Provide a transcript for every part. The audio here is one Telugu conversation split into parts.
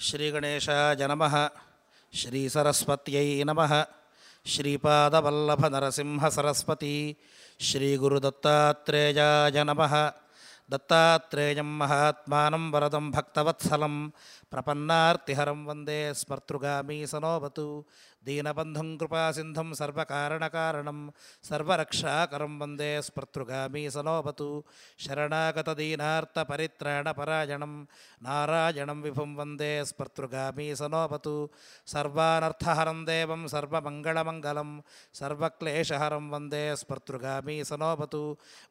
श्रीगणेशाजनमः श्रीसरस्वत्यै नमः। श्रीपादवल्लभनरसिंहसरस्वती। श्रीगुरुदत्तात्रेया जनमः दत्तात्रेयं महात्मानं वरदं भक्तवत्सलम् प्रपन्नार्तिहरं वन्दे स्मर्तृगामी सनोबतु दीनबन्धुं कृपासिन्धुं सर्वकारणकारणं सर्वरक्षाकरं वन्दे स्मर्तृगामी सनोबतु शरणागतदीनार्तपरित्राणपरायणं नारायणं विभुं वन्दे स्मर्तृगामी सनोबतु सर्वानर्थहरं देवं सर्वमङ्गलमङ्गलं सर्वक्लेशहरं वन्दे स्मर्तृगामी सनोबतु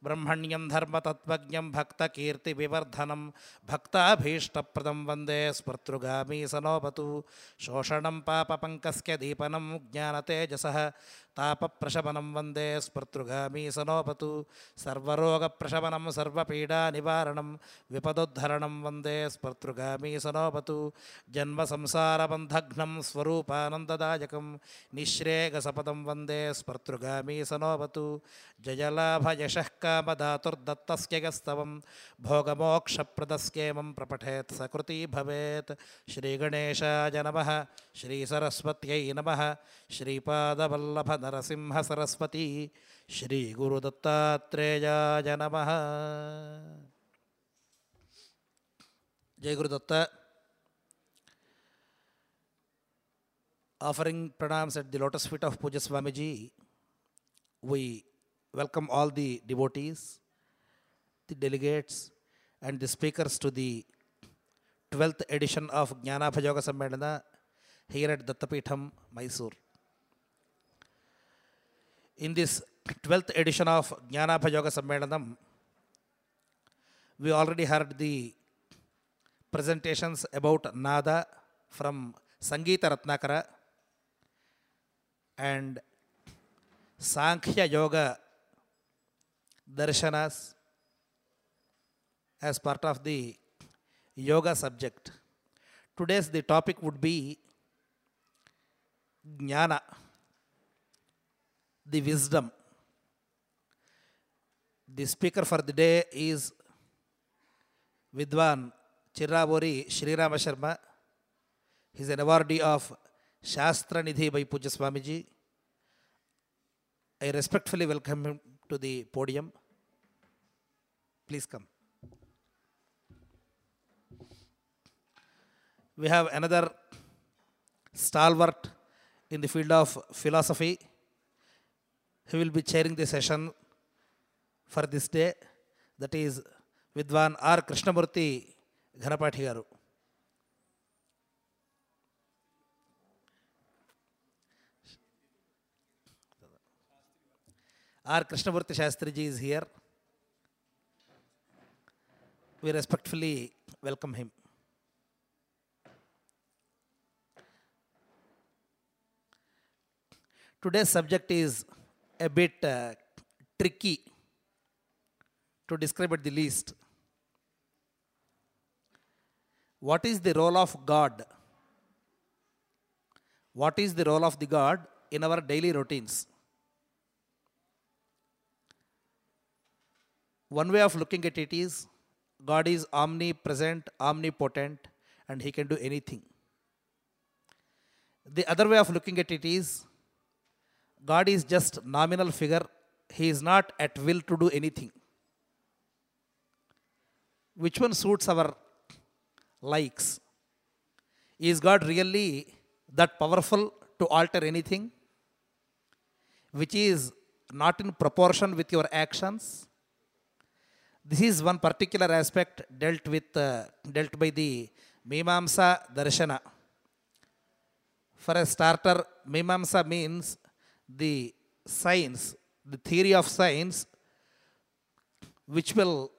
ब्रह्मण्यं धर्मतत्त्वज्ञं भक्तकीर्तिविवर्धनं भक्ताभीष्टप्रदं वन्दे स्मर्तृ कर्तृगामी सनोपतु शोषण पापपंक दीपनम ज्ञानतेजसः। ताप तापप्रशमनं वंदे स्मर्तृगामी सनोपतु। सर्वरोगप्रशमनं, सर्वपीडानिवारणं, विपदुद्धरणं वंदे स्मर्तृगामी सनोपतु। जन्मसंसारबन्धघ्नं स्वरूपानन्ददायकं, निःश्रेयसपदं वंदे स्मर्तृगामी सनोपतु। जयलाभयशः कामधातुर्दत्तस्यगस्तवं, भोगमोक्षप्रदस्येमं प्रपठेत, सकृती भवेत्। श्रीगणेशाय नमः, श्रीसरस्वत्यै नमः श्रीपादवल्लभ नरसिंह सरस्वती श्री गुरु दत्तात्रेयाय नमः जय गुरु Dutta offering pranams at the lotus feet of Puja Swamiji, we welcome all the devotees, the delegates, and the speakers to the 12th edition of Jnana Bhajoga Sammelana here at Dattapeetham, Mysore. In this 12th edition of Jnanabhayoga Sammelanam, we already heard the presentations about Nada from Sangeeta Ratnakara and Sankhya Yoga Darshanas as part of the yoga subject. Today's the topic would be Jnana, the wisdom. The speaker for the day is Vidwan Chirravori Sri Rama Sharma. He's an awardee of Shastra Nidhi by Puja Swamiji. I respectfully welcome him to the podium. Please come. We have another stalwart in the field of philosophy. He will be chairing the session for this day. That is Vidwan R. Krishnamurti Ghanapati garu. R. Krishnamurti Shastriji is here. We respectfully welcome him. Today's subject is a bit uh, tricky to describe at the least. What is the role of God? What is the role of the God in our daily routines? One way of looking at it is God is omnipresent, omnipotent, and He can do anything. The other way of looking at it is God is just nominal figure. He is not at will to do anything. Which one suits our likes? Is God really that powerful to alter anything? Which is not in proportion with your actions? This is one particular aspect dealt with uh, dealt by the Mimamsa Darshana. For a starter, Mimamsa means the science, the theory of science, which will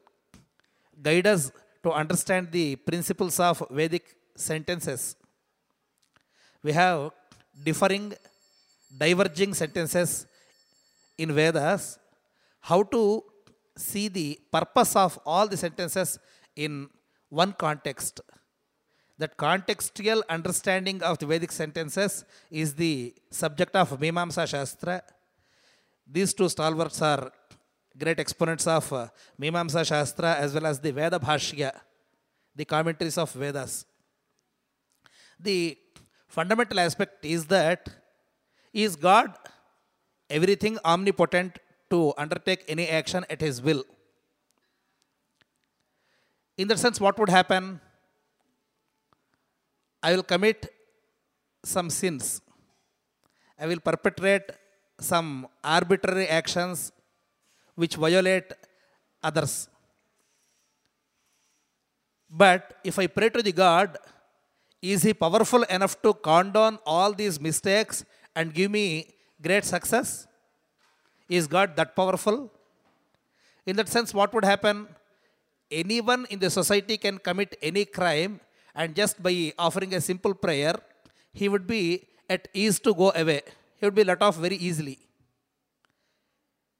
guide us to understand the principles of Vedic sentences. We have differing, diverging sentences in Vedas. How to see the purpose of all the sentences in one context. That contextual understanding of the Vedic sentences is the subject of Mimamsa Shastra. These two stalwarts are great exponents of uh, Mimamsa Shastra as well as the Veda Bhashya, the commentaries of Vedas. The fundamental aspect is that is God everything omnipotent to undertake any action at his will? In that sense, what would happen? I will commit some sins. I will perpetrate some arbitrary actions which violate others. But if I pray to the God, is He powerful enough to condone all these mistakes and give me great success? Is God that powerful? In that sense, what would happen? Anyone in the society can commit any crime, and just by offering a simple prayer, he would be at ease to go away. He would be let off very easily.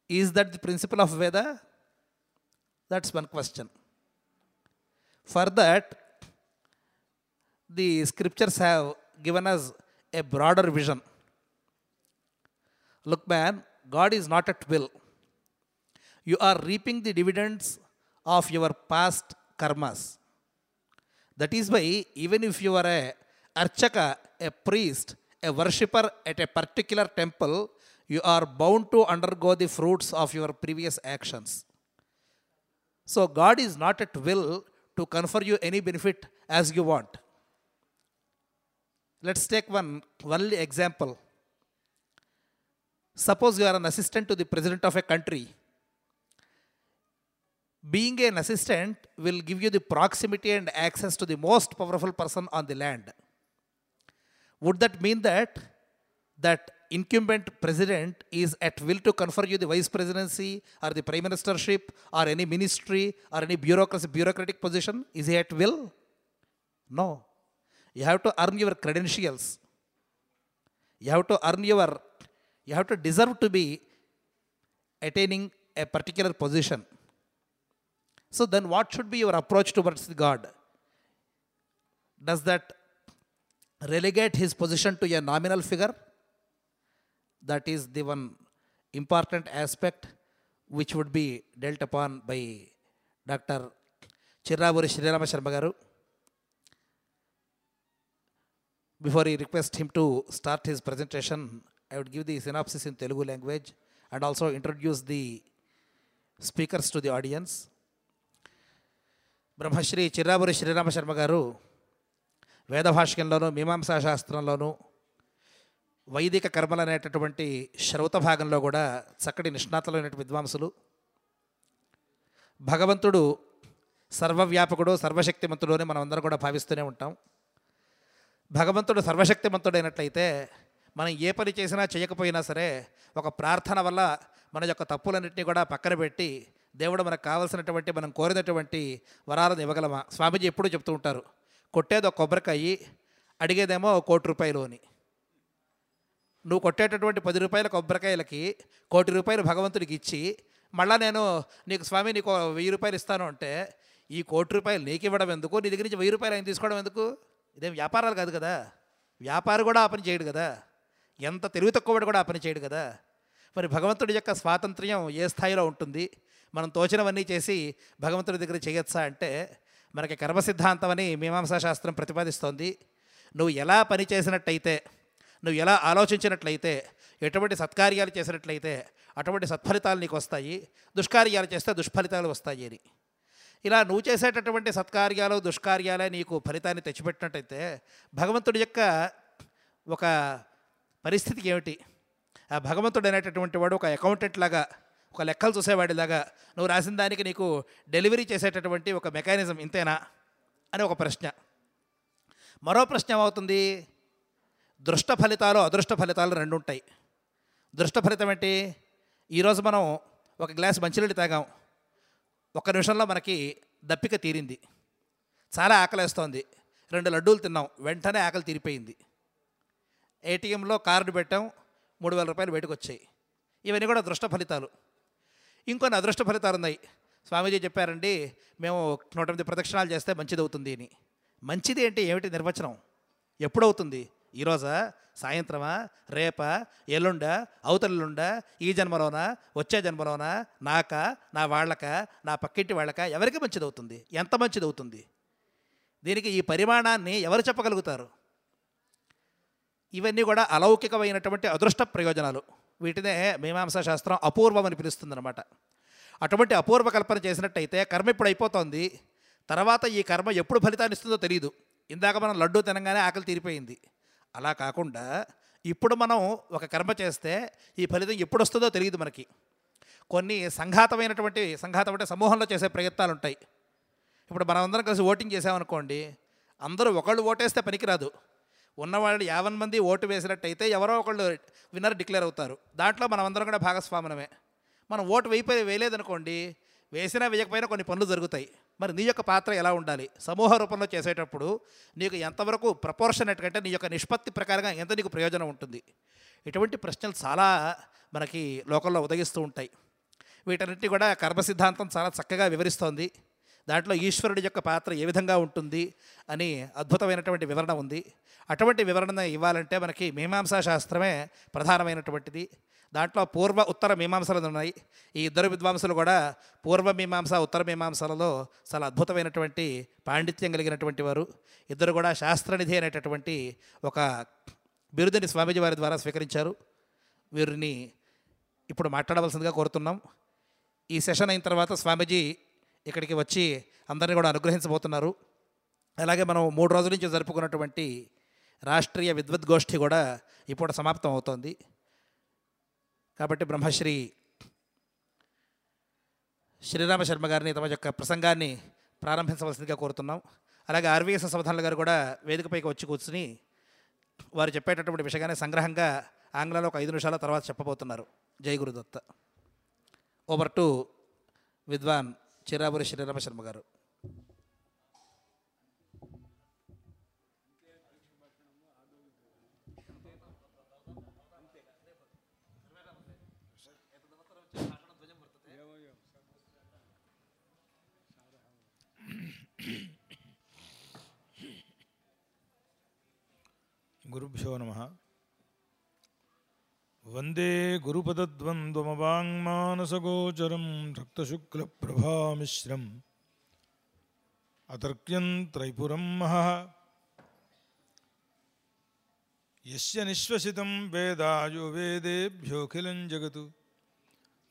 Is that the principle of Veda? That's one question. For that, the scriptures have given us a broader vision. Look, man, God is not at will. You are reaping the dividends of your past karmas. That is why, even if you are a archaka, a priest, a worshipper at a particular temple, you are bound to undergo the fruits of your previous actions. So, God is not at will to confer you any benefit as you want. Let's take one only example. Suppose you are an assistant to the president of a country. Being an assistant will give you the proximity and access to the most powerful person on the land. Would that mean that that incumbent president is at will to confer you the vice presidency or the prime ministership or any ministry or any bureaucracy bureaucratic position? Is he at will? No. You have to earn your credentials. You have to earn your you have to deserve to be attaining a particular position. So then what should be your approach towards God? Does that relegate his position to a nominal figure? That is the one important aspect which would be dealt upon by Dr. Chirravuri Srirama. Before I request him to start his presentation, I would give the synopsis in Telugu language and also introduce the speakers to the audience. Brahmasri చిర్రాబురి Srirama Sharma గారు వేదభాష్యంలోను మీమాంసా శాస్త్రంలోను వైదిక కర్మలు అనేటటువంటి శ్రౌత భాగంలో కూడా చక్కటి నిష్ణాతలైన విద్వాంసులు. భగవంతుడు సర్వవ్యాపకుడు సర్వశక్తిమంతుడు అని మనం అందరం కూడా భావిస్తూనే ఉంటాం. భగవంతుడు సర్వశక్తిమంతుడైనట్లయితే మనం ఏ పని చేసినా చేయకపోయినా సరే ఒక ప్రార్థన వల్ల మన యొక్క తప్పులన్నింటినీ కూడా పక్కన పెట్టి దేవుడు మనకు కావలసినటువంటి మనం కోరినటువంటి వరాలను ఇవ్వగలమా? స్వామీజీ ఎప్పుడూ చెప్తూ ఉంటారు కొట్టేది ఒక కొబ్బరికాయి అడిగేదేమో కోటి రూపాయలు అని. నువ్వు కొట్టేటటువంటి పది రూపాయల కొబ్బరికాయలకి కోటి రూపాయలు భగవంతుడికి ఇచ్చి మళ్ళా నేను నీకు స్వామి నీకు వెయ్యి రూపాయలు ఇస్తాను అంటే ఈ కోటి రూపాయలు నీకు ఇవ్వడం ఎందుకు? నీ దగ్గర నుంచి వెయ్యి రూపాయలు ఆయన తీసుకోవడం ఎందుకు? ఇదేం వ్యాపారాలు కాదు కదా. వ్యాపారి కూడా ఆ పని చేయడు కదా. ఎంత తెలివి తక్కువ కూడా ఆ పని చేయడు కదా. మరి భగవంతుడి యొక్క స్వాతంత్ర్యం ఏ స్థాయిలో ఉంటుంది? మనం తోచినవన్నీ చేసి భగవంతుడి దగ్గర చేయొచ్చా అంటే మనకి కర్మ సిద్ధాంతం అని మీమాంసా శాస్త్రం ప్రతిపాదిస్తోంది. నువ్వు ఎలా పని చేసినట్టయితే నువ్వు ఎలా ఆలోచించినట్లయితే ఎటువంటి సత్కార్యాలు చేసినట్లయితే అటువంటి సత్ఫలితాలు నీకు వస్తాయి. దుష్కార్యాలు చేస్తే దుష్ఫలితాలు వస్తాయి అని. ఇలా నువ్వు చేసేటటువంటి సత్కార్యాలు దుష్కార్యాలే నీకు ఫలితాన్ని తెచ్చిపెట్టినట్టయితే భగవంతుడి యొక్క ఒక పరిస్థితి ఏమిటి? ఆ భగవంతుడు అనేటటువంటి వాడు ఒక అకౌంటెంట్ లాగా ఒక లెక్కలు చూసేవాడిలాగా నువ్వు రాసిన దానికి నీకు డెలివరీ చేసేటటువంటి ఒక మెకానిజం ఇంతేనా? అని ఒక ప్రశ్న. మరో ప్రశ్న ఏమవుతుంది? దృష్ట ఫలితాలు అదృష్ట ఫలితాలు రెండు ఉంటాయి. దృష్ట ఫలితం ఏంటి? ఈరోజు మనం ఒక గ్లాస్ మంచినీళ్ళు తాగాం. ఒక నిమిషంలో మనకి దప్పిక తీరింది. చాలా ఆకలేస్తోంది. రెండు లడ్డూలు తిన్నాం. వెంటనే ఆకలి తీరిపోయింది. ఏటీఎంలో కార్డు పెట్టాం. మూడు వేల రూపాయలు బయటకు వచ్చాయి. ఇవన్నీ కూడా దృష్ట ఫలితాలు. ఇంకొన్ని అదృష్ట ఫలితాలు ఉన్నాయి. స్వామీజీ చెప్పారండి మేము నూట ఎనిమిది ప్రదక్షిణాలు చేస్తే మంచిది అవుతుంది అని. మంచిది అంటే ఏమిటి నిర్వచనం? ఎప్పుడవుతుంది? ఈరోజా సాయంత్రమా? రేపా? ఎల్లుండ? అవతలుండా ఈ జన్మలోనా? వచ్చే జన్మలోనా? నాక? నా వాళ్ళక? నా పక్కింటి వాళ్ళక? ఎవరికి మంచిది అవుతుంది ఎంత మంచిది అవుతుంది దీనికి ఈ పరిమాణాన్ని ఎవరు చెప్పగలుగుతారు? ఇవన్నీ కూడా అలౌకికమైనటువంటి అదృష్ట ప్రయోజనాలు. వీటినే మీమాంసా శాస్త్రం అపూర్వం అని పిలుస్తుందన్నమాట. అటువంటి అపూర్వ కల్పన చేసినట్టయితే కర్మ ఇప్పుడు అయిపోతుంది. తర్వాత ఈ కర్మ ఎప్పుడు ఫలితాన్ని ఇస్తుందో తెలియదు ఇందాక మనం లడ్డు తినగానే ఆకలి తీరిపోయింది. అలా కాకుండా ఇప్పుడు మనం ఒక కర్మ చేస్తే ఈ ఫలితం ఎప్పుడు వస్తుందో తెలియదు మనకి. కొన్ని సంఘాతమైనటువంటి సంఘాతం అంటే సమూహంలో చేసే ప్రయత్నాలు ఉంటాయి ఇప్పుడు మనం అందరం కలిసి ఓటింగ్ చేసామనుకోండి అందరూ ఒకళ్ళు ఓటేస్తే పనికిరాదు. ఉన్నవాళ్ళు యావన్ మంది ఓటు వేసినట్టయితే ఎవరో ఒకళ్ళు విన్నర్ డిక్లేర్ అవుతారు. దాంట్లో మనం అందరం కూడా భాగస్వామనమే మనం ఓటు వేయిపోయి వేయలేదనుకోండి వేసినా వేయకపోయినా కొన్ని పనులు జరుగుతాయి. మరి నీ యొక్క పాత్ర ఎలా ఉండాలి? సమూహ రూపంలో చేసేటప్పుడు నీకు ఎంతవరకు ప్రపోర్షనెట్ కంటే నీ యొక్క నిష్పత్తి ప్రకారంగా ఎంత నీకు ప్రయోజనం ఉంటుంది? ఇటువంటి ప్రశ్నలు చాలా మనకి లోకంలో ఉదగిస్తూ ఉంటాయి. వీటన్నిటి కూడా కర్మ సిద్ధాంతం చాలా చక్కగా వివరిస్తోంది. దాంట్లో ఈశ్వరుడి యొక్క పాత్ర ఏ విధంగా ఉంటుంది అని అద్భుతమైనటువంటి వివరణ ఉంది. అటువంటి వివరణ ఇవ్వాలంటే మనకి మీమాంసా శాస్త్రమే ప్రధానమైనటువంటిది. దాంట్లో పూర్వ ఉత్తర మీమాంసలు ఉన్నాయి. ఈ ఇద్దరు విద్వాంసులు కూడా పూర్వ మీమాంస ఉత్తర మీమాంసలలో చాలా అద్భుతమైనటువంటి పాండిత్యం కలిగినటువంటి వారు. ఇద్దరు కూడా శాస్త్రనిధి అనేటటువంటి ఒక బిరుదుని స్వామీజీ వారి ద్వారా స్వీకరించారు. వీరిని ఇప్పుడు మాట్లాడవలసిందిగా కోరుతున్నాం. ఈ సెషన్ అయిన తర్వాత స్వామీజీ ఇక్కడికి వచ్చి అందరినీ కూడా అనుగ్రహించబోతున్నారు. అలాగే మనం మూడు రోజుల నుంచి జరుపుకున్నటువంటి రాష్ట్రీయ విద్వద్గోష్ఠి కూడా ఇప్పుడు సమాప్తం అవుతోంది. కాబట్టి బ్రహ్మశ్రీ శ్రీరామ శర్మ గారిని తమ యొక్క ప్రసంగాన్ని ప్రారంభించవలసిందిగా కోరుతున్నాం. అలాగే ఆర్వీఎస్ సంవధానులు గారు కూడా వేదికపైకి వచ్చి కూర్చుని వారు చెప్పేటటువంటి విషయాన్ని సంగ్రహంగా ఆంగ్లంలో ఒక ఐదు నిమిషాల తర్వాత చెప్పబోతున్నారు. జై గురుదత్త. ఓవర్ టు విద్వాన్ చిరాబురి శ్రీరామ శర్మ గారు. गुरुभ्यो नमः। वंदे गुरुपदद्वन्द्वमवाङ्मानसगोचरं रक्तशुक्लप्रभामिश्रम्। अतर्क्यं त्रैपुरं महः। यस्य निःश्वसितं वेदायो वेदेभ्योऽखिलं जगत्।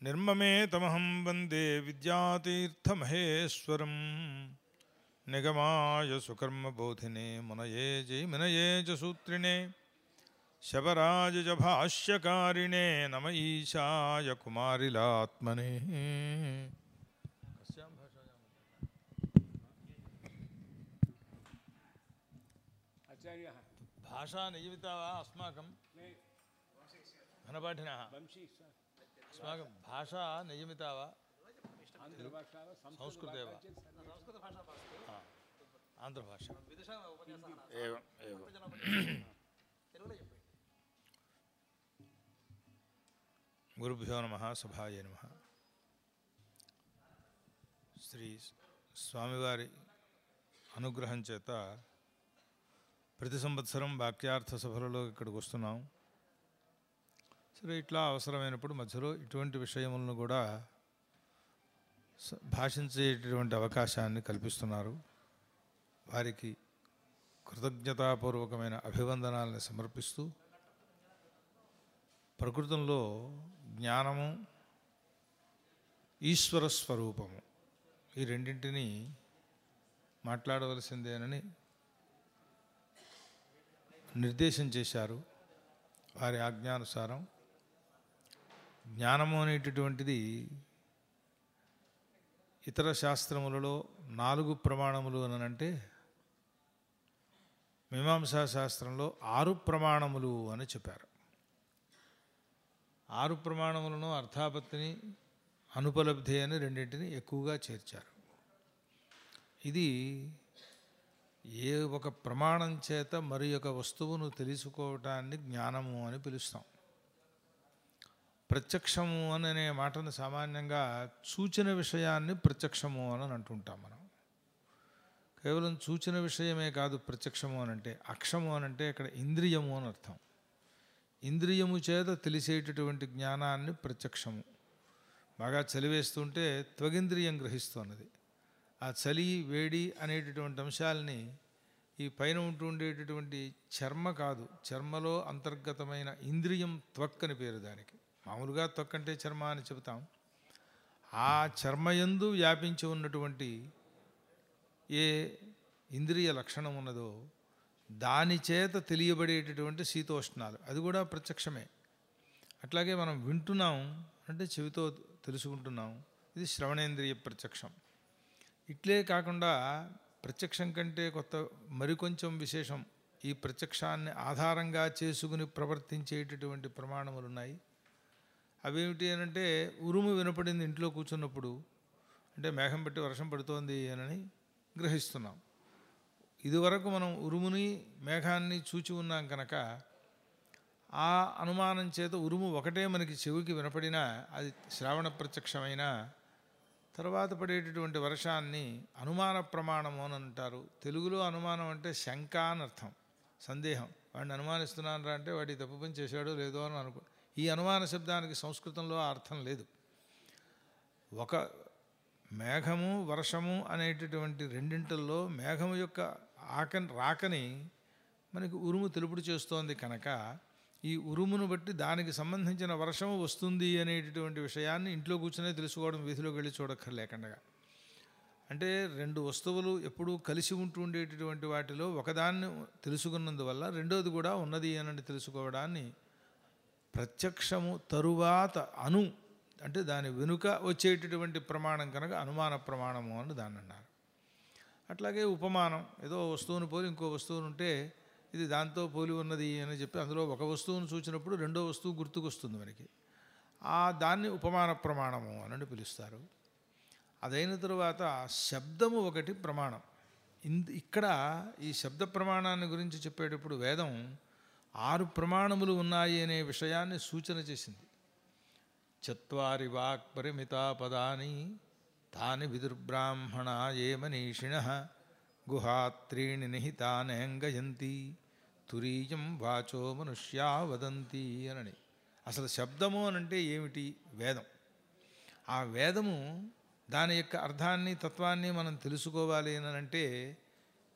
निर्ममे तमहं वंदे विद्यातीर्थमहेश्वरम्। निगमाय सुकर्मबोधिने मुनये जैमिनये च सूत्रिणे शबराज च भाष्यकारिणे नम ईशाय कुमारिलात्मने। भाषा नियमिता वा अस्माकं? घनपाठिनः अस्माकं भाषा नियमिता वा? ఆంధ్ర భాష గురుభ్యో నమ సభాయ నమ. శ్రీ స్వామివారి అనుగ్రహం చేత ప్రతి సంవత్సరం వాక్యార్థ సభలలో ఇక్కడికి వస్తున్నాం. సరే ఇట్లా అవసరమైనప్పుడు మధ్యలో ఇటువంటి విషయములను కూడా భాషించేటటువంటి అవకాశాన్ని కల్పిస్తున్నారు. వారికి కృతజ్ఞతాపూర్వకమైన అభివందనాలను సమర్పిస్తూ ప్రకృతంలో జ్ఞానము ఈశ్వర స్వరూపము ఈ రెండింటినీ మాట్లాడవలసిందేనని నిర్దేశం చేశారు. వారి ఆజ్ఞానుసారం జ్ఞానము అనేటటువంటిది ఇతర శాస్త్రములలో నాలుగు ప్రమాణములు అని అంటే మీమాంసా శాస్త్రంలో ఆరు ప్రమాణములు అని చెప్పారు. ఆరు ప్రమాణములను అర్థాపత్తిని అనుపలబ్ధి అని రెండింటిని ఎక్కువగా చేర్చారు. ఇది ఏ ఒక ప్రమాణం చేత మరి ఒక వస్తువును తెలుసుకోవటాన్ని జ్ఞానము అని పిలుస్తాం. ప్రత్యక్షము అని అనే మాటను సామాన్యంగా సూచన విషయాన్ని ప్రత్యక్షము అని అంటుంటాం మనం. కేవలం సూచన విషయమే కాదు ప్రత్యక్షము అని అంటే అక్షము అని అంటే ఇక్కడ ఇంద్రియము అని అర్థం. ఇంద్రియము చేత తెలిసేటటువంటి జ్ఞానాన్ని ప్రత్యక్షము. బాగా చలివేస్తుంటే త్వగింద్రియం గ్రహిస్తున్నది. ఆ చలి వేడి అనేటటువంటి అంశాలని ఈ పైన ఉంటుండేటటువంటి చర్మ కాదు చర్మలో అంతర్గతమైన ఇంద్రియం త్వక్ అని పేరు దానికి. మామూలుగా తొక్కంటే చర్మ అని చెబుతాం. ఆ చర్మయందు వ్యాపించి ఉన్నటువంటి ఏ ఇంద్రియ లక్షణం ఉన్నదో దాని చేత తెలియబడేటటువంటి శీతోష్ణాలు. అది కూడా ప్రత్యక్షమే. అట్లాగే మనం వింటున్నాం అంటే చెవితో తెలుసుకుంటున్నాం. ఇది శ్రవణేంద్రియ ప్రత్యక్షం. ఇట్లే కాకుండా ప్రత్యక్షం కంటే కొత్త మరికొంచెం విశేషం ఈ ప్రత్యక్షాన్ని ఆధారంగా చేసుకుని ప్రవర్తించేటటువంటి ప్రమాణములు ఉన్నాయి అవేమిటి అంటే ఉరుము వినపడింది ఇంట్లో కూర్చున్నప్పుడు అంటే మేఘం పెట్టి వర్షం పడుతోంది అని గ్రహిస్తున్నాం. ఇదివరకు మనం ఉరుముని మేఘాన్ని చూచి ఉన్నాం కనుక ఆ అనుమానం చేత ఉరుము ఒకటే మనకి చెవికి వినపడినా అది శ్రావణ ప్రత్యక్షమైన తర్వాత పడేటటువంటి వర్షాన్ని అనుమాన ప్రమాణము అని అంటారు. తెలుగులో అనుమానం అంటే శంక అని అర్థం సందేహం. వాడిని అనుమానిస్తున్నాను అంటే వాడి తప్పు పని చేశాడో లేదో అని అనుకో ఈ అనుమాన శబ్దానికి సంస్కృతంలో అర్థం లేదు. ఒక మేఘము వర్షము అనేటటువంటి రెండింటిల్లో మేఘము యొక్క ఆకని రాకని మనకి ఉరుము తెలుపుడు చేస్తోంది కనుక ఈ ఉరుమును బట్టి దానికి సంబంధించిన వర్షము వస్తుంది అనేటటువంటి విషయాన్ని ఇంట్లో కూర్చునే తెలుసుకోవడం వీధిలోకి వెళ్ళి చూడక్కర్లేకుండా. అంటే రెండు వస్తువులు ఎప్పుడూ కలిసి ఉంటూ ఉండేటటువంటి వాటిలో ఒకదాన్ని తెలుసుకున్నందువల్ల రెండోది కూడా ఉన్నది అని తెలుసుకోవడాన్ని ప్రత్యక్షము తరువాత అను అంటే దాని వెనుక వచ్చేటటువంటి ప్రమాణం కనుక అనుమాన ప్రమాణము అని దాన్ని అన్నారు. అట్లాగే ఉపమానం ఏదో వస్తువును పోలి ఇంకో వస్తువును ఉంటే ఇది దాంతో పోలి ఉన్నది అని చెప్పి అందులో ఒక వస్తువును చూసినప్పుడు రెండో వస్తువు గుర్తుకొస్తుంది మనకి. ఆ దాన్ని ఉపమాన ప్రమాణము అని పిలుస్తారు. అదైన తరువాత శబ్దము ఒకటి ప్రమాణం. ఇక్కడ ఈ శబ్ద ప్రమాణాన్ని గురించి చెప్పేటప్పుడు వేదం ఆరు ప్రమాణములు ఉన్నాయి అనే విషయాన్ని సూచన చేసింది. చత్వారి వాక్ పరిమితా పదాని తాని విదుర్బ్రాహ్మణ ఏ మనీషిణ గుహాత్రీణి నిహితానేంగయంతి తురీయం వాచో మనుష్యా వదంతి అనని. అసలు శబ్దము అనంటే ఏమిటి? వేదం. ఆ వేదము దాని యొక్క అర్థాన్ని తత్వాన్ని మనం తెలుసుకోవాలి అంటే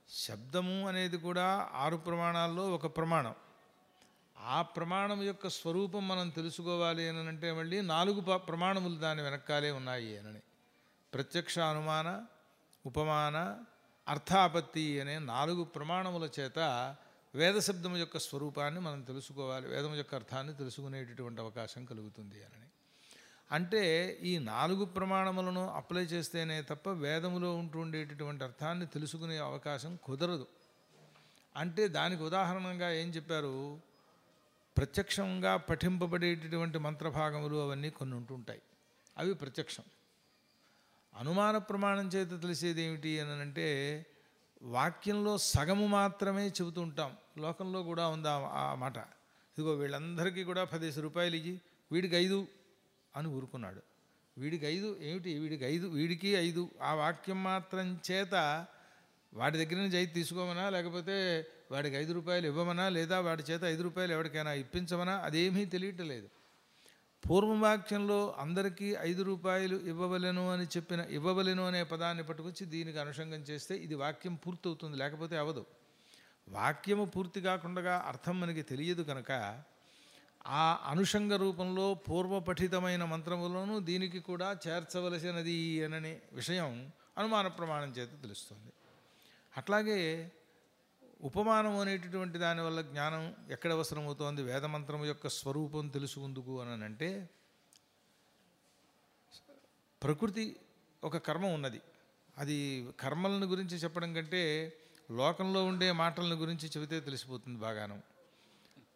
శబ్దము అనేది కూడా ఆరు ప్రమాణాల్లో ఒక ప్రమాణం. ఆ ప్రమాణం యొక్క స్వరూపం మనం తెలుసుకోవాలి అని అంటే మళ్ళీ నాలుగు ప- ప్రమాణములు దాని వెనకాలే ఉన్నాయి అని ప్రత్యక్ష అనుమాన ఉపమాన అర్థాపత్తి అనే నాలుగు ప్రమాణముల చేత వేద శబ్దం యొక్క స్వరూపాన్ని మనం తెలుసుకోవాలి వేదం యొక్క అర్థాన్ని తెలుసుకునేటటువంటి అవకాశం కలుగుతుంది అని అంటే ఈ నాలుగు ప్రమాణములను అప్లై చేస్తేనే తప్ప వేదములో ఉంటుండేటటువంటి అర్థాన్ని తెలుసుకునే అవకాశం కుదరదు. అంటే దానికి ఉదాహరణగా ఏం చెప్పారు? ప్రత్యక్షంగా పఠింపబడేటటువంటి మంత్రభాగములు అవన్నీ కొన్ని ఉంటుంటాయి. అవి ప్రత్యక్షం. అనుమాన ప్రమాణం చేత తెలిసేది ఏమిటి అని అంటే వాక్యంలో సగము మాత్రమే చెబుతూ ఉంటాం. లోకంలో కూడా ఉంది ఆ- మాట? ఇదిగో వీళ్ళందరికీ కూడా పదిహేను రూపాయలు ఇచ్చి వీడికి ఐదు అని ఊరుకున్నాడు. వీడికి ఐదు ఏమిటి? వీడికి ఐదు వీడికి ఐదు. ఆ వాక్యం మాత్రం చేత వాడి దగ్గర నుంచి ఐదు తీసుకోమనా? లేకపోతే వాడికి ఐదు రూపాయలు ఇవ్వమనా లేదా వాడి చేత ఐదు రూపాయలు ఎవరికైనా ఇప్పించమనా అదేమీ తెలియటలేదు. పూర్వవాక్యంలో అందరికీ ఐదు రూపాయలు ఇవ్వవలెను అని చెప్పిన ఇవ్వవలెను అనే పదాన్ని పట్టుకొచ్చి దీనికి అనుషంగం చేస్తే ఇది వాక్యం పూర్తవుతుంది లేకపోతే అవదు. వాక్యము పూర్తి కాకుండా అర్థం మనకి తెలియదు కనుక ఆ అనుషంగ రూపంలో పూర్వపఠితమైన మంత్రములను దీనికి కూడా చేర్చవలసినది అననే విషయం అనుమాన ప్రమాణం చేత తెలుస్తుంది. అట్లాగే ఉపమానం అనేటటువంటి దానివల్ల జ్ఞానం ఎక్కడ అవసరమవుతోంది? వేదమంత్రం యొక్క స్వరూపం తెలుసుకుందుకు అని అంటే ప్రకృతి ఒక కర్మ ఉన్నది. అది కర్మలను గురించి చెప్పడం కంటే లోకంలో ఉండే మాటలను గురించి చెబితే తెలిసిపోతుంది బాగాను.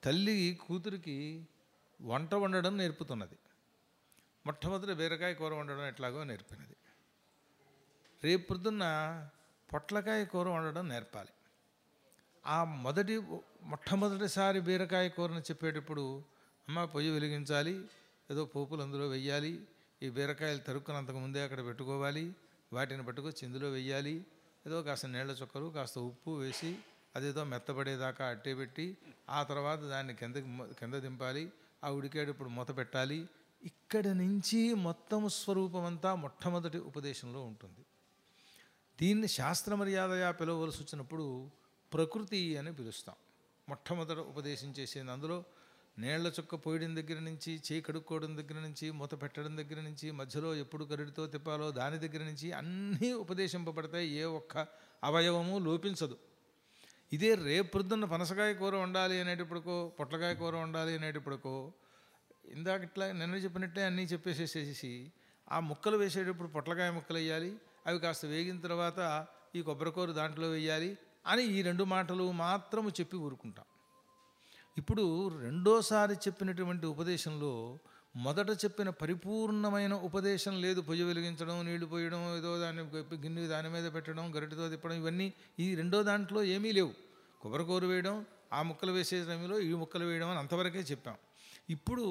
తల్లి కూతురికి వంట వండడం నేర్పుతున్నది. మొట్టమొదటి బీరకాయ కూర వండడం ఎట్లాగో నేర్పినది. రేపు పొద్దున్న పొట్లకాయ కూర వండడం నేర్పాలి. ఆ మొదటి మొట్టమొదటిసారి బీరకాయ కూరని చెప్పేటప్పుడు అమ్మ పొయ్యి వెలిగించాలి ఏదో పోపులు అందులో వెయ్యాలి ఈ బీరకాయలు తరుక్కునంతకు ముందే అక్కడ పెట్టుకోవాలి వాటిని పట్టుకొచ్చి ఇందులో వెయ్యాలి ఏదో కాస్త నీళ్ళ చుక్కలు కాస్త ఉప్పు వేసి అదేదో మెత్తబడేదాకా అట్టే పెట్టి ఆ తర్వాత దాన్ని కిందకి కింద దింపాలి ఆ ఉడికేటప్పుడు మూత పెట్టాలి. ఇక్కడ నుంచి మొత్తం స్వరూపం అంతా మొట్టమొదటి ఉపదేశంలో ఉంటుంది. దీన్ని శాస్త్ర మర్యాదగా పిలవలసి వచ్చినప్పుడు ప్రకృతి అని పిలుస్తాం. మొట్టమొదట ఉపదేశం చేసేది అందులో నీళ్ళ చుక్క పోయడం దగ్గర నుంచి చేయి కడుక్కోవడం దగ్గర నుంచి మూత పెట్టడం దగ్గర నుంచి మధ్యలో ఎప్పుడు కరిడితో తిప్పాలో దాని దగ్గర నుంచి అన్నీ ఉపదేశింపబడతాయి. ఏ ఒక్క అవయవము లోపించదు. ఇదే రేపొద్దున్న పనసకాయ కూర వండాలి అనేటప్పటికో పొట్లకాయ కూర వండాలి అనేటప్పటికో ఇందాక ఇట్లా నిన్న చెప్పినట్లే అన్నీ చెప్పేసేసేసి ఆ ముక్కలు వేసేటప్పుడు పొట్లకాయ ముక్కలు వేయాలి. అవి కాస్త వేగిన తర్వాత ఈ కొబ్బరికూర దాంట్లో వేయాలి. అని ఈ రెండు మాటలు మాత్రము చెప్పి ఊరుకుంటాం. ఇప్పుడు రెండోసారి చెప్పినటువంటి ఉపదేశంలో మొదట చెప్పిన పరిపూర్ణమైన ఉపదేశం లేదు. పొయ్యి వెలిగించడం నీళ్ళు పోయడం ఏదో దాన్ని గిన్నె దాని మీద పెట్టడం గరిటెతో తిప్పడం ఇవన్నీ ఈ రెండో దాంట్లో ఏమీ లేవు. కొబ్బరికూర వేయడం ఆ ముక్కలు వేసే సమయంలో ఈ ముక్కలు వేయడం అని అంతవరకే చెప్పాం. ఇప్పుడు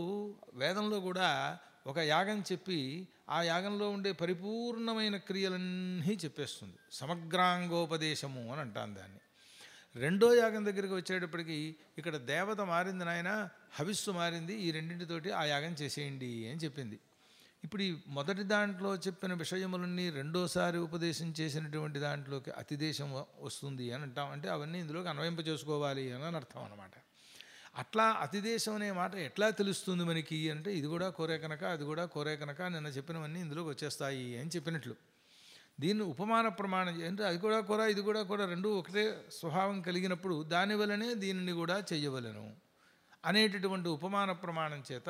వేదంలో కూడా ఒక యాగం చెప్పి ఆ యాగంలో ఉండే పరిపూర్ణమైన క్రియలన్నీ చెప్పేస్తుంది. సమగ్రాంగోపదేశము అని అంటాను దాన్ని. రెండో యాగం దగ్గరికి వచ్చేటప్పటికి ఇక్కడ దేవత మారింది నాయన హవిస్సు మారింది ఈ రెండింటితోటి ఆ యాగం చేసేయండి అని చెప్పింది. ఇప్పుడు ఈ మొదటి దాంట్లో చెప్పిన విషయములన్నీ రెండోసారి ఉపదేశం చేసినటువంటి దాంట్లోకి అతిదేశం వస్తుంది అని అంటాం. అంటే అవన్నీ ఇందులోకి అన్వయింప చేసుకోవాలి అని అర్థం అనమాట అట్లా అతిదేశం అనే మాట ఎట్లా తెలుస్తుంది మనకి అంటే ఇది కూడా కోరే కనుక అది కూడా కోరే కనుక నిన్న చెప్పినవన్నీ ఇందులోకి వచ్చేస్తాయి అని చెప్పినట్లు. దీన్ని ఉపమాన ప్రమాణం అంటే అది కూడా కూర ఇది కూడా కూర రెండు ఒకటే స్వభావం కలిగినప్పుడు దానివలనే దీనిని కూడా చేయవలను అనేటటువంటి ఉపమాన ప్రమాణం చేత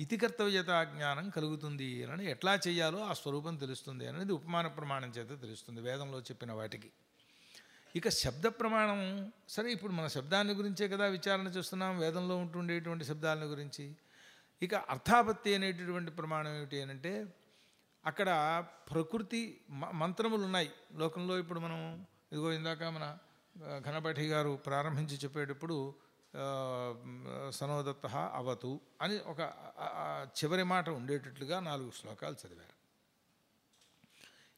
ఇతి కర్తవ్యత జ్ఞానం కలుగుతుంది అని ఎట్లా చేయాలో ఆ స్వరూపం తెలుస్తుంది అనేది ఉపమాన ప్రమాణం చేత తెలుస్తుంది వేదంలో చెప్పిన వాటికి. ఇక శబ్ద ప్రమాణం సరే ఇప్పుడు మన శబ్దాన్ని గురించే కదా విచారణ చేస్తున్నాం వేదంలో ఉంటుండేటువంటి శబ్దాలను గురించి. ఇక అర్థాపత్తి అనేటటువంటి ప్రమాణం ఏమిటి అని అంటే అక్కడ ప్రకృతి మ- మంత్రములు ఉన్నాయి లోకంలో ఇప్పుడు మనం ఇదిగో ఇందాక మన ఆ, ఘనపాఠి గారు ప్రారంభించి చెప్పేటప్పుడు సనోదత్త అవతు అని ఒక చివరి మాట ఉండేటట్లుగా నాలుగు శ్లోకాలు చదివారు.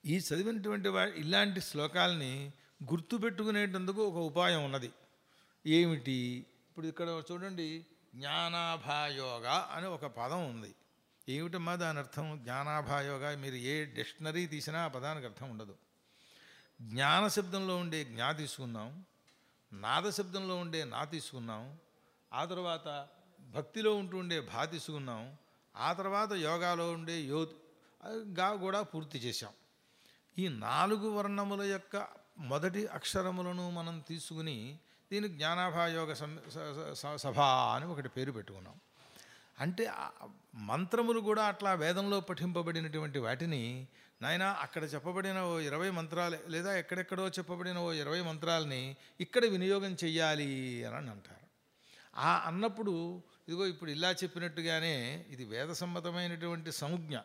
ఈ చదివినటువంటి వా ఇలాంటి శ్లోకాలని గుర్తుపెట్టుకునేటందుకు ఒక ఉపాయం ఉన్నది. ఏమిటి? ఇప్పుడు ఇక్కడ చూడండి జ్ఞానాభాయోగ అని ఒక పదం ఉంది. ఏమిటమ్మా దాని అర్థం? జ్ఞానాభాయోగ మీరు ఏ డిక్షనరీ తీసినా ఆ పదానికి అర్థం ఉండదు. జ్ఞానశబ్దంలో ఉండే జ్ఞా తీసుకున్నాం నాదశబ్దంలో ఉండే నా తీసుకున్నాం ఆ తర్వాత భక్తిలో ఉంటూ ఉండే భా తీసుకున్నాం ఆ తర్వాత యోగాలో ఉండే యో గా కూడా పూర్తి చేశాం. ఈ నాలుగు వర్ణముల యొక్క మొదటి అక్షరములను మనం తీసుకుని దీని జ్ఞానాభాయోగ సం- సభ అని ఒకటి పేరు పెట్టుకున్నాం. అంటే మంత్రములు కూడా అట్లా వేదంలో పఠింపబడినటువంటి వాటిని నాయన అక్కడ చెప్పబడిన ఓ ఇరవై మంత్రాలు లేదా ఎక్కడెక్కడో చెప్పబడిన ఓ ఇరవై మంత్రాలని ఇక్కడ వినియోగం చెయ్యాలి అని అంటారు. ఆ అన్నప్పుడు ఇదిగో ఇప్పుడు ఇలా చెప్పినట్టుగానే ఇది వేద సమ్మతమైనటువంటి సంజ్ఞ.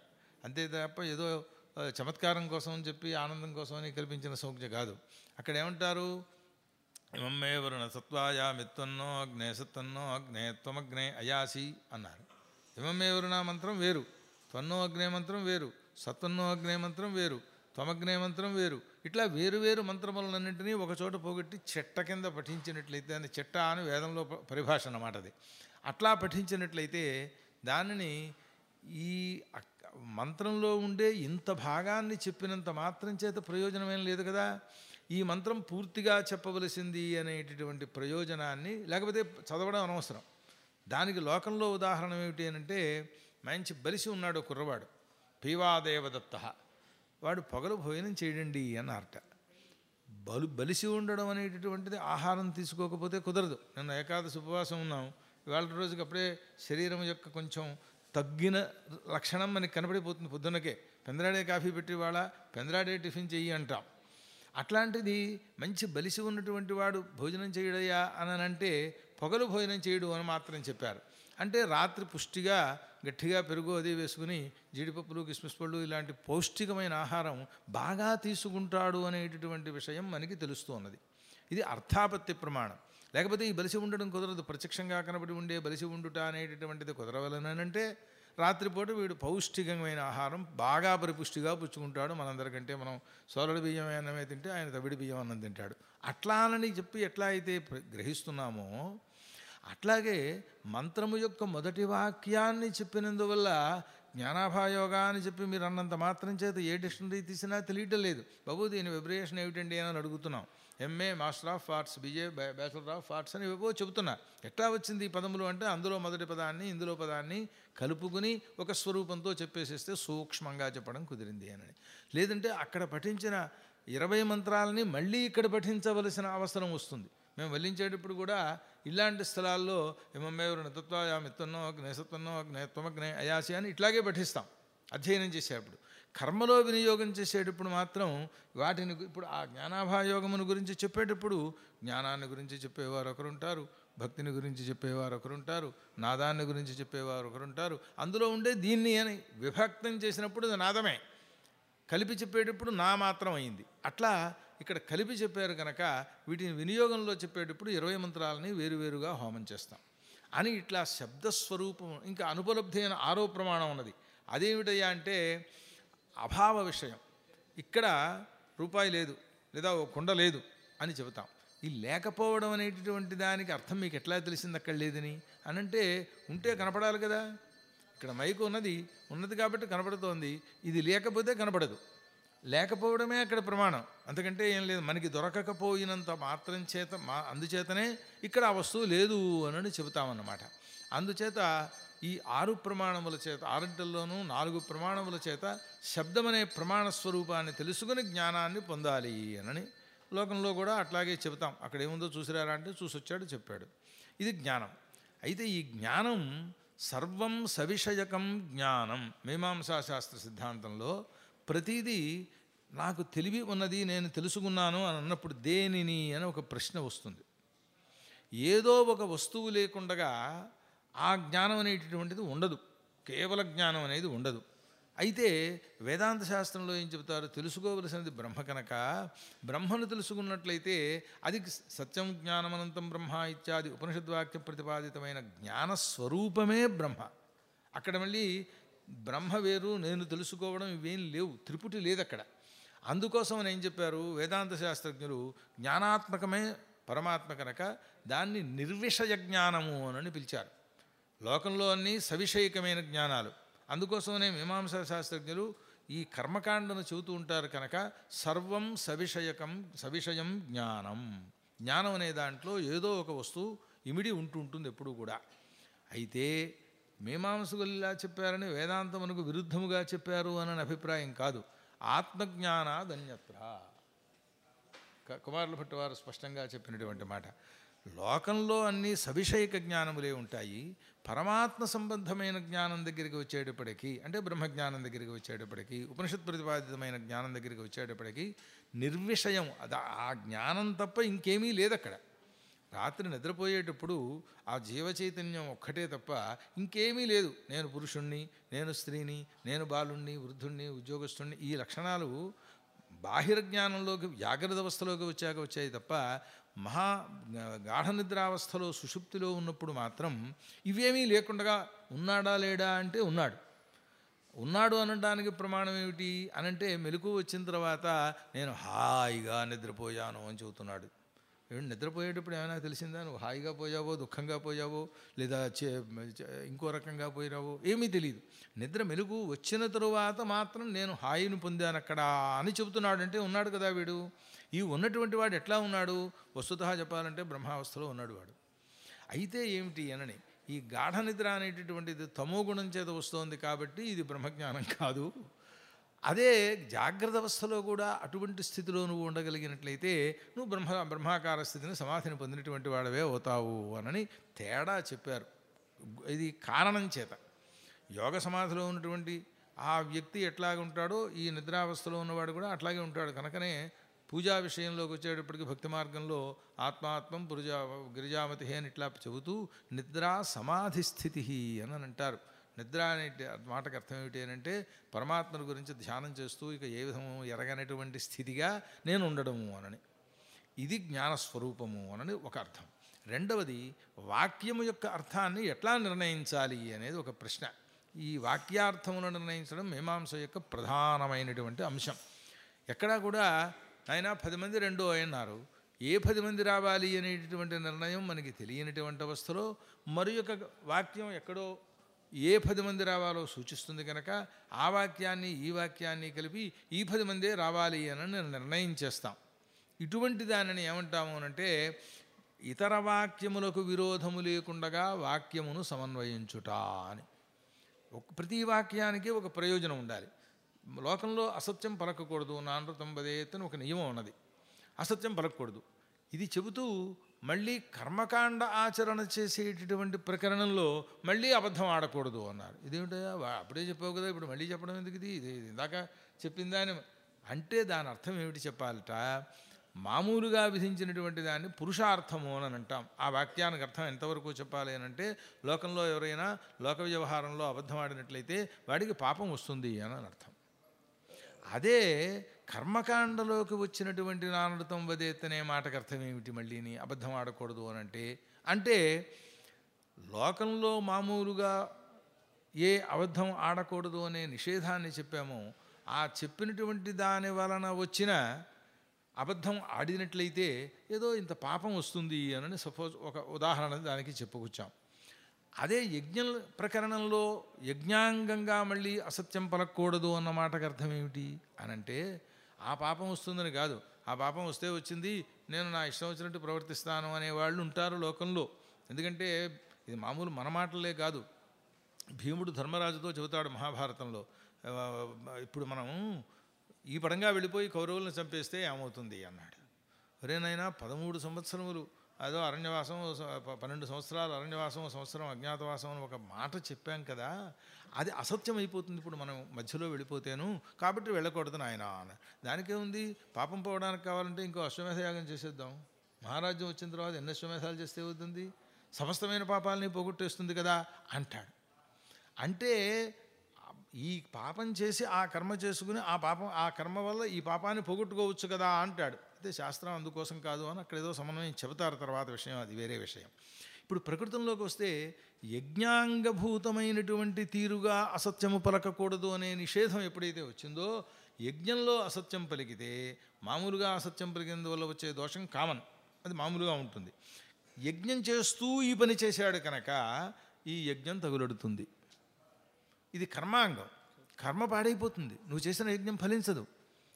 అంతే తప్ప ఏదో చమత్కారం కోసం అని చెప్పి ఆనందం కోసం అని కల్పించిన సౌజ్ఞ కాదు. అక్కడ ఏమంటారు? ఇమమ్మే వరుణ సత్వాయా మిత్వన్నో అగ్నే సత్తన్నో అగ్నే త్వమగ్నే అయాసి అన్నారు. ఇమమ్మే వరుణ మంత్రం వేరు. త్వన్నో అగ్నే మంత్రం వేరు. సత్వన్నో అగ్నే మంత్రం వేరు. త్వమగ్నే మంత్రం వేరు. ఇట్లా వేరు వేరు మంత్రములన్నింటినీ ఒక చోట పోగొట్టి చెట్ట కింద పఠించినట్లయితే అని చెట్ట అని వేదంలో పరిభాష అన్నమాట అది. అట్లా పఠించినట్లయితే దానిని ఈ మంత్రంలో ఉండే ఇంత భాగాన్ని చెప్పినంత మాత్రం చేత ప్రయోజనమేం లేదు కదా. ఈ మంత్రం పూర్తిగా చెప్పవలసింది అనేటటువంటి ప్రయోజనాన్ని లేకపోతే చదవడం అనవసరం. దానికి లోకంలో ఉదాహరణ ఏమిటి అని అంటే మంచి బలిసి ఉన్నాడు కుర్రవాడు పీవాదేవదత్త వాడు పొగలు భోజనం చేయడండి అన్నారట. బలు బలిసి ఉండడం అనేటటువంటిది ఆహారం తీసుకోకపోతే కుదరదు. నిన్న ఏకాదశి ఉపవాసం ఉన్నాం. ఇవాళ రోజుకి అప్పుడే శరీరం యొక్క కొంచెం తగ్గిన లక్షణం మనకి కనబడిపోతుంది పొద్దున్నకే. పెందరాడే కాఫీ పెట్టి వాళ్ళ పెందరాడే టిఫిన్ చెయ్యి అంటాం. అట్లాంటిది మంచి బలిసి ఉన్నటువంటి వాడు భోజనం చేయడయ్యా అని అంటే పొగలు భోజనం చేయడు అని మాత్రం చెప్పారు. అంటే రాత్రి పుష్టిగా గట్టిగా పెరుగు అది వేసుకుని జీడిపప్పులు కిస్మిస్ పళ్ళు ఇలాంటి పౌష్టికమైన ఆహారం బాగా తీసుకుంటాడు అనేటటువంటి విషయం మనకి తెలుస్తూ ఉన్నది. ఇది అర్థాపత్తి ప్రమాణం. లేకపోతే ఈ బలిసి ఉండడం కుదరదు. ప్రత్యక్షంగా కనబడి ఉండే బలిసి ఉండుట అనేటటువంటిది కుదరవలనంటే రాత్రిపూట వీడు పౌష్టికమైన ఆహారం బాగా పరిపుష్టిగా పుచ్చుకుంటాడు. మనందరికంటే మనం సోలడి బియ్యం అన్నమే తింటే ఆయన తవిడి బియ్యం అన్నం తింటాడు. అట్లా అని చెప్పి ఎట్లా అయితే ప్ర- గ్రహిస్తున్నామో అట్లాగే మంత్రము యొక్క మొదటి వాక్యాన్ని చెప్పినందువల్ల జ్ఞానాభాయోగా అని చెప్పి మీరు అన్నంత మాత్రం చేత ఏ డిక్షనరీ తీసినా తెలియటం లేదు. బాబు దీని విబ్రేషన్ ఏమిటండి అని అడుగుతున్నాం. MA master of arts BA bachelor of arts అని ఏవో చెబుతున్నా. ఎట్లా వచ్చింది ఈ పదములు అంటే అందులో మొదటి పదాన్ని ఇందులో పదాన్ని కలుపుకుని ఒక స్వరూపంతో చెప్పేసేస్తే సూక్ష్మంగా చెప్పడం కుదిరింది అని. లేదంటే అక్కడ పఠించిన ఇరవై మంత్రాలని మళ్ళీ ఇక్కడ పఠించవలసిన అవసరం వస్తుంది. మేము వల్లించేటప్పుడు కూడా ఇలాంటి స్థలాల్లో ఎమమ్మేవరు నితత్వాయా మిత్తున్నో అగ్నేసత్వన్నో అగ్నేత్వమగ్నే అయాసి అని ఇట్లాగే పఠిస్తాం. అధ్యయనం చేసేటప్పుడు. కర్మలో వినియోగం చేసేటప్పుడు మాత్రం వాటిని ఇప్పుడు ఆ జ్ఞానాభాయోగమును గురించి చెప్పేటప్పుడు జ్ఞానాన్ని గురించి చెప్పేవారు ఒకరుంటారు భక్తిని గురించి చెప్పేవారు ఒకరుంటారు నాదాన్ని గురించి చెప్పేవారు ఒకరుంటారు. అందులో ఉండే దీన్ని అని విభక్తం చేసినప్పుడు నాదమే. కలిపి చెప్పేటప్పుడు నా మాత్రం అయింది. అట్లా ఇక్కడ కలిపి చెప్పారు కనుక వీటిని వినియోగంలో చెప్పేటప్పుడు ఇరవై మంత్రాలని వేరువేరుగా హోమం చేస్తాం. అని ఇట్లా శబ్దస్వరూపం ఇంకా అనుపలబ్ధి అయిన ఆరో ప్రమాణం ఉన్నది. అదేమిటయ్యా అంటే అభావ విషయం. ఇక్కడ రూపాయి లేదు లేదా ఓ కుండ లేదు అని చెబుతాం. ఈ లేకపోవడం అనేటటువంటి దానికి అర్థం మీకు ఎట్లా తెలిసింది అక్కడ లేదని? అనంటే ఉంటే కనపడాలి కదా. ఇక్కడ మైకు ఉన్నది ఉన్నది కాబట్టి కనపడుతోంది. ఇది లేకపోతే కనపడదు. లేకపోవడమే అక్కడ ప్రమాణం. అందుకంటే ఏం లేదు. మనకి దొరకకపోయినంత మాత్రం చేత మా అందుచేతనే ఇక్కడ ఆ వస్తువు లేదు అని చెబుతామన్నమాట. అందుచేత ఈ ఆరు ప్రమాణముల చేత ఆరింటిల్లోనూ నాలుగు ప్రమాణముల చేత శబ్దమనే ప్రమాణ స్వరూపాన్ని తెలుసుకుని జ్ఞానాన్ని పొందాలి అనని లోకంలో కూడా అట్లాగే చెబుతాం. అక్కడ ఏముందో చూసిరారా అంటే చూసొచ్చాడు చెప్పాడు. ఇది జ్ఞానం. అయితే ఈ జ్ఞానం సర్వం సవిషయకం జ్ఞానం. మీమాంసాశాస్త్ర సిద్ధాంతంలో ప్రతిదీ నాకు తెలివి ఉన్నది నేను తెలుసుకున్నాను అని అన్నప్పుడు దేనిని అని ఒక ప్రశ్న వస్తుంది. ఏదో ఒక వస్తువు లేకుండగా ఆ జ్ఞానం అనేటటువంటిది ఉండదు. కేవల జ్ఞానం అనేది ఉండదు. అయితే వేదాంత శాస్త్రంలో ఏం చెబుతారు? తెలుసుకోవలసినది బ్రహ్మ కనుక బ్రహ్మను తెలుసుకున్నట్లయితే అది సత్యం జ్ఞానమనంతం బ్రహ్మ ఇత్యాది ఉపనిషద్వాక్య ప్రతిపాదితమైన జ్ఞాన స్వరూపమే బ్రహ్మ. అక్కడ మళ్ళీ బ్రహ్మ వేరు నేను తెలుసుకోవడం ఇవేం లేవు. త్రిపుటి లేదు అక్కడ అందుకోసం ఏం చెప్పారు? వేదాంత శాస్త్రజ్ఞులు జ్ఞానాత్మకమే పరమాత్మ కనుక దాన్ని నిర్విషయ జ్ఞానము అని పిలిచారు. లోకంలో అన్నీ సవిషయకమైన జ్ఞానాలు. అందుకోసమనే మీమాంసా శాస్త్రజ్ఞులు ఈ కర్మకాండను చెబుతూ ఉంటారు కనుక సర్వం సవిషయకం సవిషయం జ్ఞానం. జ్ఞానం అనే దాంట్లో ఏదో ఒక వస్తువు ఇమిడి ఉంటూ ఉంటుంది ఎప్పుడూ కూడా. అయితే మీమాంసకులు ఇలా చెప్పారని వేదాంతమునకు విరుద్ధముగా చెప్పారు అని అభిప్రాయం కాదు. ఆత్మజ్ఞానాదన్యత్ర క- కుమారుల భట్టు వారు స్పష్టంగా చెప్పినటువంటి మాట. లోకంలో అన్ని సవిషయక జ్ఞానములే ఉంటాయి. పరమాత్మ సంబంధమైన జ్ఞానం దగ్గరికి వచ్చేటప్పటికీ అంటే బ్రహ్మజ్ఞానం దగ్గరికి వచ్చేటప్పటికీ ఉపనిషత్ ప్రతిపాదితమైన జ్ఞానం దగ్గరికి వచ్చేటప్పటికీ నిర్విషయం. అది ఆ జ్ఞానం తప్ప ఇంకేమీ లేదు అక్కడ రాత్రి నిద్రపోయేటప్పుడు ఆ జీవ చైతన్యం ఒక్కటే తప్ప ఇంకేమీ లేదు. నేను పురుషుణ్ణి నేను స్త్రీని నేను బాలుణ్ణి వృద్ధుణ్ణి ఉద్యోగస్తుణ్ణి ఈ లక్షణాలు బాహిర జ్ఞానంలోకి జాగ్రత్త అవస్థలోకి వచ్చాక వచ్చాయి తప్ప మహా గాఢ నిద్రావస్థలో సుషుప్తిలో ఉన్నప్పుడు మాత్రం ఇవేమీ లేకుండా ఉన్నాడా లేడా అంటే ఉన్నాడు. ఉన్నాడు అనడానికి ప్రమాణం ఏమిటి అనంటే మెలకు వచ్చిన తర్వాత నేను హాయిగా నిద్రపోయాను అని చెబుతున్నాడు. ఏమిటి నిద్రపోయేటప్పుడు ఏమైనా తెలిసిందా? నువ్వు హాయిగా పోయావో దుఃఖంగా పోయావో లేదా చే- ఇంకో రకంగా పోయినావో? ఏమీ తెలియదు నిద్ర మెలుగు వచ్చిన తరువాత మాత్రం నేను హాయిని పొందాను అక్కడ అని చెబుతున్నాడంటే ఉన్నాడు కదా వీడు. ఈ ఉన్నటువంటి వాడు ఎట్లా ఉన్నాడు? వస్తుత చెప్పాలంటే బ్రహ్మావస్థలో ఉన్నాడు వాడు. అయితే ఏమిటి అనని ఈ గాఢ నిద్ర అనేటటువంటిది తమో గుణం చేత వస్తోంది కాబట్టి ఇది బ్రహ్మజ్ఞానం కాదు. అదే జాగ్రత్త అవస్థలో కూడా అటువంటి స్థితిలో నువ్వు ఉండగలిగినట్లయితే నువ్వు బ్రహ్మ బ్రహ్మాకార స్థితిని సమాధిని పొందినటువంటి వాడవే అవుతావు అనని తేడా చెప్పారు. ఇది కారణం చేత. యోగ సమాధిలో ఉన్నటువంటి ఆ వ్యక్తి ఎట్లాగ ఉంటాడో ఈ నిద్రావస్థలో ఉన్నవాడు కూడా అట్లాగే ఉంటాడు. కనుకనే పూజా విషయంలోకి వచ్చేటప్పటికి భక్తి మార్గంలో ఆత్మాత్మం పురుజా గిరిజామతి అని ఇట్లా చెబుతూ నిద్రా సమాధి స్థితి అని అని అంటారు. నిద్ర అనే మాటకు అర్థం ఏమిటి అని అంటే పరమాత్మను గురించి ధ్యానం చేస్తూ ఇక ఏ విధము ఎరగనటువంటి స్థితిగా నేను ఉండడము అనని. ఇది జ్ఞానస్వరూపము అనని ఒక అర్థం. రెండవది వాక్యము యొక్క అర్థాన్ని ఎట్లా నిర్ణయించాలి అనేది ఒక ప్రశ్న. ఈ వాక్యార్థమును నిర్ణయించడం మీమాంస యొక్క ప్రధానమైనటువంటి అంశం. ఎక్కడా కూడా ఆయన పది మంది రెండో అన్నారు. ఏ పది మంది రావాలి అనేటటువంటి నిర్ణయం మనకి తెలియనటువంటి అవస్థలో మరి యొక్క వాక్యం ఎక్కడో ఏ పది మంది రావాలో సూచిస్తుంది కనుక ఆ వాక్యాన్ని ఈ వాక్యాన్ని కలిపి ఈ పది మందే రావాలి అని నిర్ణయం చేస్తాం. ఇటువంటి దానిని ఏమంటాము అంటే ఇతర వాక్యములకు విరోధము లేకుండగా వాక్యమును సమన్వయించుట అని. ఒక ప్రతి వాక్యానికి ఒక ప్రయోజనం ఉండాలి. లోకంలో అసత్యం పలకకూడదు నానృతం వదేత్ అని ఒక నియమం ఉన్నది. అసత్యం పలకకూడదు. ఇది చెబుతూ మళ్ళీ కర్మకాండ ఆచరణ చేసేటటువంటి ప్రకరణంలో మళ్ళీ అబద్ధం ఆడకూడదు అన్నారు. ఇదేమిటయా అప్పుడే చెప్పావు కదా ఇప్పుడు మళ్ళీ చెప్పడం ఎందుకు ఇది? ఇది ఇది ఇందాక చెప్పిందా అని అంటే దాని అర్థం ఏమిటి చెప్పాలట? మామూలుగా విధించినటువంటి దాన్ని పురుషార్థము అని అంటాం. ఆ వాక్యానికి అర్థం ఎంతవరకు చెప్పాలి అని అంటే లోకంలో ఎవరైనా లోక వ్యవహారంలో అబద్ధం ఆడినట్లయితే వాడికి పాపం వస్తుంది అని అర్థం. అదే కర్మకాండలోకి వచ్చినటువంటి నానృతం వదేత్తనే మాటకు అర్థం ఏమిటి మళ్ళీని అబద్ధం ఆడకూడదు అని అంటే అంటే లోకంలో మామూలుగా ఏ అబద్ధం ఆడకూడదు అనే నిషేధాన్ని చెప్పామో ఆ చెప్పినటువంటి దాని వలన వచ్చిన అబద్ధం ఆడినట్లయితే ఏదో ఇంత పాపం వస్తుంది అని సపోజ్ ఒక ఉదాహరణ దానికి చెప్పుకొచ్చాం. అదే యజ్ఞ ప్రకరణంలో యజ్ఞాంగంగా మళ్ళీ అసత్యం పలకూడదు అన్న మాటకు అర్థం ఏమిటి అనంటే అంటే ఆ పాపం వస్తుందని కాదు. ఆ పాపం వస్తే వచ్చింది నేను నా ఇష్టం వచ్చినట్టు ప్రవర్తిస్తాను అనే వాళ్ళు ఉంటారు లోకంలో. ఎందుకంటే ఇది మామూలు మన మాటలే కాదు. భీముడు ధర్మరాజుతో చెబుతాడు మహాభారతంలో. ఇప్పుడు మనం ఈ పడంగా వెళ్ళిపోయి కౌరవులను చంపేస్తే ఏమవుతుంది అన్నాడు. ఒరేనైనా పదమూడు సంవత్సరములు అదో అరణ్యవాసం పన్నెండు సంవత్సరాలు అరణ్యవాసం సంవత్సరం అజ్ఞాతవాసం అని ఒక మాట చెప్పాం కదా అది అసత్యం అయిపోతుంది ఇప్పుడు మనం మధ్యలో వెళ్ళిపోతేను. కాబట్టి వెళ్ళకూడదు నాయన అని. దానికే ఉంది పాపం పోవడానికి కావాలంటే ఇంకో అశ్వమేధ యాగం చేసేద్దాం. మహారాజ్యం వచ్చిన తర్వాత ఎన్ని అశ్వమేధాలు చేస్తే అవుతుంది సమస్తమైన పాపాలని పోగొట్టేస్తుంది కదా అంటాడు. అంటే ఈ పాపం చేసి ఆ కర్మ చేసుకుని ఆ పాపం ఆ కర్మ వల్ల ఈ పాపాన్ని పోగొట్టుకోవచ్చు కదా అంటాడు. అయితే శాస్త్రం అందుకోసం కాదు అని అక్కడ ఏదో సమన్వయం చెబుతారు తర్వాత విషయం అది వేరే విషయం. ఇప్పుడు ప్రకృతంలోకి వస్తే యజ్ఞాంగభూతమైనటువంటి తీరుగా అసత్యము పలకకూడదు అనే నిషేధం ఎప్పుడైతే వచ్చిందో యజ్ఞంలో అసత్యం పలికితే మామూలుగా అసత్యం పలికినందువల్ల వచ్చే దోషం కామన్ అది మామూలుగా ఉంటుంది. యజ్ఞం చేస్తూ ఈ పని చేశాడు కనుక ఈ యజ్ఞం తగులడుతుంది. ఇది కర్మాంగం. కర్మ పాడైపోతుంది. నువ్వు చేసిన యజ్ఞం ఫలించదు.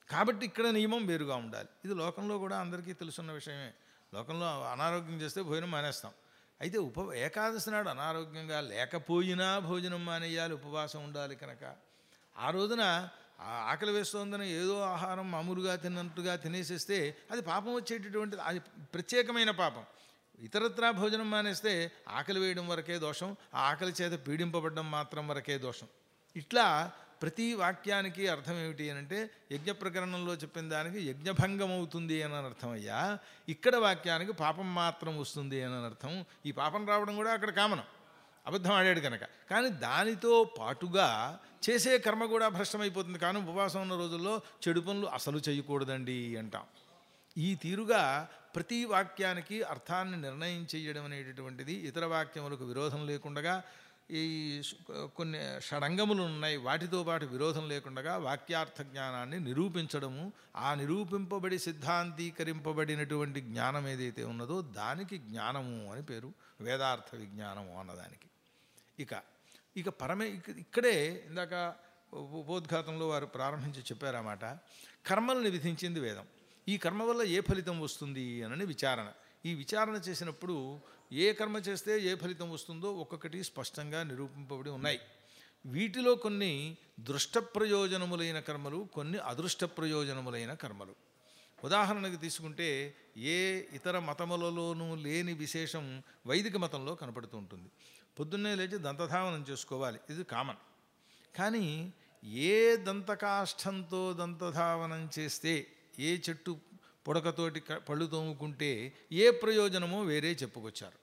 కాబట్టి ఇక్కడ నియమం వేరుగా ఉండాలి. ఇది లోకంలో కూడా అందరికీ తెలుసున్న విషయమే. లోకంలో అనారోగ్యం చేస్తే భోజనం మానేస్తాం. అయితే ఉప ఏకాదశి నాడు అనారోగ్యంగా లేకపోయినా భోజనం మానేయాలి ఉపవాసం ఉండాలి కనుక. ఆ రోజున ఆకలి వేస్తోందని ఏదో ఆహారం మామూలుగా తిన్నట్టుగా తినేసేస్తే అది పాపం వచ్చేటటువంటిది అది ప్రత్యేకమైన పాపం. ఇతరత్రా భోజనం మానేస్తే ఆకలి వేయడం వరకే దోషం ఆ ఆకలి చేత పీడింపబడడం మాత్రం వరకే దోషం. ఇట్లా ప్రతి వాక్యానికి అర్థం ఏమిటి అని అంటే యజ్ఞ ప్రకరణంలో చెప్పిన దానికి యజ్ఞభంగం అవుతుంది అని అర్థమయ్యా ఇక్కడ వాక్యానికి పాపం మాత్రం వస్తుంది అని అర్థం. ఈ పాపం రావడం కూడా అక్కడ కామనం. అబద్ధం ఆడాడు కనుక కానీ దానితో పాటుగా చేసే కర్మ కూడా భ్రష్టమైపోతుంది. కానీ ఉపవాసం ఉన్న రోజుల్లో చెడు పనులు అసలు చేయకూడదండి అంటాం. ఈ తీరుగా ప్రతి వాక్యానికి అర్థాన్ని నిర్ణయం చేయడం అనేటటువంటిది ఇతర వాక్యములకు విరోధం లేకుండగా ఈ కొన్ని షడంగములు ఉన్నాయి. వాటితో పాటు విరోధం లేకుండా వాక్యార్థ జ్ఞానాన్ని నిరూపించడము ఆ నిరూపింపబడి సిద్ధాంతీకరింపబడినటువంటి జ్ఞానం ఏదైతే ఉన్నదో దానికి జ్ఞానము అని పేరు వేదార్థ విజ్ఞానము అన్నదానికి. ఇక ఇక పరమే ఇక్కడే ఇందాక ఉపోద్ఘాతంలో వారు ప్రారంభించి చెప్పారన్నమాట. కర్మల్ని విధించింది వేదం. ఈ కర్మ వల్ల ఏ ఫలితం వస్తుంది? అనని విచారణ. ఈ విచారణ చేసినప్పుడు ఏ కర్మ చేస్తే ఏ ఫలితం వస్తుందో ఒక్కొక్కటి స్పష్టంగా నిరూపింపబడి ఉన్నాయి. వీటిలో కొన్ని దృష్ట ప్రయోజనములైన కర్మలు కొన్ని అదృష్ట ప్రయోజనములైన కర్మలు. ఉదాహరణకు తీసుకుంటే ఏ ఇతర మతములలోనూ లేని విశేషం వైదిక మతంలో కనపడుతూ ఉంటుంది. పొద్దున్నే లేచి దంతధావనం చేసుకోవాలి ఇది కామన్. కానీ ఏ దంతకాష్టంతో దంతధావనం చేస్తే ఏ చెట్టు పొడకతోటి పళ్ళు తోముకుంటే ఏ ప్రయోజనమో వేరే చెప్పుకొచ్చారు.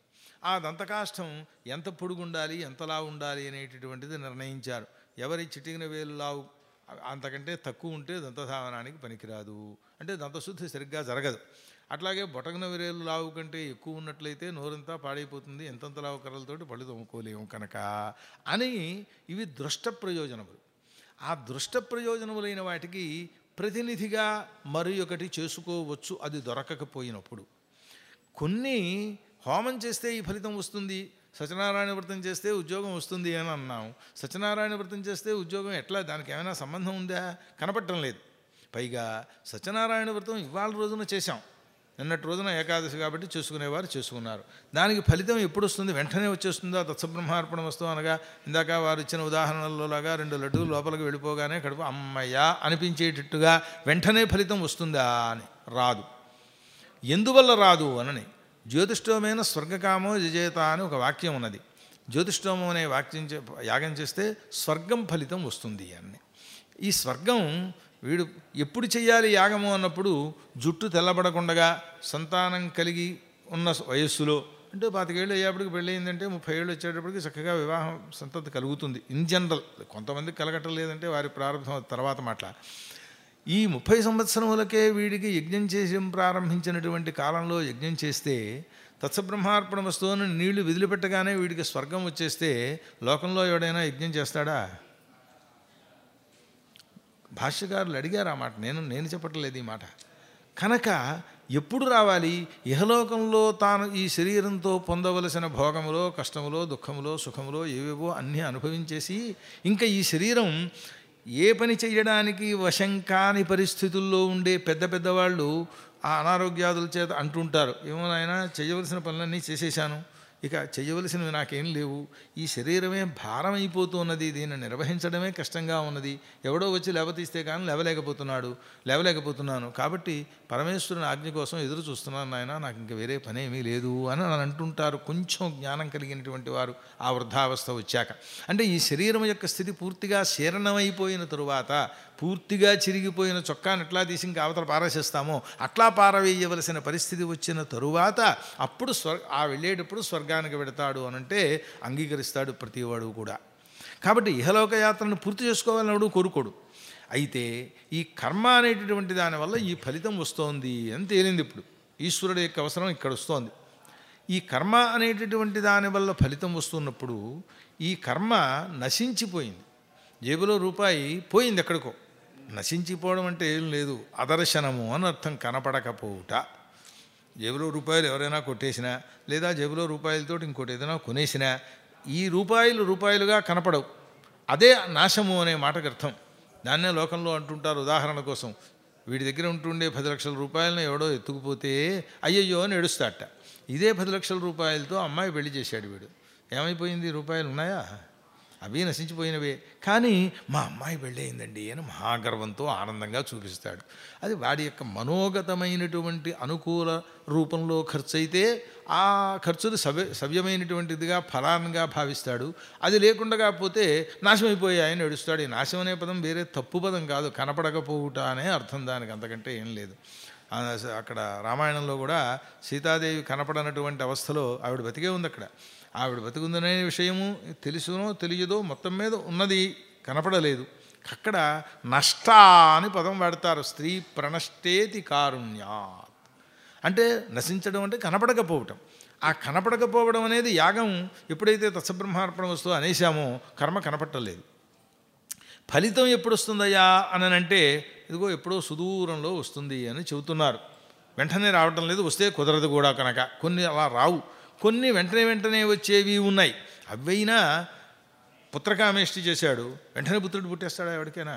ఆ దంతకాష్టం ఎంత పొడుగుండాలి ఎంతలా ఉండాలి అనేటటువంటిది నిర్ణయించారు. ఎవరి చిటికిన వేలు లావు అంతకంటే తక్కువ ఉంటే దంతధావనానికి పనికిరాదు. అంటే దంతశుద్ధి సరిగ్గా జరగదు. అట్లాగే బొటకన వేలు లావు కంటే ఎక్కువ ఉన్నట్లయితే నోరంతా పాడైపోతుంది ఎంతంత లావు కర్రలతోటి పళ్ళు తోముకోలేము కనుక అని ఇవి దృష్ట ప్రయోజనములు. ఆ దృష్ట ప్రయోజనములైన వాటికి ప్రతినిధిగా మరి ఒకటి చేసుకోవచ్చు అది దొరకకపోయినప్పుడు. కొన్ని హోమం చేస్తే ఈ ఫలితం వస్తుంది సత్యనారాయణ వ్రతం చేస్తే ఉద్యోగం వస్తుంది అని అన్నాం. సత్యనారాయణ వ్రతం చేస్తే ఉద్యోగం ఎట్లా దానికి ఏమైనా సంబంధం ఉందా? కనపడటం లేదు. పైగా సత్యనారాయణ వ్రతం ఇవాళ రోజున చేశాం. నిన్నటి రోజున ఏకాదశి కాబట్టి చేసుకునేవారు చేసుకున్నారు. దానికి ఫలితం ఎప్పుడు వస్తుంది వెంటనే వచ్చేస్తుందా? దత్సబ్రహ్మార్పణ వస్తువు అనగా ఇందాక వారు ఇచ్చిన ఉదాహరణల్లో లాగా రెండు లడ్డూలు లోపలికి వెళ్ళిపోగానే కడుపు అమ్మయ్యా అనిపించేటట్టుగా వెంటనే ఫలితం వస్తుందా అని. రాదు. ఎందువల్ల రాదు అనని. జ్యోతిష్టోమైన స్వర్గకామో విజేత అని ఒక వాక్యం ఉన్నది. జ్యోతిష్టోమం అనే వాక్యం చే యాగం చేస్తే స్వర్గం ఫలితం వస్తుంది అని. ఈ స్వర్గం వీడు ఎప్పుడు చేయాలి యాగము అన్నప్పుడు జుట్టు తెల్లబడకుండగా సంతానం కలిగి ఉన్న వయస్సులో అంటే పాతికేళ్ళు అయ్యేప్పటికి పెళ్ళయిందంటే ముప్పై ఏళ్ళు వచ్చేటప్పటికి చక్కగా వివాహం సంతతి కలుగుతుంది. ఇన్ జనరల్ కొంతమంది కలగటం లేదంటే వారి ప్రారంభం తర్వాత మాట్లా. ఈ ముప్పై సంవత్సరములకే వీడికి యజ్ఞం చేసి ప్రారంభించినటువంటి కాలంలో యజ్ఞం చేస్తే తత్సబ్రహ్మార్పణ వస్తువుని నీళ్ళు విదిలిపెట్టగానే వీడికి స్వర్గం వచ్చేస్తే లోకంలో ఎవడైనా యజ్ఞం చేస్తాడా? భాష్యకారులు అడిగారు ఆ మాట. నేను నేను చెప్పట్లేదు ఈ మాట. కనుక ఎప్పుడు రావాలి? ఇహలోకంలో తాను ఈ శరీరంతో పొందవలసిన భోగములో కష్టములో దుఃఖములో సుఖములో ఏవేవో అన్నీ అనుభవించేసి ఇంకా ఈ శరీరం ఏ పని చేయడానికి వశం కాని పరిస్థితుల్లో ఉండే పెద్ద పెద్దవాళ్ళు ఆ అనారోగ్యాదుల చేత అంటుంటారు. ఏమో నాయన చేయవలసిన పనులన్నీ చేసేశాను. ఇక చేయవలసినవి నాకేం లేవు. ఈ శరీరమే భారం అయిపోతున్నది దీన్ని నిర్వహించడమే కష్టంగా ఉన్నది. ఎవడో వచ్చి లేవతీస్తే కానీ లేవలేకపోతున్నాడు. లేవలేకపోతున్నాను. కాబట్టి పరమేశ్వరుని ఆజ్ఞ కోసం ఎదురు చూస్తున్నాను నాయన నాకు ఇంక వేరే పనేమీ లేదు అని అని అంటుంటారు. కొంచెం జ్ఞానం కలిగినటువంటి వారు ఆ వృద్ధావస్థ వచ్చాక. అంటే ఈ శరీరం యొక్క స్థితి పూర్తిగా శీర్ణమైపోయిన తరువాత పూర్తిగా చిరిగిపోయిన చొక్కాను ఎట్లా తీసి ఇంకా అవతల పారసేస్తామో అట్లా పారవేయవలసిన పరిస్థితి వచ్చిన తరువాత అప్పుడు స్వర్ ఆ వెళ్ళేటప్పుడు స్వర్గానికి వెడతాడు అనంటే అంగీకరిస్తాడు ప్రతివాడు కూడా. కాబట్టి ఇహలోక యాత్రను పూర్తి చేసుకోవాలన్నాడు కోరుకోడు. అయితే ఈ కర్మ అనేటటువంటి దానివల్ల ఈ ఫలితం వస్తోంది అని తేలింది ఇప్పుడు. ఈశ్వరుడు యొక్క అవసరం ఇక్కడ వస్తోంది. ఈ కర్మ అనేటటువంటి దాని వల్ల ఫలితం వస్తున్నప్పుడు ఈ కర్మ నశించిపోయింది. జేబులో రూపాయి పోయింది ఎక్కడికో. నశించిపోవడం అంటే ఏం లేదు అదర్శనము అని అర్థం కనపడకపోవుట. జేబులో రూపాయలు ఎవరైనా కొట్టేసినా లేదా జేబులో రూపాయలతో ఇంకోటి ఏదైనా కొనేసినా ఈ రూపాయలు రూపాయలుగా కనపడవు. అదే నాశము అనే మాటకు అర్థం. దాన్నే లోకంలో అంటుంటారు ఉదాహరణ కోసం. వీడి దగ్గర ఉంటుండే పది లక్షల రూపాయలను ఎవడో ఎత్తుకుపోతే అయ్యయ్యో అని ఏడుస్తాట ఇదే పది లక్షల రూపాయలతో అమ్మాయి పెళ్ళి చేశాడు వీడు. ఏమైపోయింది? రూపాయలు ఉన్నాయా అవి నశించిపోయినవే. కానీ మా అమ్మాయి పెళ్ళయిందండి అని మహాగర్వంతో ఆనందంగా చూపిస్తాడు. అది వాడి యొక్క మనోగతమైనటువంటి అనుకూల రూపంలో ఖర్చు అయితే ఆ ఖర్చులు సవ్య సవ్యమైనటువంటిదిగా ఫలానంగా భావిస్తాడు. అది లేకుండా పోతే నాశమైపోయాయని ఏడుస్తాడు. ఈ నాశం అనే పదం వేరే తప్పు పదం కాదు. కనపడకపోవుట అనే అర్థం దానికి అంతకంటే ఏం లేదు. అక్కడ రామాయణంలో కూడా సీతాదేవి కనపడనటువంటి అవస్థలో ఆవిడ బతికే ఉంది అక్కడ ఆవిడ బతికుందనే విషయము తెలుసునో తెలియదో మొత్తం మీద ఉన్నది కనపడలేదు. అక్కడ నష్ట అని పదం వాడతారు. స్త్రీ ప్రణష్టేతి కారుణ్యాత్. అంటే నశించడం అంటే కనపడకపోవటం. ఆ కనపడకపోవడం అనేది యాగం ఎప్పుడైతే తత్సబ్రహ్మార్పణ వస్తువు అనేసామో కర్మ కనపట్టలేదు. ఫలితం ఎప్పుడు వస్తుందయ్యా అని అంటే ఇదిగో ఎప్పుడో సుదూరంలో వస్తుంది అని చెబుతున్నారు. వెంటనే రావటం లేదు వస్తే కుదరదు కూడా కనుక. కొన్ని అలా రావు. కొన్ని వెంటనే వెంటనే వచ్చేవి ఉన్నాయి. అవైనా పుత్రకామేష్టి చేశాడు. వెంటనే పుత్రుడు పుట్టేస్తాడా ఎవరికైనా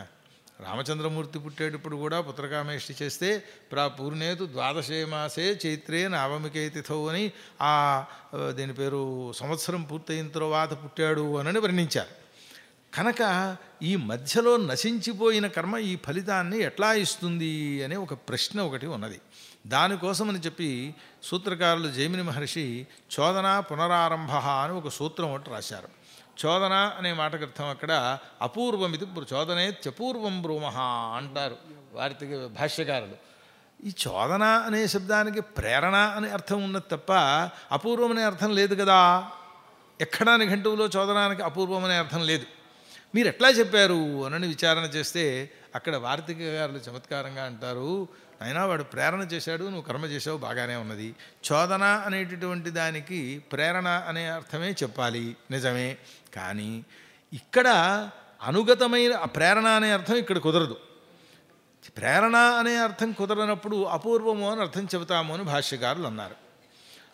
రామచంద్రమూర్తి పుట్టేటప్పుడు కూడా పుత్రకామేష్టి చేస్తే ప్రా పూర్ణేతు ద్వాదశే మాసే చైత్రే నావమికే తిథౌ అని ఆ ఆ, దీని పేరు సంవత్సరం పూర్తయిన తర్వాత పుట్టాడు అని వర్ణించారు. కనుక ఈ మధ్యలో నశించిపోయిన కర్మ ఈ ఫలితాన్ని ఎట్లా ఇస్తుంది అనే ఒక ప్రశ్న ఒకటి ఉన్నది. దానికోసమని చెప్పి సూత్రకారులు జైమిని మహర్షి చోదన పునరారంభ అని ఒక సూత్రం ఒకటి రాశారు. చోదన అనే మాటకు అర్థం అక్కడ అపూర్వం ఇది చోదనే త్యపూర్వం బ్రూమహ అంటారు వారికి భాష్యకారులు. ఈ చోదన అనే శబ్దానికి ప్రేరణ అనే అర్థం ఉన్నది తప్ప అపూర్వం అనే అర్థం లేదు కదా? ఎక్కడా నిఘంటువులో చోదనానికి అపూర్వం అనే అర్థం లేదు. మీరు ఎట్లా చెప్పారు? అనని విచారణ చేస్తే అక్కడ వార్తిక గారులు చమత్కారంగా అంటారు అయినా వాడు ప్రేరణ చేశాడు నువ్వు కర్మ చేసావు బాగానే ఉన్నది. చోదన అనేటటువంటి దానికి ప్రేరణ అనే అర్థమే చెప్పాలి. నిజమే. కానీ ఇక్కడ అనుగతమైన ప్రేరణ అనే అర్థం ఇక్కడ కుదరదు. ప్రేరణ అనే అర్థం కుదరనప్పుడు అపూర్వము అని అర్థం చెబుతాము అని భాష్యకారులు అన్నారు.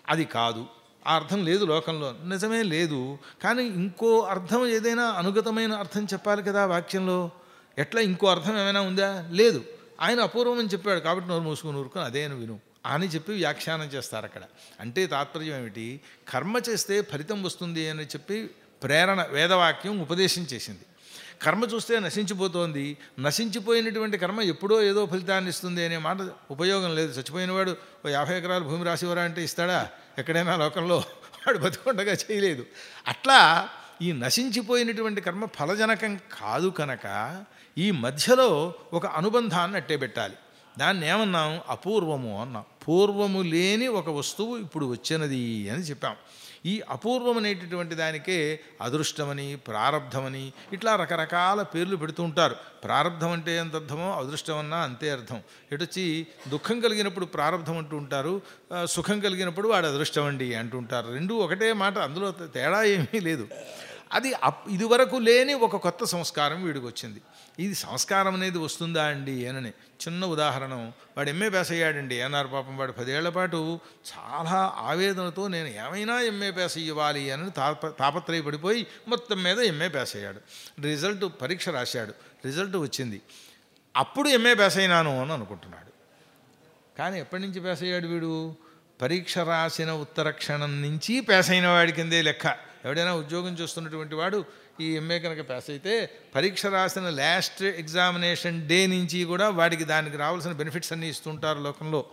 అది కాదు. ఆ అర్థం లేదు లోకంలో. నిజమే లేదు. కానీ ఇంకో అర్థం ఏదైనా అనుగతమైన అర్థం చెప్పాలి కదా వాక్యంలో? ఎట్లా ఇంకో అర్థం ఏమైనా ఉందా? లేదు. ఆయన అపూర్వం చెప్పాడు కాబట్టి నోరు మూసుకుని ఊరుకుని అదే విను అని చెప్పి వ్యాఖ్యానం చేస్తారు అక్కడ. అంటే తాత్పర్యం ఏమిటి? కర్మ చేస్తే ఫలితం వస్తుంది అని చెప్పి ప్రేరణ వేదవాక్యం ఉపదేశం చేసింది. కర్మ చూస్తే నశించిపోతోంది. నశించిపోయినటువంటి కర్మ ఎప్పుడో ఏదో ఫలితాన్ని ఇస్తుంది అనే మాట ఉపయోగం లేదు. చచ్చిపోయినవాడు ఓ యాభై ఎకరాలు భూమి రాసివరా అంటే ఇస్తాడా? ఎక్కడైనా లోకంలో వాడు బతుకుండగా చేయలేదు. అట్లా ఈ నశించిపోయినటువంటి కర్మ ఫలజనకం కాదు కనుక ఈ మధ్యలో ఒక అనుబంధాన్ని అట్టేబెట్టాలి. దాన్ని ఏమన్నాం? అపూర్వము అన్నాం. పూర్వము లేని ఒక వస్తువు ఇప్పుడు వచ్చినది అని చెప్పాం. ఈ అపూర్వం అనేటటువంటి దానికే అదృష్టమని ప్రారంధమని ఇట్లా రకరకాల పేర్లు పెడుతూ ఉంటారు. ప్రారంధం అంటే ఎంత అర్థమో అదృష్టం అన్నా అంతే అర్థం. ఎటొచ్చి దుఃఖం కలిగినప్పుడు ప్రారంధం అంటూ ఉంటారు సుఖం కలిగినప్పుడు వాడు అదృష్టం అండి అంటుంటారు రెండు ఒకటే మాట అందులో తేడా ఏమీ లేదు. అది అప్ ఇదివరకు లేని ఒక కొత్త సంస్కారం వీడికి వచ్చింది. ఇది సంస్కారం అనేది వస్తుందా అండి అనని చిన్న ఉదాహరణ. వాడు ఎంఏ పాస్ అయ్యాడండి. అన్నారు పాపం వాడు పదేళ్ళ పాటు చాలా ఆవేదనతో నేను ఏమైనా ఎంఏ పాస్ ఇవ్వాలి అని తాప తాపత్రయపడిపోయి మొత్తం మీద ఎంఏ పాస్ అయ్యాడు. రిజల్ట్ పరీక్ష రాశాడు. రిజల్ట్ వచ్చింది. అప్పుడు ఎంఏ పాస్ అయినాను అని అనుకుంటున్నాడు. కానీ ఎప్పటి నుంచి పాస్ అయ్యాడు వీడు? పరీక్ష రాసిన ఉత్తర క్షణం నుంచి పాస్ అయిన వాడి కిందే లెక్క. ఎవడైనా ఉద్యోగం చూస్తున్నటువంటి వాడు ఈ ఎంఏ కనుక పాస్ అయితే పరీక్ష రాసిన లాస్ట్ ఎగ్జామినేషన్ డే నుంచి కూడా వాడికి దానికి రావాల్సిన బెనిఫిట్స్ అన్నీ ఇస్తుంటారు లోకంలో.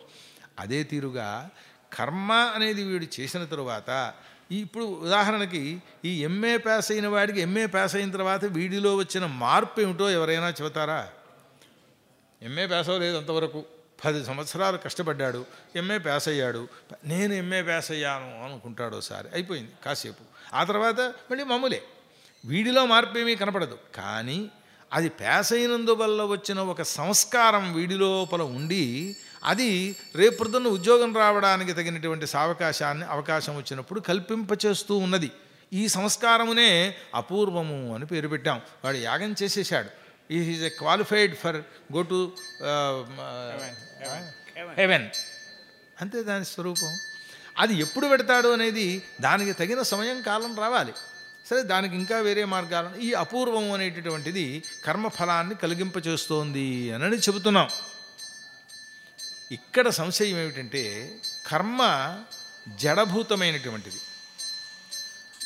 అదే తీరుగా కర్మ అనేది వీడు చేసిన తరువాత ఇప్పుడు ఉదాహరణకి ఈ ఎంఏ పాస్ అయిన వాడికి ఎంఏ పాస్ అయిన తర్వాత వీడిలో వచ్చిన మార్పు ఏమిటో ఎవరైనా చెబుతారా? ఎంఏ పాస్ అవ్వలేదు అంతవరకు. పది సంవత్సరాలు కష్టపడ్డాడు. ఎంఏ పాస్ అయ్యాడు. నేను ఎంఏ పాస్ అయ్యాను అనుకుంటాడు ఒకసారి అయిపోయింది. కాసేపు. ఆ తర్వాత మళ్ళీ మామూలే. వీడిలో మార్పు ఏమీ కనపడదు. కానీ అది పాస్ అయినందువల్ల వచ్చిన ఒక సంస్కారం వీడి లోపల ఉండి అది రేపొద్దున్న ఉద్యోగం రావడానికి తగినటువంటి సావకాశాన్ని అవకాశం వచ్చినప్పుడు కల్పింపచేస్తూ ఉన్నది. ఈ సంస్కారమునే అపూర్వము అని పేరు పెట్టాం. వాడు యాగం చేసేసాడు is a qualified for go to heaven అంతే దాని స్వరూపం. అది ఎప్పుడు పెడతాడు అనేది దానికి తగిన సమయం కాలం రావాలి. సరే దానికి ఇంకా వేరే మార్గాలను ఈ అపూర్వం అనేటటువంటిది కర్మఫలాన్ని కలిగింపచేస్తోంది అని చెబుతున్నాం. ఇక్కడ సంశయం ఏమిటంటే కర్మ జడభూతమైనటువంటిది.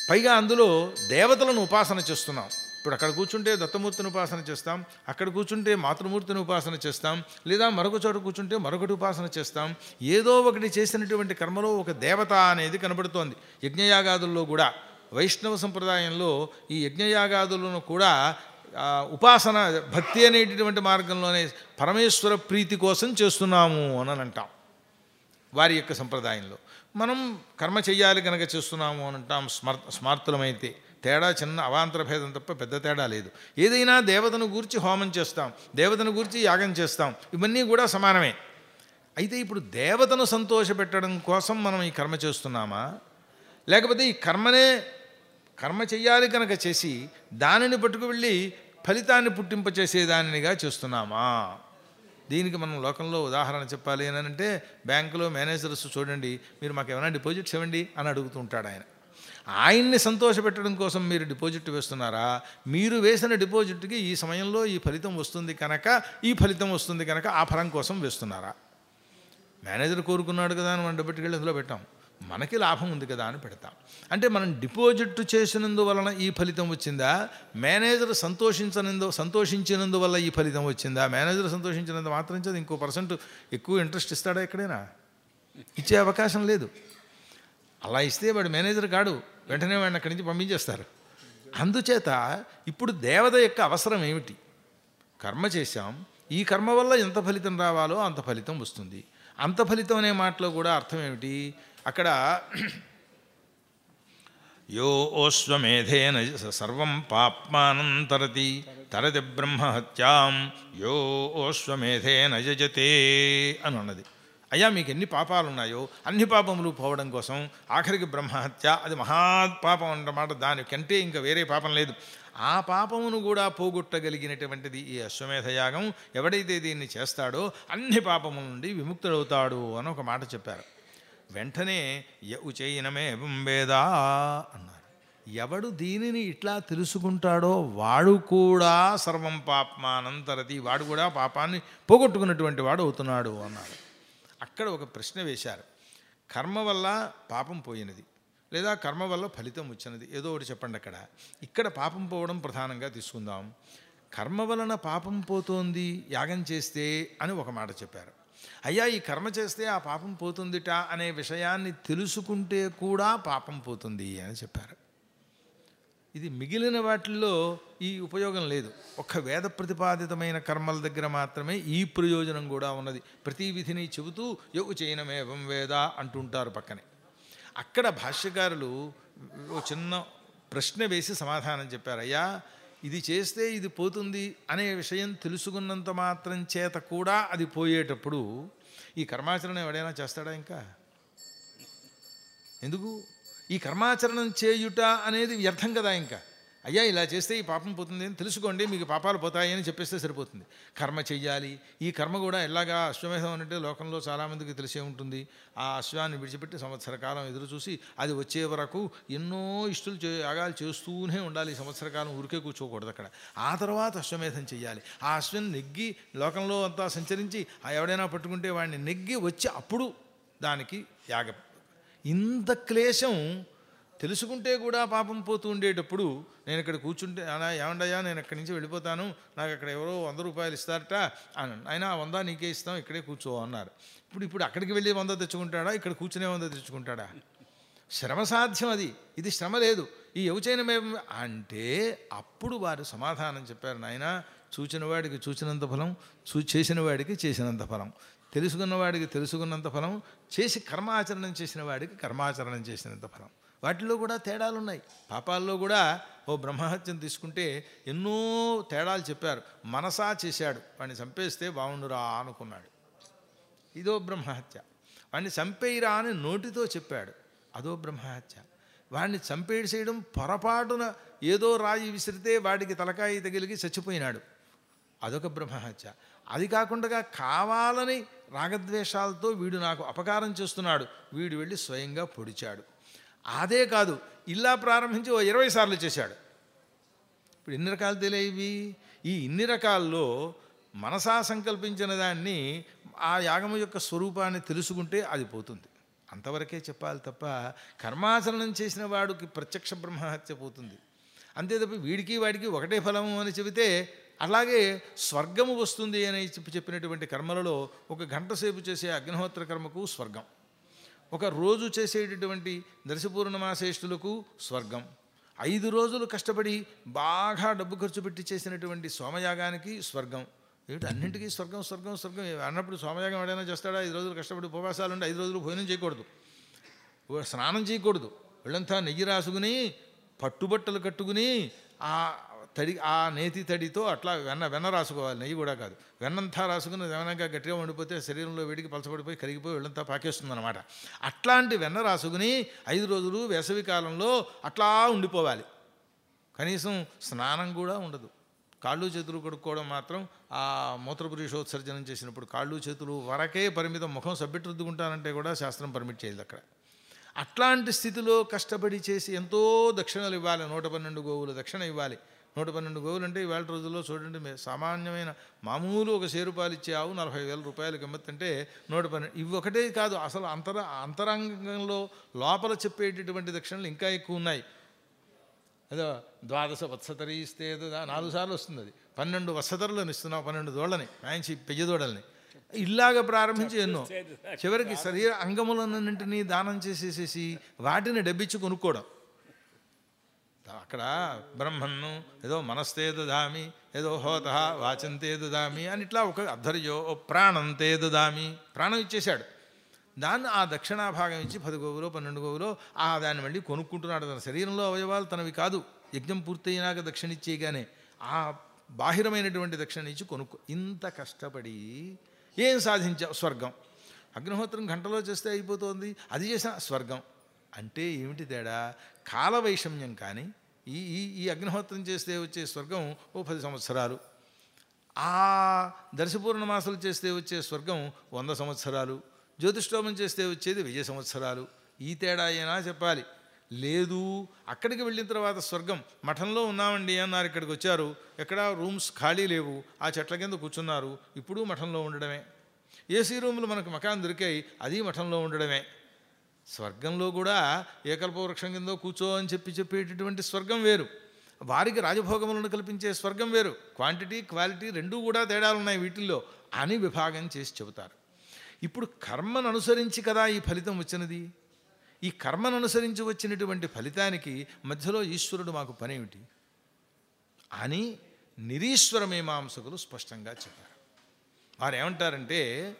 పైగా అందులో దేవతలను ఉపాసన చేస్తున్నాం. ఇప్పుడు అక్కడ కూర్చుంటే దత్తమూర్తిని ఉపాసన చేస్తాం అక్కడ కూర్చుంటే మాతృమూర్తిని ఉపాసన చేస్తాం లేదా మరొక చోట కూర్చుంటే మరొకటి ఉపాసన చేస్తాం. ఏదో ఒకటి చేసినటువంటి కర్మలో ఒక దేవత అనేది కనబడుతోంది. యజ్ఞయాగాదుల్లో కూడా వైష్ణవ సంప్రదాయంలో ఈ యజ్ఞయాగాదులను కూడా ఉపాసన భక్తి అనేటటువంటి మార్గంలోనే పరమేశ్వర ప్రీతి కోసం చేస్తున్నాము అని అంటాం. వారి యొక్క సంప్రదాయంలో. మనం కర్మ చెయ్యాలి కనుక చేస్తున్నాము అని అంటాం స్మార్ స్మార్తులమైతే. తేడా చిన్న అవాంతర భేదం తప్ప పెద్ద తేడా లేదు. ఏదైనా దేవతను గూర్చి హోమం చేస్తాం దేవతను గూర్చి యాగం చేస్తాం ఇవన్నీ కూడా సమానమే. అయితే ఇప్పుడు దేవతను సంతోషపెట్టడం కోసం మనం ఈ కర్మ చేస్తున్నామా? లేకపోతే ఈ కర్మనే కర్మ చెయ్యాలి కనుక చేసి దానిని పట్టుకు వెళ్ళి ఫలితాన్ని పుట్టింపచేసే దానినిగా చేస్తున్నామా? దీనికి మనం లోకంలో ఉదాహరణ చెప్పాలి అని అంటే బ్యాంకులో మేనేజర్స్ చూడండి మీరు మాకు ఏమైనా డిపాజిట్స్ ఇవ్వండి అని అడుగుతుంటాడు ఆయన. ఆయన్ని సంతోషపెట్టడం కోసం మీరు డిపాజిట్ వేస్తున్నారా? మీరు వేసిన డిపాజిట్కి ఈ సమయంలో ఈ ఫలితం వస్తుంది కనుక ఈ ఫలితం వస్తుంది కనుక ఆ ఫలం కోసం వేస్తున్నారా? మేనేజర్ కోరుకున్నాడు కదా అని మనం డబ్బెట్టుకెళ్ళి అందులో పెట్టాం. మనకి లాభం ఉంది కదా అని పెడతాం. అంటే మనం డిపాజిట్ చేసినందువలన ఈ ఫలితం వచ్చిందా? మేనేజర్ సంతోషించనందు సంతోషించినందువల్ల ఈ ఫలితం వచ్చిందా? మేనేజర్ సంతోషించినందు మాత్రం చేత ఇంకో పర్సెంట్ ఎక్కువ ఇంట్రెస్ట్ ఇస్తాడా ఎక్కడైనా? ఇచ్చే అవకాశం లేదు. అలా ఇస్తే వాడు మేనేజర్ కాడు. వెంటనే వాడిని అక్కడి నుంచి పంపించేస్తారు. అందుచేత ఇప్పుడు దేవత యొక్క అవసరం ఏమిటి? కర్మ చేశాం. ఈ కర్మ వల్ల ఎంత ఫలితం రావాలో అంత ఫలితం వస్తుంది. అంత ఫలితం అనే మాటలో కూడా అర్థం ఏమిటి? అక్కడ యో ఓశ్వమేధేన సర్వం పాప్మానం తరతి తరతి బ్రహ్మహత్యాం. యో ఓశ్వమేధేన యజతే అని అన్నది. అయ్యా మీకు ఎన్ని పాపాలు ఉన్నాయో అన్ని పాపములు పోవడం కోసం ఆఖరికి బ్రహ్మహత్య అది మహాపాపం అన్నమాట దానికంటే ఇంకా వేరే పాపం లేదు. ఆ పాపమును కూడా పోగొట్టగలిగినటువంటిది ఈ అశ్వమేధ యాగం. ఎవడైతే దీన్ని చేస్తాడో అన్ని పాపముల నుండి విముక్తుడవుతాడు అని ఒక మాట చెప్పారు. వెంటనే య ఉచైనమే వేదా అన్నారు. ఎవడు దీనిని ఇట్లా తెలుసుకుంటాడో వాడు కూడా సర్వం పాప్మానంతరతి వాడు కూడా పాపాన్ని పోగొట్టుకున్నటువంటి వాడు అవుతున్నాడు అన్నాడు అక్కడ ఒక ప్రశ్న వేశారు. కర్మ వల్ల పాపం పోయినది లేదా కర్మ వల్ల ఫలితం వచ్చినది? ఏదో ఒకటి చెప్పండి అక్కడ. ఇక్కడ పాపం పోవడం ప్రధానంగా తీసుకుందాం. కర్మ వలన పాపం పోతోంది యాగం చేస్తే అని ఒక మాట చెప్పారు. అయ్యా ఈ కర్మ చేస్తే ఆ పాపం పోతుందిట అనే విషయాన్ని తెలుసుకుంటే కూడా పాపం పోతుంది అని చెప్పారు. ఇది మిగిలిన వాటిల్లో ఈ ఉపయోగం లేదు. ఒక్క వేద ప్రతిపాదితమైన కర్మల దగ్గర మాత్రమే ఈ ప్రయోజనం కూడా ఉన్నది. ప్రతి విధిని చెబుతూ యోగు చేయనమేవం వేద అంటుంటారు పక్కనే. అక్కడ భాష్యకారులు ఓ చిన్న ప్రశ్న వేసి సమాధానం చెప్పారు. అయ్యా ఇది చేస్తే ఇది పోతుంది అనే విషయం తెలుసుకున్నంత మాత్రం చేత కూడా అది పోయేటప్పుడు ఈ కర్మాచరణ ఎవడైనా చేస్తాడా ఇంకా? ఎందుకు? ఈ కర్మాచరణం చేయుట అనేది వ్యర్థం కదా ఇంకా. అయ్యా ఇలా చేస్తే ఈ పాపం పోతుంది అని తెలుసుకోండి మీకు పాపాలు పోతాయి అని చెప్పేస్తే సరిపోతుంది. కర్మ చెయ్యాలి. ఈ కర్మ కూడా ఎలాగా అశ్వమేధం అంటే లోకంలో చాలామందికి తెలిసే ఉంటుంది. ఆ అశ్వాన్ని విడిచిపెట్టి సంవత్సర కాలం ఎదురు చూసి అది వచ్చే వరకు ఎన్నో ఇష్టలు చే యాగాలు చేస్తూనే ఉండాలి. ఈ సంవత్సర కాలం ఊరికే కూర్చోకూడదు అక్కడ. ఆ తర్వాత అశ్వమేధం చెయ్యాలి. ఆ అశ్వం నెగ్గి లోకంలో అంతా సంచరించి ఆ ఎవడైనా పట్టుకుంటే వాడిని నెగ్గి వచ్చి అప్పుడు దానికి యాగం. ఇంత క్లేశం తెలుసుకుంటే కూడా పాపం పోతూ ఉండేటప్పుడు నేను ఇక్కడ కూర్చుంటే అలా ఏమండయ్యా నేను ఇక్కడి నుంచి వెళ్ళిపోతాను. నాకు అక్కడ ఎవరో వంద రూపాయలు ఇస్తారట. అని ఆయన ఆ వంద నీకే ఇస్తాం ఇక్కడే కూర్చో అన్నారు. ఇప్పుడు ఇప్పుడు అక్కడికి వెళ్ళి వంద తెచ్చుకుంటాడా? ఇక్కడ కూర్చునే వంద తెచ్చుకుంటాడా? శ్రమ సాధ్యం అది. ఇది శ్రమ లేదు. ఈ యవచైనమేం అంటే అప్పుడు వారు సమాధానం చెప్పారు నాయన చూచిన వాడికి చూచినంత ఫలం చూ చేసిన వాడికి చేసినంత ఫలం. తెలుసుకున్నవాడికి తెలుసుకున్నంత ఫలం చేసి కర్మాచరణం చేసిన వాడికి కర్మాచరణం చేసినంత ఫలం. వాటిలో కూడా తేడాలు ఉన్నాయి పాపాల్లో కూడా ఓ బ్రహ్మహత్యం తీసుకుంటే ఎన్నో తేడాలు చెప్పారు. మనసా చేశాడు. వాడిని చంపేస్తే బాగుండురా అనుకున్నాడు. ఇదో బ్రహ్మహత్య. వాడిని చంపేయిరా అని నోటితో చెప్పాడు. అదో బ్రహ్మహత్య. వాడిని చంపేసేయడం పొరపాటున ఏదో రాయి విసిరితే వాడికి తలకాయి తగిలికి చచ్చిపోయినాడు. అదొక బ్రహ్మహత్య. అది కాకుండా కావాలని రాగద్వేషాలతో వీడు నాకు అపకారం చేస్తున్నాడు. వీడు వెళ్ళి స్వయంగా పొడిచాడు. అదే కాదు ఇలా ప్రారంభించి ఓ ఇరవై సార్లు చేశాడు. ఇప్పుడు ఎన్ని రకాలు తెలియవి ఈ ఇన్ని రకాల్లో మనసా సంకల్పించిన దాన్ని ఆ యాగము యొక్క స్వరూపాన్ని తెలుసుకుంటే అది పోతుంది. అంతవరకే చెప్పాలి తప్ప కర్మాచరణం చేసిన వాడికి ప్రత్యక్ష బ్రహ్మహత్య పోతుంది. అంతే తప్ప వీడికి వాడికి ఒకటే ఫలము అని చెబితే అలాగే స్వర్గము వస్తుంది అని చెప్పి చెప్పినటువంటి కర్మలలో ఒక గంట సేపు చేసే అగ్నిహోత్ర కర్మకు స్వర్గం. ఒక రోజు చేసేటటువంటి దర్శపూర్ణమాశేష్ఠులకు స్వర్గం. ఐదు రోజులు కష్టపడి బాగా డబ్బు ఖర్చు పెట్టి చేసినటువంటి సోమయాగానికి స్వర్గం. ఏమిటి అన్నింటికీ స్వర్గం స్వర్గం స్వర్గం? అన్నప్పుడు సోమయాగం ఎవడైనా చేస్తాడా? ఐదు రోజులు కష్టపడి ఉపవాసాలు ఉండి ఐదు రోజులు భోజనం చేయకూడదు. స్నానం చేయకూడదు. వీళ్ళంతా నెయ్యి రాసుకుని పట్టుబట్టలు కట్టుకుని ఆ తడి ఆ నేతి తడితో అట్లా వెన్న వెన్న రాసుకోవాలి. నెయ్యి కూడా కాదు. వెన్నంతా రాసుకుని వెనక గట్టిగా ఉండిపోతే శరీరంలో వేడికి పలసపడిపోయి కరిగిపోయి వెళ్ళంతా పాకేస్తుంది అనమాట అట్లాంటి వెన్న రాసుకుని ఐదు రోజులు వేసవి కాలంలో అట్లా ఉండిపోవాలి. కనీసం స్నానం కూడా ఉండదు. కాళ్ళు చేతులు కడుక్కోవడం మాత్రం ఆ మూత్రపురుషోత్సర్జనం చేసినప్పుడు కాళ్ళు చేతులు వరకే పరిమితం ముఖం సబ్బెట్టు రుద్దుకుంటానంటే కూడా శాస్త్రం పర్మిట్ చేయదు అక్కడ. అట్లాంటి స్థితిలో కష్టపడి చేసి ఎంతో దక్షిణలు ఇవ్వాలి. నూట పన్నెండు గోవులు దక్షిణ ఇవ్వాలి. నూట పన్నెండు గోవులు అంటే ఇవాళ రోజుల్లో చూడండి సామాన్యమైన మామూలు ఒక షేరుపాలు ఇచ్చే ఆవు నలభై వేల రూపాయలకి ఎమ్మతంటే నూట పన్నెండు. ఇవి ఒకటే కాదు అసలు అంతర అంతరంగంలో లోపల చెప్పేటటువంటి దక్షిణలు ఇంకా ఎక్కువ ఉన్నాయి ఏదో ద్వాదశ వత్సతరి ఇస్తే నాలుగు సార్లు వస్తుంది అది. పన్నెండు వత్సతరులను ఇస్తున్నావు పన్నెండు దోళ్ళని మంచి పెయ్య దూడల్ని. ఇలాగ ప్రారంభించి ఎన్నో. చివరికి శరీర అంగములన్నింటినీ దానం చేసేసేసి వాటిని డబ్బిచ్చి కొనుక్కోవడం. అక్కడ బ్రహ్మన్ను ఏదో మనస్తే దదామి ఏదో హోత వాచంతే దదామి అని ఇట్లా ఒక అధర్యో ఓ ప్రాణంతే దదామి ప్రాణం ఇచ్చేశాడు. దాన్ని ఆ దక్షిణా భాగం ఇచ్చి పది గోవులో పన్నెండు గోవులో ఆ దాన్ని మళ్ళీ కొనుక్కుంటున్నాడు. తన శరీరంలో అవయవాలు తనవి కాదు. యజ్ఞం పూర్తయినాక దక్షిణ ఇచ్చేయగానే ఆ బాహిరమైనటువంటి దక్షిణ ఇచ్చి కొనుక్కో. ఇంత కష్టపడి ఏం సాధించావు స్వర్గం? అగ్నిహోత్రం గంటలో చేస్తే అయిపోతుంది. అది చేసిన స్వర్గం. అంటే ఏమిటి తేడా? కాలవైషమ్యం కానీ ఈ ఈ ఈ అగ్నిహోత్రం చేస్తే వచ్చే స్వర్గం ఓ పది సంవత్సరాలు. ఆ దర్శపూర్ణమాసలు చేస్తే వచ్చే స్వర్గం వంద సంవత్సరాలు. జ్యోతిష్ఠోమం చేస్తే వచ్చేది వెయ్యి సంవత్సరాలు. ఈ తేడా అయినా చెప్పాలి. లేదు అక్కడికి వెళ్ళిన తర్వాత స్వర్గం మఠంలో ఉన్నామండి అన్నారు ఇక్కడికి వచ్చారు. ఎక్కడ రూమ్స్ ఖాళీ లేవు. ఆ చెట్ల కింద కూర్చున్నారు. ఇప్పుడు మఠంలో ఉండడమే. ఏసీ రూములు మనకు మకాన్ దొరికాయి అది మఠంలో ఉండడమే. స్వర్గంలో కూడా ఏకల్పవృక్షం కింద కూర్చో అని చెప్పి చెప్పేటటువంటి స్వర్గం వేరు. వారికి రాజభోగములను కల్పించే స్వర్గం వేరు. క్వాంటిటీ క్వాలిటీ రెండూ కూడా తేడాలు ఉన్నాయి వీటిల్లో అని విభాగం చేసి చెబుతారు. ఇప్పుడు కర్మను అనుసరించి కదా ఈ ఫలితం వచ్చినది? ఈ కర్మను అనుసరించి వచ్చినటువంటి ఫలితానికి మధ్యలో ఈశ్వరుడు మాకు పనేమిటి అని నిరీశ్వర మీమాంసకులు స్పష్టంగా చెప్పారు. వారు ఏమంటారంటే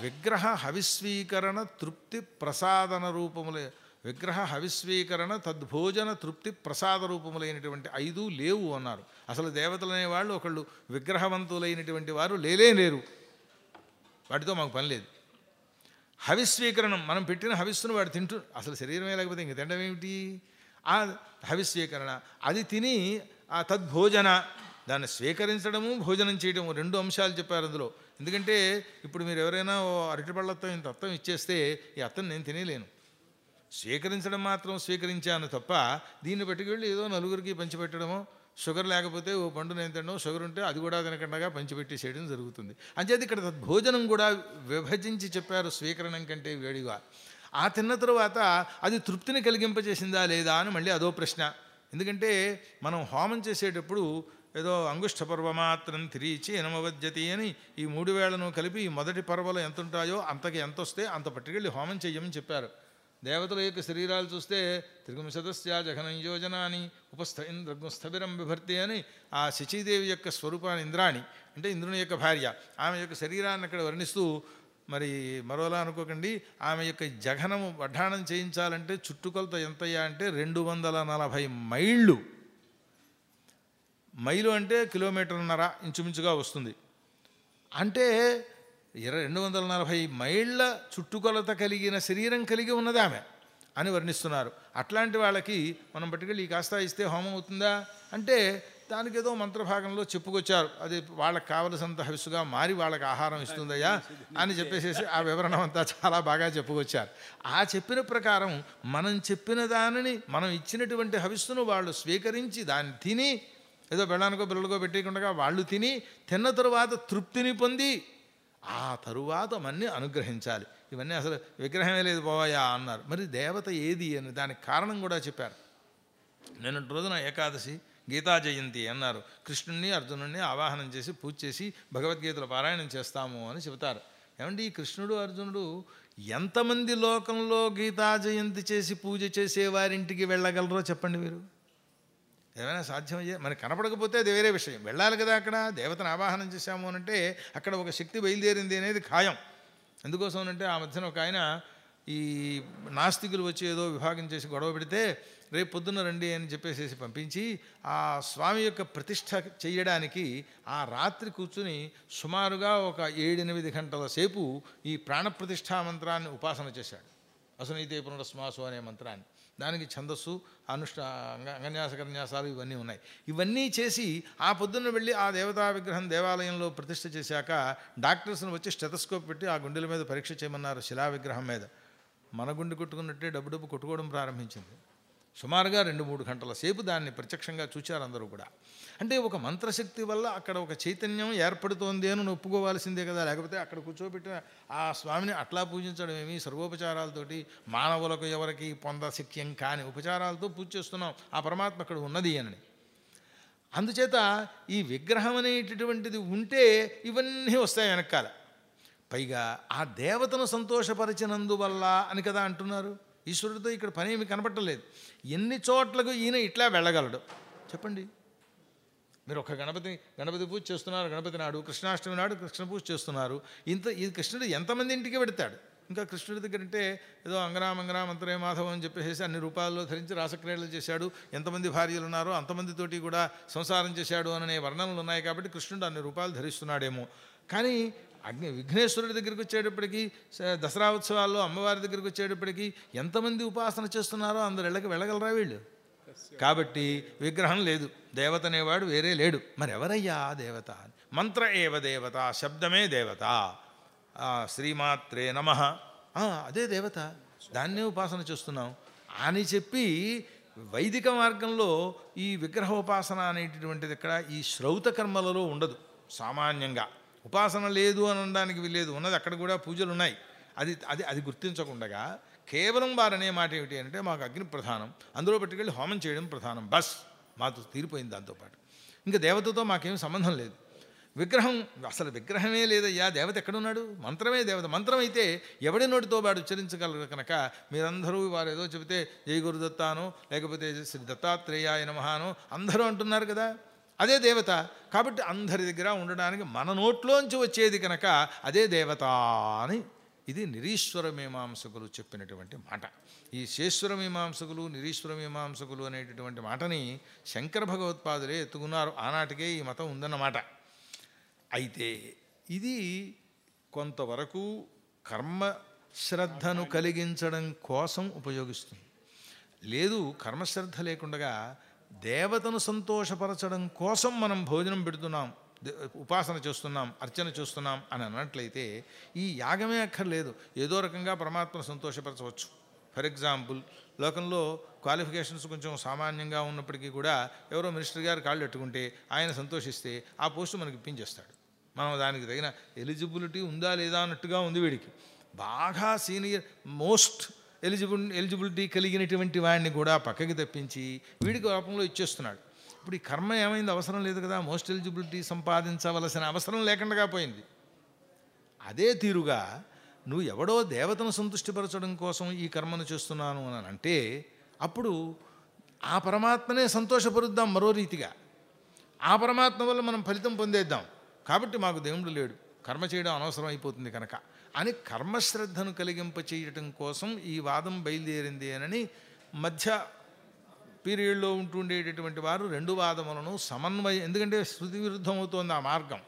విగ్రహ హవిస్వీకరణ తృప్తి ప్రసాదన రూపములే విగ్రహ హవిస్వీకరణ తద్భోజన తృప్తి ప్రసాద రూపములైనటువంటి ఐదు లేవు అన్నారు. అసలు దేవతలు అనేవాళ్ళు ఒకళ్ళు విగ్రహవంతులైనటువంటి వారు లేలే లేరు. వాటితో మాకు పని లేదు. హవిస్వీకరణం మనం పెట్టిన హవిస్సును వాడు తింటూ అసలు శరీరమే లేకపోతే ఇంక తినడం ఏమిటి? ఆ హవిస్వీకరణ అది తిని ఆ తద్భోజన దాన్ని స్వీకరించడము భోజనం చేయడము రెండు అంశాలు చెప్పారు అందులో. ఎందుకంటే ఇప్పుడు మీరు ఎవరైనా ఓ అరటిపళ్ళతో ఇంత అత్తం ఇచ్చేస్తే ఈ అత్తం నేను తినేలేను. స్వీకరించడం మాత్రం స్వీకరించాను తప్ప దీన్ని పట్టుకెళ్ళి ఏదో నలుగురికి పంచిపెట్టడమో షుగర్ లేకపోతే ఓ పండు నేను తినడం షుగర్ ఉంటే అది కూడా తినకుండా పంచిపెట్టేసేయడం జరుగుతుంది. అంచేది ఇక్కడ భోజనం కూడా విభజించి చెప్పారు స్వీకరణం కంటే వేడిగా. ఆ తిన్న తరువాత అది తృప్తిని కలిగింపజేసిందా లేదా అని మళ్ళీ అదో ప్రశ్న. ఎందుకంటే మనం హోమం చేసేటప్పుడు ఏదో అంగుష్ట పర్వమాత్రం తిరిచి ఎనమవద్యతి అని ఈ మూడు వేళను కలిపి ఈ మొదటి పర్వలు ఎంత ఉంటాయో అంతకి ఎంత వస్తే అంత పట్టుకెళ్ళి హోమం చెయ్యమని చెప్పారు. దేవతల యొక్క శరీరాలు చూస్తే త్రిగుమ సదస్య జఘనం యోజన అని ఉపస్థ ఇంద్రగుస్థవిరం విభర్తి అని ఆ శచీదేవి యొక్క స్వరూపాన్ని ఇంద్రాణి అంటే ఇంద్రుని యొక్క భార్య ఆమె యొక్క శరీరాన్ని అక్కడ వర్ణిస్తూ మరి మరోలా అనుకోకండి ఆమె యొక్క జఘనము వడ్డాణం చేయించాలంటే చుట్టుకొలత ఎంతయ్యా అంటే రెండు వందల నలభై మైళ్ళు. మైలు అంటే కిలోమీటర్న్నర ఇంచుమించుగా వస్తుంది. అంటే ఇరవై రెండు వందల నలభై మైళ్ళ చుట్టుకొలత కలిగిన శరీరం కలిగి ఉన్నది ఆమె అని వర్ణిస్తున్నారు. అట్లాంటి వాళ్ళకి మనం పట్టుకెళ్ళి ఈ కాస్త ఇస్తే హోమం అవుతుందా? అంటే దానికి ఏదో మంత్రభాగంలో చెప్పుకొచ్చారు. అది వాళ్ళకి కావలసినంత హవిస్సుగా మారి వాళ్ళకి ఆహారం ఇస్తుందయ్యా అని చెప్పేసేసి ఆ వివరణ అంతా చాలా బాగా చెప్పుకొచ్చారు. ఆ చెప్పిన ప్రకారం మనం చెప్పిన దానిని మనం ఇచ్చినటువంటి హవిస్సును వాళ్ళు స్వీకరించి దాన్ని తిని ఏదో బెళ్ళానికో బిల్లలకో పెట్టకుండా వాళ్ళు తిని తిన్న తరువాత తృప్తిని పొంది ఆ తరువాత మన్ని అనుగ్రహించాలి. ఇవన్నీ అసలు విగ్రహమే లేదు పోవాయా అన్నారు. మరి దేవత ఏది అని దానికి కారణం కూడా చెప్పారు. నిన్నటి రోజున ఏకాదశి గీతా జయంతి అన్నారు. కృష్ణుణ్ణి అర్జునుడిని ఆవాహనం చేసి పూజ చేసి భగవద్గీతలో పారాయణం చేస్తాము అని చెబుతారు. ఏమండి ఈ కృష్ణుడు అర్జునుడు ఎంతమంది లోకంలో గీతా జయంతి చేసి పూజ చేసే వారింటికి వెళ్ళగలరో చెప్పండి మీరు? ఏమైనా సాధ్యమయ్యే మరి కనపడకపోతే అది వేరే విషయం. వెళ్ళాలి కదా అక్కడ దేవతను ఆవాహనం చేశాము అనంటే అంటే అక్కడ ఒక శక్తి బయలుదేరింది అనేది ఖాయం. ఎందుకోసం అంటే ఆ మధ్యన ఒక ఆయన ఈ నాస్తికులు వచ్చి ఏదో విభాగం చేసి గొడవ పెడితే రేపు పొద్దున్న రండి అని చెప్పేసేసి పంపించి ఆ స్వామి యొక్క ప్రతిష్ట చేయడానికి ఆ రాత్రి కూర్చుని సుమారుగా ఒక ఏడెనిమిది గంటల సేపు ఈ ప్రాణప్రతిష్ఠా మంత్రాన్ని ఉపాసన చేశాడు. అసునైతే పునరస్మాసు అనే మంత్రాన్ని. దానికి ఛందస్సు అనుష్ఠా అంగన్యాస కన్యాసాలు ఇవన్నీ ఉన్నాయి. ఇవన్నీ చేసి ఆ పొద్దున్న వెళ్ళి ఆ దేవతా విగ్రహం దేవాలయంలో ప్రతిష్ఠ చేశాక డాక్టర్స్ని వచ్చి స్టెతస్కోప్ పెట్టి ఆ గుండెల మీద పరీక్ష చేయమన్నారు శిలా విగ్రహం మీద. మన గుండె కొట్టుకున్నట్టే డబ్బు డబ్బు కొట్టుకోవడం ప్రారంభించింది. సుమారుగా రెండు మూడు గంటల సేపు దాన్ని ప్రత్యక్షంగా చూచారు అందరూ కూడా. అంటే ఒక మంత్రశక్తి వల్ల అక్కడ ఒక చైతన్యం ఏర్పడుతోంది అని ఒప్పుకోవాల్సిందే కదా. లేకపోతే అక్కడ కూర్చోబెట్టిన ఆ స్వామిని అట్లా పూజించడం ఏమి? సర్వోపచారాలతోటి మానవులకు ఎవరికి పొందశక్యం కాని ఉపచారాలతో పూజ చేస్తున్నాం. ఆ పరమాత్మ అక్కడ ఉన్నది అని. అందుచేత ఈ విగ్రహం అనేటటువంటిది ఉంటే ఇవన్నీ వస్తాయి వెనకాల. పైగా ఆ దేవతను సంతోషపరిచినందువల్ల అని కదా అంటున్నారు. ఈశ్వరుడితో ఇక్కడ పని ఏమి కనపట్టలేదు ఎన్ని చోట్లకు ఈయన ఇట్లా వెళ్ళగలడు? చెప్పండి. మీరు ఒక గణపతి గణపతి పూజ చేస్తున్నారు గణపతి నాడు కృష్ణాష్టమి నాడు కృష్ణ పూజ చేస్తున్నారు. ఇంత ఇది కృష్ణుడు ఎంతమంది ఇంటికి పెడతాడు? ఇంకా కృష్ణుడి దగ్గర అంటే ఏదో అంగరామ అంగరామ అంతరే మాధవం అని చెప్పేసి అన్ని రూపాల్లో ధరించి రాసక్రీడలు చేశాడు. ఎంతమంది భార్యలు ఉన్నారో అంతమందితోటి కూడా సంసారం చేశాడు అనే వర్ణనలు ఉన్నాయి కాబట్టి కృష్ణుడు అన్ని రూపాయలు ధరిస్తున్నాడేమో. కానీ అగ్ని విఘ్నేశ్వరుడి దగ్గరికి వచ్చేటప్పటికి దసరా ఉత్సవాల్లో అమ్మవారి దగ్గరికి వచ్చేటప్పటికి ఎంతమంది ఉపాసన చేస్తున్నారో అందరు ఇళ్ళకి వెళ్ళగలరా వీళ్ళు? కాబట్టి విగ్రహం లేదు. దేవత అనేవాడు వేరే లేడు. మరి ఎవరయ్యా దేవత? మంత్ర ఏవ దేవత? శబ్దమే దేవత. శ్రీమాత్రే నమ. అదే దేవత. దాన్నే ఉపాసన చేస్తున్నాం. అని చెప్పి వైదిక మార్గంలో ఈ విగ్రహోపాసన అనేటటువంటిది ఇక్కడ ఈ శ్రౌత కర్మలలో ఉండదు. సామాన్యంగా. ఉపాసన లేదు అని అనడానికి లేదు ఉన్నది అక్కడ కూడా పూజలు ఉన్నాయి. అది అది అది గుర్తించకుండగా కేవలం వారనే మాట ఏమిటి అంటే మాకు అగ్ని ప్రధానం. అందులో పెట్టుకెళ్ళి హోమం చేయడం ప్రధానం. బస్. మాతో తీరిపోయింది దాంతోపాటు ఇంకా దేవతతో మాకేం సంబంధం లేదు. విగ్రహం అసలు విగ్రహమే లేదయ్యా. దేవత ఎక్కడున్నాడు? మంత్రమే దేవత. మంత్రం అయితే ఎవడి నోటితో వాడు ఉచ్చరించగలరు కనుక మీరందరూ వారు ఏదో చెబితే జై గురుదత్తానో లేకపోతే శ్రీ దత్తాత్రేయాయ నమహానో అందరూ అంటున్నారు కదా. అదే దేవత. కాబట్టి అందరి దగ్గర ఉండడానికి మన నోట్లోంచి వచ్చేది కనుక అదే దేవత అని ఇది నిరీశ్వర మీమాంసకులు చెప్పినటువంటి మాట. ఈ శేశ్వర మీమాంసకులు నిరీశ్వర మీమాంసకులు అనేటటువంటి మాటని శంకర భగవత్పాదులే ఎత్తుకున్నారు. ఆనాటికే ఈ మతం ఉందన్నమాట. అయితే ఇది కొంతవరకు కర్మ శ్రద్ధను కలిగించడం కోసం ఉపయోగిస్తుంది. లేదు కర్మశ్రద్ధ లేకుండా దేవతను సంతోషపరచడం కోసం మనం భోజనం పెడుతున్నాం ఉపాసన చేస్తున్నాం అర్చన చేస్తున్నాం అని అన్నట్లయితే ఈ యాగమే అక్కర్లేదు. ఏదో రకంగా పరమాత్మను సంతోషపరచవచ్చు. ఫర్ ఎగ్జాంపుల్ లోకంలో క్వాలిఫికేషన్స్ కొంచెం సామాన్యంగా ఉన్నప్పటికీ కూడా ఎవరో మినిస్టర్ గారు కాళ్ళు పెట్టుకుంటే ఆయన సంతోషిస్తే ఆ పోస్టు మనకి ఇప్పించేస్తాడు మనం దానికి తగిన ఎలిజిబిలిటీ ఉందా లేదా అన్నట్టుగా ఉంది వీడికి. బాగా సీనియర్ మోస్ట్ ఎలిజిబుల్ ఎలిజిబిలిటీ కలిగినటువంటి వాడిని కూడా పక్కకి తప్పించి వీడికి రూపంలో ఇచ్చేస్తున్నాడు. ఇప్పుడు ఈ కర్మ ఏమైంది? అవసరం లేదు కదా. మోస్ట్ ఎలిజిబిలిటీ సంపాదించవలసిన అవసరం లేకుండా పోయింది. అదే తీరుగా నువ్వు ఎవడో దేవతను సంతృష్టిపరచడం కోసం ఈ కర్మను చేస్తున్నాను అని అంటే అప్పుడు ఆ పరమాత్మనే సంతోషపరుద్దాం మరో రీతిగా. ఆ పరమాత్మ వల్ల మనం ఫలితం పొందేద్దాం. కాబట్టి మాకు దేవుడు లేడు. కర్మ చేయడం అనవసరం అయిపోతుంది కనుక. అని కర్మశ్రద్ధను కలిగింప చేయటం కోసం ఈ వాదం బయలుదేరింది అనని మధ్య పీరియడ్లో ఉంటుండేటటువంటి వారు రెండు వాదములను సమన్వయం ఎందుకంటే శృతి విరుద్ధమవుతోంది ఆ మార్గం.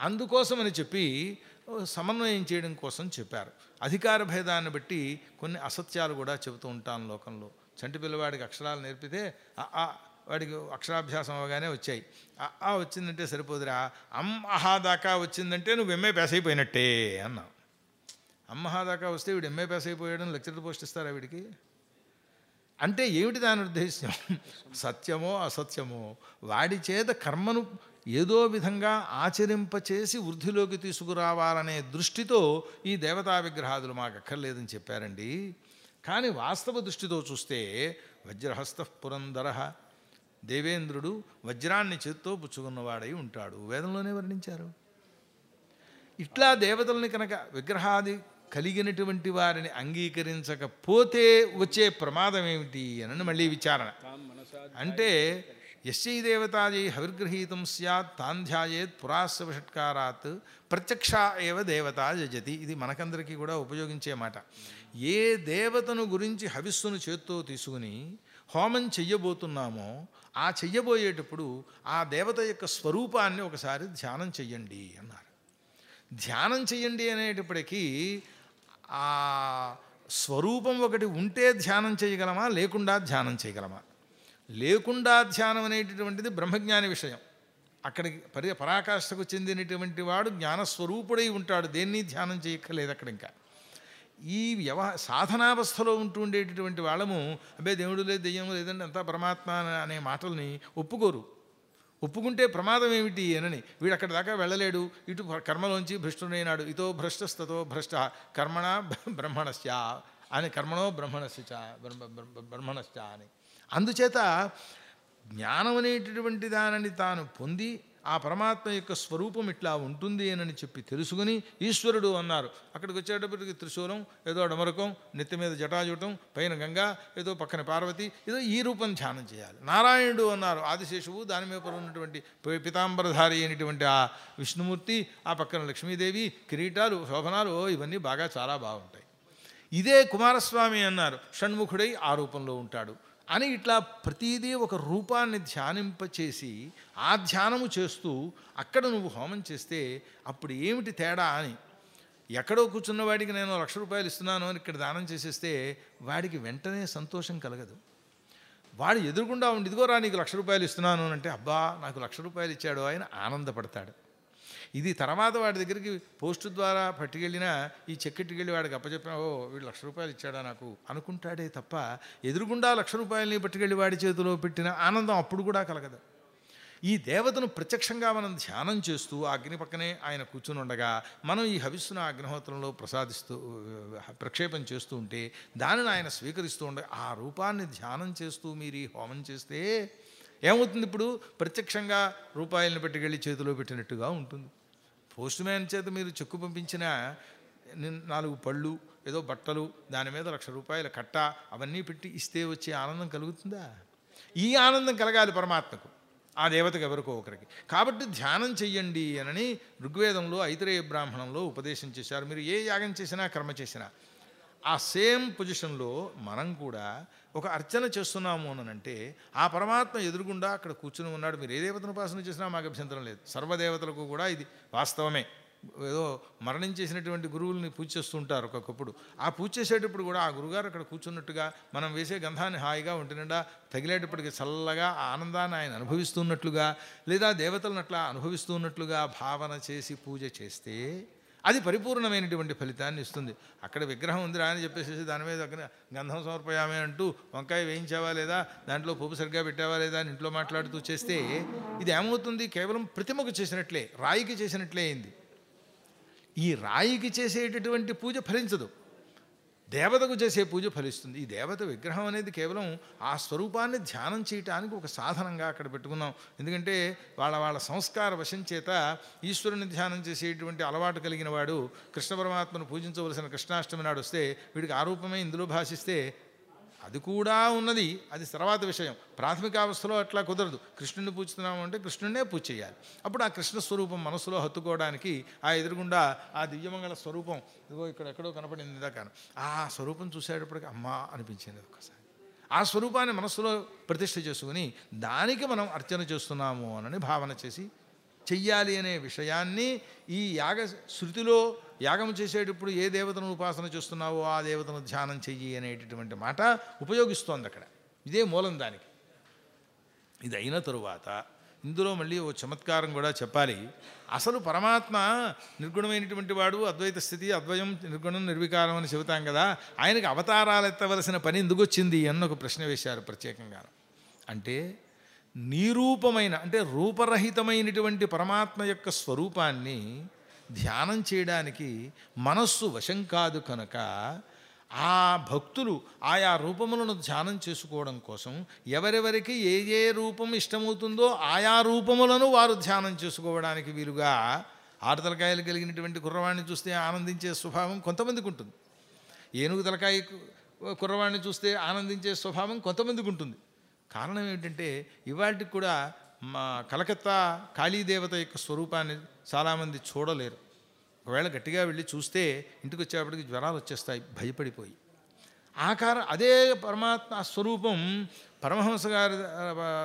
అందుకోసమని చెప్పి సమన్వయం చేయడం కోసం చెప్పారు. అధికార భేదాన్ని బట్టి కొన్ని అసత్యాలు కూడా చెబుతూ ఉంటాను లోకంలో. చంటి పిల్లవాడికి అక్షరాలు నేర్పితే వాడికి అక్షరాభ్యాసం అవగానే వచ్చాయి. ఆ వచ్చిందంటే సరిపోదురా. అమ్ దాకా వచ్చిందంటే నువ్వు ఎంఏ పాస్ అయిపోయినట్టే అన్నావు. అమ్మహా దాకా వస్తే వీడు ఎంఏ పాస్ అయిపోయాడని లెక్చర్ పోస్ట్ ఇస్తారా వీడికి? అంటే ఏమిటి దాని ఉద్దేశ్యం? సత్యమో అసత్యమో? వాడి చేత కర్మను ఏదో విధంగా ఆచరింపచేసి వృద్ధిలోకి తీసుకురావాలనే దృష్టితో ఈ దేవతా విగ్రహాదులు మాకు అక్కర్లేదని చెప్పారండి. కానీ వాస్తవ దృష్టితో చూస్తే వజ్రహస్త పురంధర దేవేంద్రుడు వజ్రాన్ని చేత్తో పుచ్చుకున్నవాడై ఉంటాడు. వేదంలోనే వర్ణించారు. ఇట్లా దేవతల్ని కనుక విగ్రహాది కలిగినటువంటి వారిని అంగీకరించకపోతే వచ్చే ప్రమాదం ఏమిటి అని మళ్ళీ విచారణ. అంటే ఎస్యై దేవతాజై హవిర్గృహీతం స్యాత్ తాన్ ధ్యాయేత్ పురాస్వ షట్కారాత్ ప్రత్యక్ష ఏవ దేవత జజతి ఇది మనకందరికీ కూడా ఉపయోగించే మాట. ఏ దేవతను గురించి హవిస్సును చేత్తో తీసుకుని హోమం చెయ్యబోతున్నామో ఆ చెయ్యబోయేటప్పుడు ఆ దేవత యొక్క స్వరూపాన్ని ఒకసారి ధ్యానం చెయ్యండి అన్నారు. ధ్యానం చెయ్యండి అనేటప్పటికీ ఆ స్వరూపం ఒకటి ఉంటే ధ్యానం చేయగలమా లేకుండా ధ్యానం చేయగలమా లేకుండా ధ్యానం అనేటటువంటిది బ్రహ్మజ్ఞాని విషయం. అక్కడికి పరి పరాకాష్ఠకు చెందినటువంటి వాడు జ్ఞానస్వరూపుడై ఉంటాడు. దేన్ని ధ్యానం చేయక్కర్లేదు అక్కడ ఇంకా. ఈ వ్యవ సాధనావస్థలో ఉంటూ ఉండేటటువంటి వాళ్ళము అబ్బే దేవుడు లేదు దెయ్యం లేదంటే అంతా పరమాత్మ అనే మాటల్ని ఒప్పుకోరు. ఒప్పుకుంటే ప్రమాదం ఏమిటి అనని వీడు అక్కడి దాకా వెళ్ళలేడు ఇటు కర్మలోంచి భ్రష్టునైనాడు ఇతో భ్రష్టస్తతో భ్రష్ట కర్మణ బ్రహ్మణశ్చ అని కర్మణో బ్రహ్మణశ్చ బ్రహ్మణశ్చ అని. అందుచేత జ్ఞానం అనేటటువంటి దానిని తాను పొంది ఆ పరమాత్మ యొక్క స్వరూపం ఇట్లా ఉంటుంది అని చెప్పి తెలుసుకుని ఈశ్వరుడు అన్నారు. అక్కడికి వచ్చేటప్పటికి త్రిశూలం ఏదో డమరకం నెత్తి మీద జటాజుటం పైన గంగా ఏదో పక్కన పార్వతి ఏదో ఈ రూపం ధ్యానం చేయాలి. నారాయణుడు అన్నారు ఆదిశేషువు దాని మీద ఉన్నటువంటి పితాంబరధారి అయినటువంటి ఆ విష్ణుమూర్తి ఆ పక్కన లక్ష్మీదేవి కిరీటాలు శోభనాలు ఓ ఇవన్నీ బాగా చాలా బాగుంటాయి. ఇదే కుమారస్వామి అన్నారు షణ్ముఖుడై ఆ రూపంలో ఉంటాడు. అని ఇట్లా ప్రతిదీ ఒక రూపాన్ని ధ్యానింపచేసి ఆ ధ్యానము చేస్తూ అక్కడ నువ్వు హోమం చేస్తే అప్పుడు ఏమిటి తేడా అని. ఎక్కడో కూర్చున్న వాడికి నేను లక్ష రూపాయలు ఇస్తున్నాను అని ఇక్కడ దానం చేసేస్తే వాడికి వెంటనే సంతోషం కలగదు. వాడు ఎదురుగుండా ఉండి ఇదిగోరా నీకు లక్ష రూపాయలు ఇస్తున్నాను అంటే అబ్బా నాకు లక్ష రూపాయలు ఇచ్చాడు ఆయన ఆనందపడతాడు. ఇది తర్వాత వాడి దగ్గరికి పోస్టు ద్వారా పట్టుకెళ్ళినా ఈ చెక్కెట్టుకెళ్ళి వాడికి అప్పచెప్పిన ఓ వీడు లక్ష రూపాయలు ఇచ్చాడా నాకు అనుకుంటాడే తప్ప ఎదురుగుండా లక్ష రూపాయలని పట్టుకెళ్ళి వాడి చేతిలో పెట్టిన ఆనందం అప్పుడు కూడా కలగదు. ఈ దేవతను ప్రత్యక్షంగా మనం ధ్యానం చేస్తూ అగ్ని పక్కనే ఆయన కూర్చుని ఉండగా మనం ఈ హవిస్సును అగ్నిహోత్రంలో ప్రసాదిస్తూ ప్రక్షేపం చేస్తూ ఉంటే దానిని ఆయన స్వీకరిస్తూ ఉండగా ఆ రూపాన్ని ధ్యానం చేస్తూ మీరు ఈ హోమం చేస్తే ఏమవుతుంది ఇప్పుడు? ప్రత్యక్షంగా రూపాయలను పెట్టుకెళ్ళి చేతిలో పెట్టినట్టుగా ఉంటుంది. పోస్ట్ మ్యాన్ చేత మీరు చెక్కు పంపించిన నాలుగు పళ్ళు ఏదో బట్టలు దాని మీద లక్ష రూపాయల కట్ట అవన్నీ పెట్టి ఇస్తే వచ్చే ఆనందం కలుగుతుందా? ఈ ఆనందం కలగాలి పరమాత్మకు ఆ దేవతకు ఎవరికో ఒకరికి. కాబట్టి ధ్యానం చెయ్యండి అనని ఋగ్వేదంలో ఐతరేయ బ్రాహ్మణంలో ఉపదేశం చేశారు. మీరు ఏ యాగం చేసినా కర్మ చేసినా. ఆ సేమ్ పొజిషన్లో మనం కూడా ఒక అర్చన చేస్తున్నాము అని అంటే ఆ పరమాత్మ ఎదురుగుండా అక్కడ కూర్చుని ఉన్నాడు. మీరు ఏ దేవతను ఉపాసన చేసినా మాకు అభ్యంతరం లేదు. సర్వదేవతలకు కూడా ఇది వాస్తవమే. ఏదో మరణించేసినటువంటి గురువుల్ని పూజ చేస్తుంటారు ఒక్కొక్కప్పుడు ఆ పూజ చేసేటప్పుడు కూడా ఆ గురుగారు అక్కడ కూర్చున్నట్టుగా మనం వేసే గంధాన్ని హాయిగా ఒంటి నిండా తగిలేటప్పటికి చల్లగా ఆ ఆనందాన్ని ఆయన అనుభవిస్తున్నట్లుగా లేదా దేవతలను అట్లా అనుభవిస్తున్నట్లుగా భావన చేసి పూజ చేస్తే అది పరిపూర్ణమైనటువంటి ఫలితాన్ని ఇస్తుంది. అక్కడ విగ్రహం ఉందిరా అని చెప్పేసి దాని మీద గంధం సమర్పయామే అంటూ వంకాయ వేయించావా లేదా? దాంట్లో పోపు సరిగ్గా పెట్టావా లేదా అని ఇంట్లో మాట్లాడుతూ చేస్తే ఇది ఏమవుతుంది? కేవలం ప్రతిమకు చేసినట్లే రాయికి చేసినట్లే అయింది. ఈ రాయికి చేసేటటువంటి పూజ ఫలించదు. దేవతకు చేసే పూజ ఫలిస్తుంది. ఈ దేవత విగ్రహం అనేది కేవలం ఆ స్వరూపాన్ని ధ్యానం చేయటానికి ఒక సాధనంగా అక్కడ పెట్టుకున్నాం. ఎందుకంటే వాళ్ళ వాళ్ళ సంస్కార వశం చేత ఈశ్వరుని ధ్యానం చేసేటువంటి అలవాటు కలిగిన వాడు కృష్ణ పరమాత్మను పూజించవలసిన కృష్ణాష్టమి నాడు వస్తే వీడికి ఆ రూపమే ఇందులో భాషిస్తే అది కూడా ఉన్నది. అది తర్వాత విషయం. ప్రాథమిక అవస్థలో అట్లా కుదరదు. కృష్ణుడిని పూజిస్తున్నాము అంటే కృష్ణుడినే పూజ చేయాలి. అప్పుడు ఆ కృష్ణ స్వరూపం మనసులో హత్తుకోవడానికి ఆ ఎదురుగుండా ఆ దివ్యమంగళ స్వరూపం ఇదిగో ఇక్కడ ఎక్కడో కనపడింది ఇందాక ఆ స్వరూపం చూసేటప్పటికి అమ్మా అనిపించింది ఒకసారి ఆ స్వరూపాన్ని మనస్సులో ప్రతిష్ఠ చేసుకుని దానికి మనం అర్చన చేస్తున్నాము అని భావన చేసి చెయ్యాలి అనే విషయాన్ని ఈ యాగ శృతిలో యాగం చేసేటప్పుడు ఏ దేవతను ఉపాసన చేస్తున్నావో ఆ దేవతను ధ్యానం చెయ్యి అనేటటువంటి మాట ఉపయోగిస్తోంది అక్కడ. ఇదే మూలం దానికి. ఇది అయిన తరువాత ఇందులో మళ్ళీ ఓ చమత్కారం కూడా చెప్పాలి. అసలు పరమాత్మ నిర్గుణమైనటువంటి వాడు అద్వైత స్థితి అద్వయం నిర్గుణం నిర్వికారం అని చెబుతాం కదా ఆయనకి అవతారాలు ఎత్తవలసిన పని ఎందుకు వచ్చింది అన్న ఒక ప్రశ్న వేశారు ప్రత్యేకంగా అంటే నిరూపమైన అంటే రూపరహితమైనటువంటి పరమాత్మ యొక్క స్వరూపాన్ని ధ్యానం చేయడానికి మనస్సు వశం కాదు కనుక ఆ భక్తులు ఆయా రూపములను ధ్యానం చేసుకోవడం కోసం ఎవరెవరికి ఏ ఏ రూపం ఇష్టమవుతుందో ఆయా రూపములను వారు ధ్యానం చేసుకోవడానికి వీలుగా ఆరు తలకాయలు కలిగినటువంటి కుర్రవాణ్ణి చూస్తే ఆనందించే స్వభావం కొంతమందికి ఉంటుంది. ఏనుగు తలకాయ కు- కుర్రవాణ్ణి చూస్తే ఆనందించే స్వభావం కొంతమందికి ఉంటుంది. కారణం ఏమిటంటే ఇవాటికి కూడా మా కలకత్తా కాళీదేవత యొక్క స్వరూపాన్ని చాలామంది చూడలేరు. ఒకవేళ గట్టిగా వెళ్ళి చూస్తే ఇంటికి వచ్చేప్పటికి జ్వరాలు వచ్చేస్తాయి భయపడిపోయి. ఆకార అదే పరమాత్మ స్వరూపం పరమహంస గారు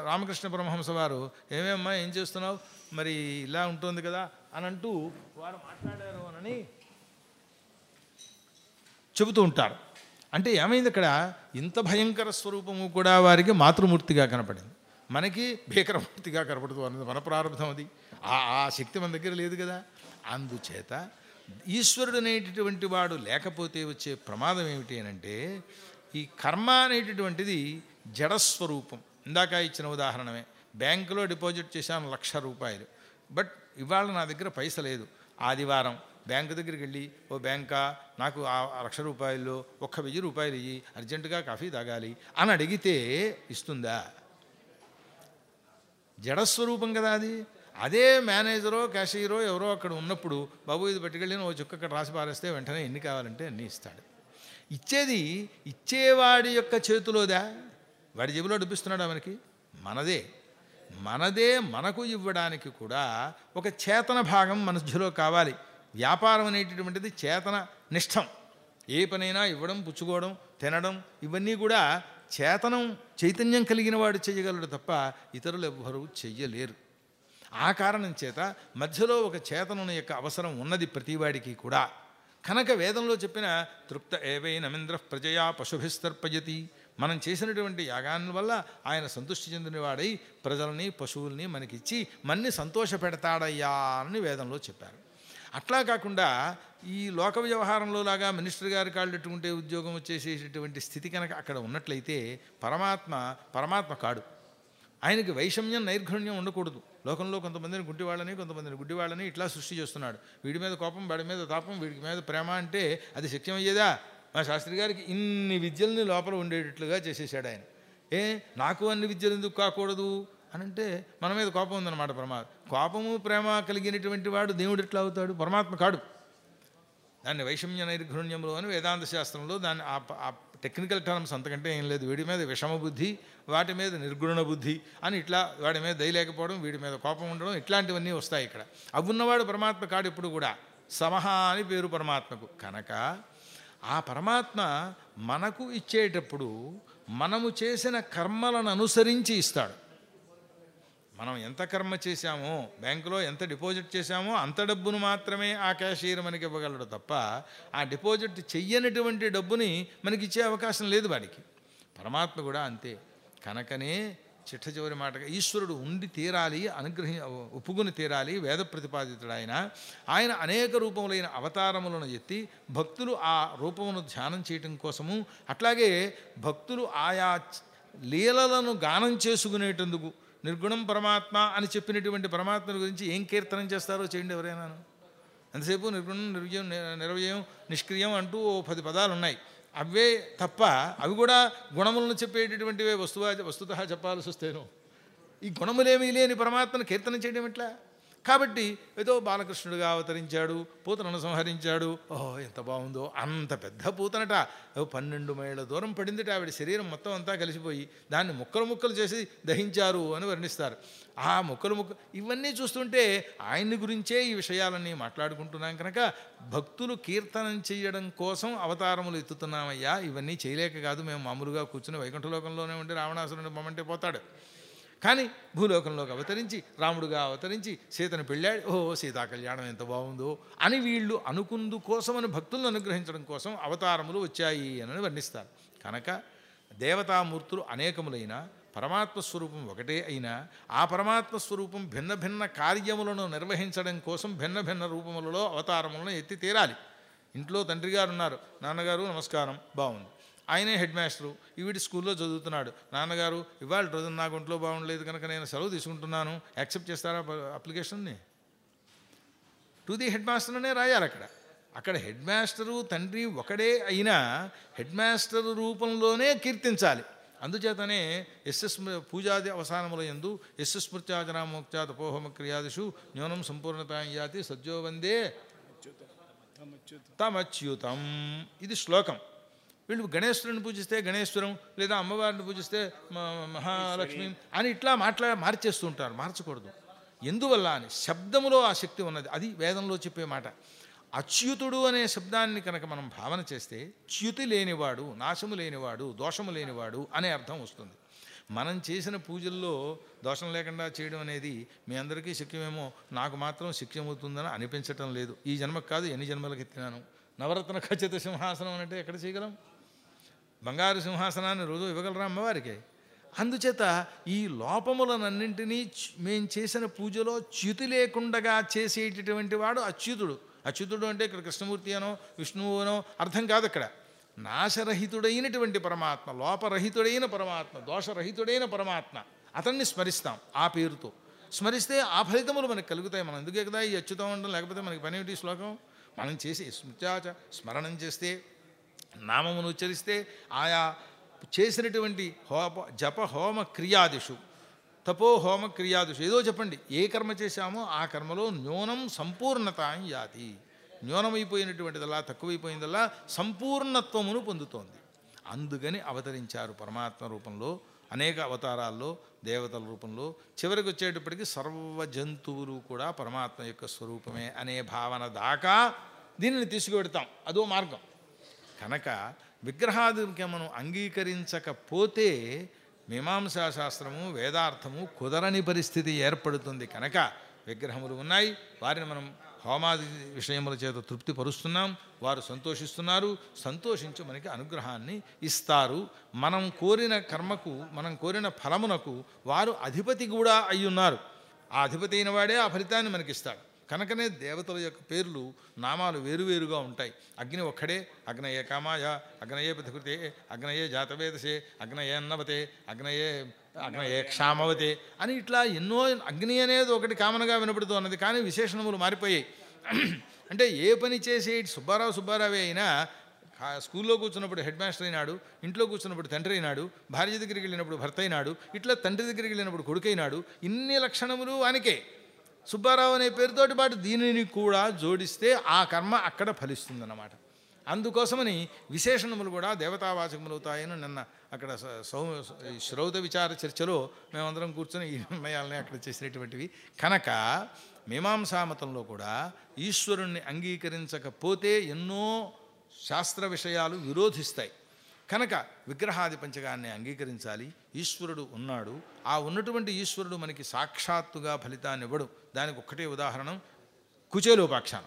రామకృష్ణ పరమహంస వారు ఏమేమ్మా ఏం చేస్తున్నావు? మరి ఇలా ఉంటుంది కదా అని అంటూ వారు మాట్లాడారు అని చెబుతూ ఉంటారు. అంటే ఏమైంది అక్కడ ఇంత భయంకర స్వరూపము కూడా వారికి మాతృమూర్తిగా కనపడింది. మనకి భీకరమూర్తిగా కనపడుతూ అన్నది మన ప్రారంభం అది. ఆ శక్తి మన దగ్గర లేదు కదా. అందుచేత ఈశ్వరుడు అనేటటువంటి వాడు లేకపోతే వచ్చే ప్రమాదం ఏమిటి అని అంటే ఈ కర్మ అనేటటువంటిది జడస్వరూపం. ఇందాక ఇచ్చిన ఉదాహరణమే. బ్యాంకులో డిపాజిట్ చేశాను లక్ష రూపాయలు. బట్ ఇవాళ నా దగ్గర పైస లేదు. ఆదివారం బ్యాంకు దగ్గరికి వెళ్ళి ఓ బ్యాంకా నాకు ఆ లక్ష రూపాయల్లో ఒక్క వెయ్యి రూపాయలు ఇయ్యి అర్జెంటుగా కాఫీ తాగాలి అని అడిగితే ఇస్తుందా? జడస్వరూపం కదా అది. అదే మేనేజరో క్యాషియరో ఎవరో అక్కడ ఉన్నప్పుడు బాబు ఇది పట్టుకెళ్ళిన ఓ చుక్క అక్కడ రాసి పారేస్తే వెంటనే ఎన్ని కావాలంటే అన్నీ ఇస్తాడు. ఇచ్చేది ఇచ్చేవాడి యొక్క చేతిలోదా? వాడి జేబులో డబ్బిస్తున్నాడా మనకి? మనదే. మనదే మనకు ఇవ్వడానికి కూడా ఒక చేతన భాగం మనస్సులో కావాలి. వ్యాపారం అనేటటువంటిది చేతన నిష్టం. ఏ పనైనా ఇవ్వడం పుచ్చుకోవడం తినడం ఇవన్నీ కూడా చేతనం చైతన్యం కలిగిన వాడు చేయగలడు తప్ప ఇతరులు ఎవ్వరూ చెయ్యలేరు. ఆ కారణం చేత మధ్యలో ఒక చేతనం యొక్క అవసరం ఉన్నది ప్రతివాడికి కూడా. కనుక వేదంలో చెప్పిన తృప్త ఏవైనమింద్ర ప్రజయా పశుభిస్తర్పయతి. మనం చేసినటువంటి యాగాన్ని వల్ల ఆయన సంతృష్టి చెందినవాడై ప్రజల్ని పశువుల్ని మనకిచ్చి మన్ని సంతోష పెడతాడయ్యా అని వేదంలో చెప్పారు. అట్లా కాకుండా ఈ లోక వ్యవహారంలో లాగా మినిస్టర్ గారి కాళ్ళెట్టుకుంటే ఉద్యోగం వచ్చేసేటటువంటి స్థితి కనుక అక్కడ ఉన్నట్లయితే పరమాత్మ పరమాత్మ కాడు. ఆయనకి వైషమ్యం నైర్ఘణ్యం ఉండకూడదు. లోకంలో కొంతమందిని గుడ్డివాళ్ళని కొంతమందిని గుడ్డివాళ్ళని ఇట్లా సృష్టి చేస్తున్నాడు. వీడి మీద కోపం వాడి మీద తాపం వీడికి మీద ప్రేమ అంటే అది శక్యమయ్యేదా? మా శాస్త్రి గారికి ఇన్ని విద్యల్ని లోపల ఉండేటట్లుగా చేసేసాడు ఆయన. ఏ? నాకు అన్ని విద్యలు ఎందుకు కాకూడదు? అని అంటే మన మీద కోపం ఉందన్నమాట పరమాత్మ కోపము ప్రేమ కలిగినటువంటి వాడు దేవుడు ఎట్లా అవుతాడు? పరమాత్మ కాడు. దాన్ని వైషమ్య నైర్ఘుణ్యములు అని వేదాంత శాస్త్రంలో దాన్ని ఆ టెక్నికల్ టర్మ్స్ అంతకంటే ఏం లేదు. వీడి మీద విషమ బుద్ధి వాటి మీద నిర్గుణ బుద్ధి అని ఇట్లా వాడి మీద దయలేకపోవడం వీడి మీద కోపం ఉండడం ఇట్లాంటివన్నీ వస్తాయి ఇక్కడ. అవి ఉన్నవాడు పరమాత్మ కాడు ఇప్పుడు కూడా. సమహ అని పేరు పరమాత్మకు. కనుక ఆ పరమాత్మ మనకు ఇచ్చేటప్పుడు మనము చేసిన కర్మలను అనుసరించి ఇస్తాడు. మనం ఎంత కర్మ చేశామో బ్యాంకులో ఎంత డిపాజిట్ చేశామో అంత డబ్బును మాత్రమే ఆ క్యాషియర్ మనకి ఇవ్వగలడు తప్ప ఆ డిపాజిట్ చెయ్యనటువంటి డబ్బుని మనకి ఇచ్చే అవకాశం లేదు వాడికి. పరమాత్మ కూడా అంతే. కనుకనే చిట్ట చివరి మాటగా ఈశ్వరుడు ఉండి తీరాలి అనుగ్రహి ఒప్పుకుని తీరాలి వేద ప్రతిపాదితుడు ఆయన. ఆయన అనేక రూపములైన అవతారములను ఎత్తి భక్తులు ఆ రూపమును ధ్యానం చేయటం కోసము అట్లాగే భక్తులు ఆయా లీలలను గానం చేసుకునేటందుకు నిర్గుణం పరమాత్మ అని చెప్పినటువంటి పరమాత్మ గురించి ఏం కీర్తనం చేస్తారో చేయండి ఎవరైనాను ఎంతసేపు నిర్గుణం నిర్వ్యం నిరవయం నిష్క్రియం అంటూ ఓ పది పదాలు ఉన్నాయి అవే తప్ప అవి కూడా గుణములను చెప్పేటటువంటివే వస్తువా వస్తుత చెప్పాల్సి వస్తేను. ఈ గుణములేమీ లేని పరమాత్మను కీర్తనం చేయడం ఎట్లా? కాబట్టి ఏదో బాలకృష్ణుడిగా అవతరించాడు పూతనను సంహరించాడు ఓహో ఎంత బాగుందో అంత పెద్ద పూతనట. ఓ పన్నెండు మైళ్ళ దూరం పడిందిట ఆవిడ శరీరం మొత్తం అంతా కలిసిపోయి దాన్ని ముక్కలు ముక్కలు చేసి దహించారు అని వర్ణిస్తారు. ఆ ముక్కలు ముక్క ఇవన్నీ చూస్తుంటే ఆయన్ని గురించే ఈ విషయాలన్నీ మాట్లాడుకుంటున్నాం కనుక భక్తులు కీర్తనం చేయడం కోసం అవతారములు ఎత్తుతున్నామయ్యా. ఇవన్నీ చేయలేక కాదు మేము మామూలుగా కూర్చుని వైకుంఠలోకంలోనే ఉండి రావణాసురుని బొమ్మంటే పోతాడు. కానీ భూలోకంలోకి అవతరించి రాముడుగా అవతరించి సీతను పెళ్ళాడు. ఓ సీతా కళ్యాణం ఎంత బాగుందో అని వీళ్ళు అనుకుందు కోసమని భక్తులను అనుగ్రహించడం కోసం అవతారములు వచ్చాయి అని వర్ణిస్తారు. కనుక దేవతామూర్తులు అనేకములైన పరమాత్మ స్వరూపం ఒకటే అయినా ఆ పరమాత్మ స్వరూపం భిన్న భిన్న కార్యములను నిర్వహించడం కోసం భిన్న భిన్న రూపములలో అవతారములను ఎత్తి తీరాలి. ఇంట్లో తండ్రి గారు ఉన్నారు. నాన్నగారు నమస్కారం. బాగుంది. ఆయనే హెడ్ మాస్టరు. ఈవిడి స్కూల్లో చదువుతున్నాడు. నాన్నగారు ఇవాళ రోజున నాకు ఒంట్లో బాగుండలేదు కనుక నేను సెలవు తీసుకుంటున్నాను. యాక్సెప్ట్ చేస్తారా అప్లికేషన్ని? టు ది హెడ్ మాస్టర్నే రాయాలి అక్కడ. అక్కడ హెడ్ మాస్టరు తండ్రి ఒకడే అయినా హెడ్ మాస్టర్ రూపంలోనే కీర్తించాలి. అందుచేతనే ఎస్ఎస్ పూజాది అవసానముల ఎందు ఎస్ఎస్ స్మృత్యాజనామోక్త్యా తపోహోమ క్రియాదిషు న్యూనం సంపూర్ణతాం యాతి సజ్జో తమచ్యుతం. ఇది శ్లోకం. వీళ్ళు గణేశ్వరుని పూజిస్తే గణేశ్వరం లేదా అమ్మవారిని పూజిస్తే మహాలక్ష్మి అని ఇట్లా మాట్లా మార్చేస్తూ ఉంటారు మార్చకూడదు. ఎందువల్ల అని శబ్దములో ఆ శక్తి ఉన్నది. అది వేదంలో చెప్పే మాట. అచ్యుతుడు అనే శబ్దాన్ని కనుక మనం భావన చేస్తే చ్యుతి లేనివాడు నాశము లేనివాడు దోషము లేనివాడు అనే అర్థం వస్తుంది. మనం చేసిన పూజల్లో దోషం లేకుండా చేయడం అనేది మీ అందరికీ శక్యమేమో నాకు మాత్రం శక్యమవుతుందని అనిపించటం లేదు. ఈ జన్మకు కాదు ఎన్ని జన్మలకు ఎత్తినాను? నవరత్న ఖచ్చిత సింహాసనం అంటే ఎక్కడ చేయగలం? బంగారు సింహాసనాన్ని రోజు ఇవ్వగలరా అమ్మవారికి? అందుచేత ఈ లోపములనన్నింటినీ మేము మేం చేసిన పూజలో చ్యుతి లేకుండగా చేసేటటువంటి వాడు అచ్యుతుడు. అచ్యుతుడు అంటే ఇక్కడ కృష్ణమూర్తి అనో విష్ణువు అనో అర్థం కాదు ఇక్కడ. నాశరహితుడైనటువంటి పరమాత్మ లోపరహితుడైన పరమాత్మ దోషరహితుడైన పరమాత్మ అతన్ని స్మరిస్తాం ఆ పేరుతో. స్మరిస్తే ఆ ఫలితములు మనకు కలుగుతాయి. మనం ఎందుకే కదా ఈ అచ్యుతం ఉండడం లేకపోతే మనకి పని ఏమిటి శ్లోకం? మనం చేసి స్మృత్యాచ స్మరణం చేస్తే నామమును ఉచ్చరిస్తే ఆయా చేసినటువంటి హోమ జప హోమ క్రియాదిషు. తపో హోమ క్రియాదిషు. ఏదో చెప్పండి ఏ కర్మ చేశామో ఆ కర్మలో న్యూనం సంపూర్ణత యాతి న్యూనమైపోయినటువంటిదల్లా తక్కువైపోయిందల్లా సంపూర్ణత్వమును పొందుతోంది. అందుకని అవతరించారు పరమాత్మ రూపంలో అనేక అవతారాల్లో దేవతల రూపంలో. చివరికి వచ్చేటప్పటికి సర్వ జంతువులు కూడా పరమాత్మ యొక్క స్వరూపమే అనే భావన దాకా దీనిని తీసుకువెడతాం. అదో మార్గం. కనుక విగ్రహాధిక్యమును అంగీకరించకపోతే మీమాంసా శాస్త్రము వేదార్థము కుదరని పరిస్థితి ఏర్పడుతుంది. కనుక విగ్రహములు ఉన్నాయి. వారిని మనం హోమాది విషయముల చేత తృప్తి పరుస్తున్నాం వారు సంతోషిస్తున్నారు. సంతోషించి మనకి అనుగ్రహాన్ని ఇస్తారు. మనం కోరిన కర్మకు మనం కోరిన ఫలమునకు వారు అధిపతి కూడా అయ్యున్నారు. ఆ అధిపతి అయిన వాడే ఆ ఫలితాన్ని మనకిస్తాడు. కనుకనే దేవతల యొక్క పేర్లు నామాలు వేరువేరుగా ఉంటాయి. అగ్ని ఒక్కడే అగ్నయే కామాయ అగ్నయే పథకృతే అగ్నయే జాతవేదసే అగ్నయే అన్నవతే అగ్నయే అగ్నయే ఏ అని ఇట్లా ఎన్నో అగ్ని అనేది ఒకటి కామన్గా వినపడుతున్నది. కానీ విశేషణములు మారిపోయాయి. అంటే ఏ పని చేసే సుబ్బారావు సుబ్బారావే అయినా స్కూల్లో కూర్చున్నప్పుడు హెడ్ మాస్టర్ అయినాడు ఇంట్లో కూర్చున్నప్పుడు తండ్రి అయినాడు భార్య దగ్గరికి వెళ్ళినప్పుడు భర్త అయినాడు ఇట్లా తండ్రి దగ్గరికి వెళ్ళినప్పుడు కొడుకైనాడు ఇన్ని లక్షణములు వానికే. సుబ్బారావు అనే పేరుతోటి పాటు దీనిని కూడా జోడిస్తే ఆ కర్మ అక్కడ ఫలిస్తుందన్నమాట. అందుకోసమని విశేషణములు కూడా దేవతావాచకములవుతాయని నిన్న అక్కడ సౌ ఈ శ్రౌత విచార చర్చలో మేమందరం కూర్చొని ఈ నిర్ణయాలని అక్కడ చేసినటువంటివి. కనుక మీమాంసామతంలో కూడా ఈశ్వరుణ్ణి అంగీకరించకపోతే ఎన్నో శాస్త్ర విషయాలు విరోధిస్తాయి. కనుక విగ్రహాది పంచగాన్ని అంగీకరించాలి. ఈశ్వరుడు ఉన్నాడు. ఆ ఉన్నటువంటి ఈశ్వరుడు మనకి సాక్షాత్తుగా ఫలితాన్ని ఇవ్వడు దానికి ఒక్కటే ఉదాహరణ కుచేలోపాఖ్యానం.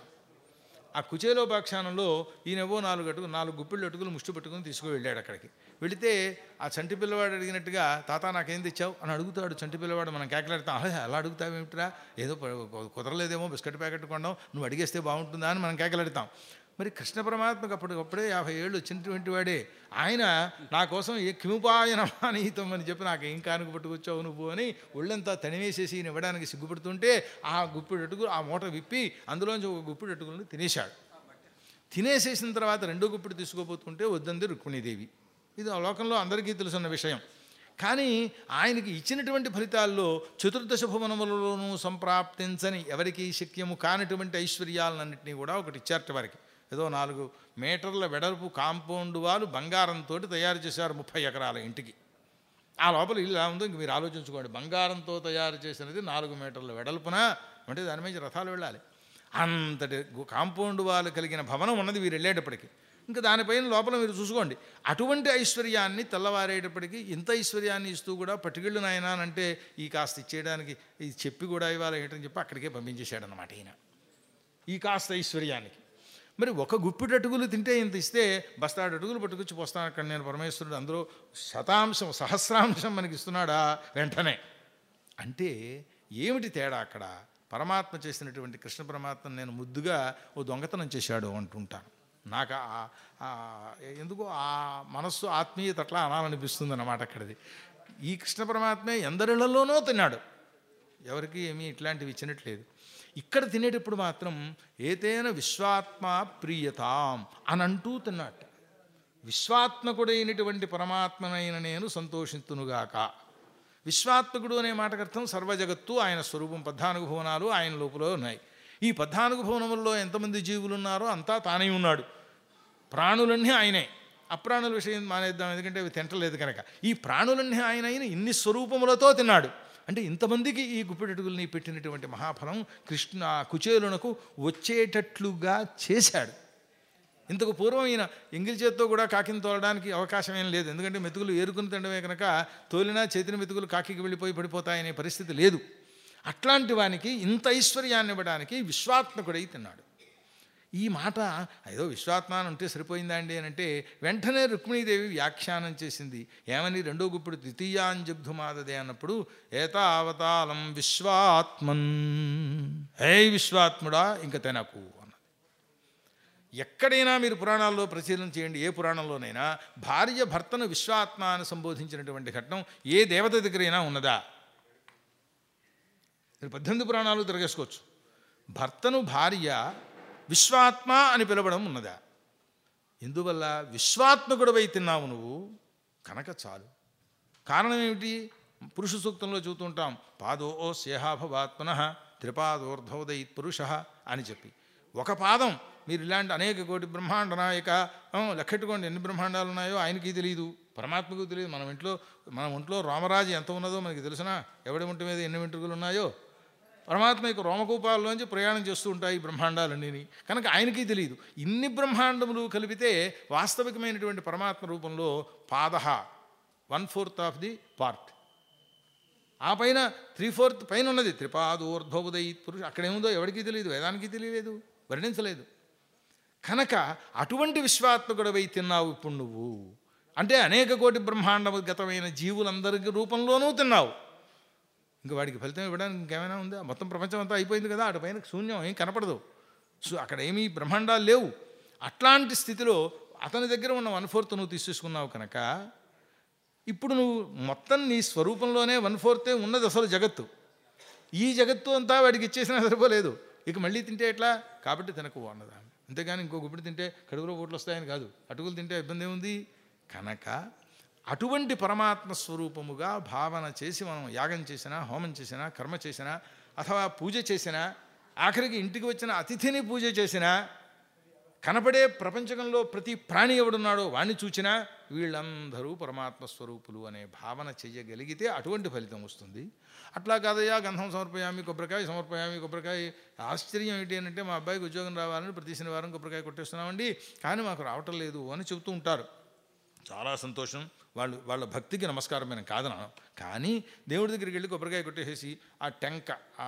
ఆ కుచేలోపాఖ్యానంలో ఈయనవో నాలుగు అటుకు నాలుగు గుప్పిళ్ళు అటుకులు ముష్టి పట్టుకుని తీసుకు వెళ్ళాడు అక్కడికి. వెళితే ఆ చంటి పిల్లవాడు అడిగినట్టుగా తాత నాకేం తెచ్చావు? అని అడుగుతాడు చంటి పిల్లవాడు. మనం కేకలాడతాం "అహే, అలా అడుగుతావేమిట్రా? ఏదో కుదరలేదేమో బిస్కెట్ ప్యాకెట్ కొండం నువ్వు అడిగేస్తే బాగుంటుందా? అని మనం కేకలాడతాం. మరి కృష్ణ పరమాత్మకు అప్పటికప్పుడే యాభై ఏళ్ళు వచ్చినటువంటి వాడే. ఆయన నా కోసం ఏ కిముపాయనమా నీతం అని చెప్పి నాకు ఏం కానుక పట్టుకొచ్చావు నువ్వు అని ఒళ్ళంతా తనివేసేసి ఈయన ఇవ్వడానికి సిగ్గుపడుతుంటే ఆ గుప్పిడి అటుకులు ఆ మూట విప్పి అందులోంచి ఒక గుప్పిడి అటుకులను తినేశాడు. తినేసేసిన తర్వాత రెండో గుప్పిడి తీసుకోబోతుంటే వద్దంది రుక్మిణీదేవి. ఇది ఆ లోకంలో అందరికీ తెలుసున్న విషయం. కానీ ఆయనకి ఇచ్చినటువంటి ఫలితాల్లో చతుర్దశ భువనములలోనూ సంప్రాప్తించని ఎవరికి శక్యము కానటువంటి ఐశ్వర్యాలన్నింటినీ కూడా ఒకటి ఇచ్చారట వారికి. ఏదో నాలుగు మీటర్ల వెడల్పు కాంపౌండ్ వాళ్ళు బంగారంతో తయారు చేశారు ముప్పై ఎకరాల ఇంటికి. ఆ లోపల ఇల్లు ఎలా ఉందో ఇంక మీరు ఆలోచించుకోండి. బంగారంతో తయారు చేసినది నాలుగు మీటర్ల వెడల్పున అంటే దాని మీద రథాలు వెళ్ళాలి. అంతటి కాంపౌండ్ వాళ్ళు కలిగిన భవనం ఉన్నది వీరు వెళ్ళేటప్పటికి. ఇంకా దానిపైన లోపల మీరు చూసుకోండి. అటువంటి ఐశ్వర్యాన్ని తెల్లవారేటప్పటికి ఇంత ఐశ్వర్యాన్ని ఇస్తూ కూడా పట్టుకెళ్ళు నాయన అంటే ఈ కాస్త ఇచ్చేయడానికి ఇది చెప్పి కూడా ఇవ్వాలి ఏంటని చెప్పి అక్కడికే పంపించేశాడనమాట ఈయన. ఈ కాస్త ఐశ్వర్యానికి. మరి ఒక గుప్పిడి అటుకులు తింటే ఇంత ఇస్తే బస్తాడు అటుకులు పట్టుకొచ్చి పోస్తాను అక్కడ నేను పరమేశ్వరుడు అందులో శతాంశం సహస్రాంశం మనకి ఇస్తున్నాడా వెంటనే. అంటే ఏమిటి తేడా అక్కడ? పరమాత్మ చేసినటువంటి కృష్ణ పరమాత్మ నేను ముద్దుగా ఓ దొంగతనం చేశాడు అంటుంటాను. నాకు ఆ- ఎందుకో ఆ మనస్సు ఆత్మీయత అట్లా అనాలనిపిస్తుంది అన్నమాట అక్కడిది. ఈ కృష్ణ పరమాత్మే ఎందరిళ్ళలోనో తిన్నాడు. ఎవరికి ఏమీ ఇట్లాంటివి ఇచ్చినట్లేదు. ఇక్కడ తినేటప్పుడు మాత్రం ఏతేన విశ్వాత్మ ప్రియతాం అని అంటూ తిన్నట్ట విశ్వాత్మకుడైనటువంటి పరమాత్మనైన నేను సంతోషింతునుగాక. విశ్వాత్మకుడు అనే మాటకు అర్థం సర్వజగత్తు ఆయన స్వరూపం పద్ధానుభవనాలు ఆయన లోపల ఉన్నాయి. ఈ పద్నాలుగు ఎంతమంది జీవులు ఉన్నారో అంతా తానే ఉన్నాడు. ప్రాణులన్నీ ఆయనే. అప్రాణుల విషయం మానేద్దాం ఎందుకంటే అవి తింటలేదు కనుక. ఈ ప్రాణులన్నీ ఆయన అయిన ఇన్ని స్వరూపములతో తిన్నాడు. అంటే ఇంతమందికి ఈ గుప్పెటటుకుల్ని పెట్టినటువంటి మహాఫలం కృష్ణ కుచేలునకు వచ్చేటట్లుగా చేశాడు. ఇంతకు పూర్వం ఈయన ఎంగిల్ చేత్తో కూడా కాకిని తోలడానికి అవకాశం ఏం లేదు. ఎందుకంటే మెతుకులు ఏరుకుని తినడమే కనుక తోలినా చేతిన మెతుకులు కాకికి వెళ్ళిపోయి పడిపోతాయనే పరిస్థితి లేదు. అట్లాంటి వానికి ఇంత ఐశ్వర్యాన్ని ఇవ్వడానికి విశ్వాత్మకుడై తిన్నాడు. ఈ మాట ఏదో విశ్వాత్మానం ఉంటే సరిపోయిందా అండి అని అంటే వెంటనే రుక్మిణీదేవి వ్యాఖ్యానం చేసింది. ఏమని? రెండో గుప్పుడు ద్వితీయాంజగ్ధుమాదదే అన్నప్పుడు ఏతావతాలం విశ్వాత్మన్. హే విశ్వాత్ముడా ఇంక తెనకు అన్నది. ఎక్కడైనా మీరు పురాణాల్లో పరిశీలన చేయండి ఏ పురాణంలోనైనా భార్య భర్తను విశ్వాత్మ అని సంబోధించినటువంటి ఘట్టం ఏ దేవత దగ్గరైనా ఉన్నదా? మీరు పద్దెనిమిది పురాణాలు తిరగేసుకోవచ్చు. భర్తను భార్య విశ్వాత్మ అని పిలవడం ఉన్నదా? ఎందువల్ల విశ్వాత్మకుడవై తిన్నావు నువ్వు? కనుక చాలు. కారణం ఏమిటి? పురుష సూక్తంలో చూస్తుంటాం. పాదో ఓ సేహాభవాత్మన త్రిపాదోర్ధోదయిత్ పురుష అని చెప్పి. ఒక పాదం. మీరు ఇలాంటి అనేక కోటి బ్రహ్మాండ నాయక లెక్కెట్టుకోండి. ఎన్ని బ్రహ్మాండాలు ఉన్నాయో ఆయనకి తెలియదు పరమాత్మకు తెలియదు మన ఇంట్లో మన ఒంట్లో రామరాజు ఎంత ఉన్నదో మనకి తెలుసునా? ఎవడి ఒంటి మీద ఎన్ని వెంట్రుకలు ఉన్నాయో? పరమాత్మ యొక్క రోమకూపాల్లోంచి ప్రయాణం చేస్తూ ఉంటాయి ఈ బ్రహ్మాండాలన్నీ కనుక ఆయనకి తెలియదు ఇన్ని బ్రహ్మాండములు కలిపితే వాస్తవికమైనటువంటి పరమాత్మ రూపంలో పాదహ one fourth of the part. ఆ పైన త్రీ ఫోర్త్ పైన ఉన్నది త్రిపాదోర్ధోదయి పురుష అక్కడేముందో ఎవరికీ తెలియదు వేదానికి తెలియలేదు వర్ణించలేదు. కనుక అటువంటి విశ్వాత్మకుడవై తిన్నావు ఇప్పుడు నువ్వు. అంటే అనేక కోటి బ్రహ్మాండగతమైన జీవులందరికీ రూపంలోనూ తిన్నావు. ఇంక వాడికి ఫలితం ఇవ్వడానికి ఇంకేమైనా ఉందా? మొత్తం ప్రపంచం అంతా అయిపోయింది కదా అటు పైన శూన్యం ఏం కనపడదు. సో అక్కడ ఏమీ బ్రహ్మాండాలు లేవు. అట్లాంటి స్థితిలో అతని దగ్గర ఉన్న వన్ ఫోర్త్ నువ్వు తీసేసుకున్నావు కనుక ఇప్పుడు నువ్వు మొత్తం నీ స్వరూపంలోనే వన్ ఫోర్తే ఉన్నది అసలు జగత్తు. ఈ జగత్తు అంతా వాడికి ఇచ్చేసినా సరిపోలేదు ఇక మళ్ళీ తింటే ఎట్లా? కాబట్టి తినకు అన్నదా అంతేగాని ఇంకో గుప్పిడి తింటే కడుపులో ఓట్లు వస్తాయని కాదు. అటుకులు తింటే ఇబ్బంది ఏముంది? కనుక అటువంటి పరమాత్మ స్వరూపముగా భావన చేసి మనం యాగం చేసినా హోమం చేసినా కర్మ చేసినా అథవా పూజ చేసినా ఆఖరికి ఇంటికి వచ్చిన అతిథిని పూజ చేసినా కనపడే ప్రపంచకంలో ప్రతి ప్రాణి ఎవడున్నాడో వాణ్ణి చూచినా వీళ్ళందరూ పరమాత్మ స్వరూపులు అనే భావన చెయ్యగలిగితే అటువంటి ఫలితం వస్తుంది. అట్లా కాదయ్యా గంధం సమర్పయామి కొబ్బరికాయ సమర్పయామి కొబ్బరికాయ ఆశ్చర్యం ఏంటి అని అంటే మా అబ్బాయికి ఉద్యోగం రావాలని ప్రతి శనివారం కొబ్బరికాయ కొట్టేస్తున్నామండి కానీ మాకు రావటం లేదు అని చెబుతూ ఉంటారు. చాలా సంతోషం. వాళ్ళు వాళ్ళ భక్తికి నమస్కారం నేను కానీ దేవుడి దగ్గరికి వెళ్ళి కొబ్బరికాయ కొట్టేసేసి ఆ టెంక ఆ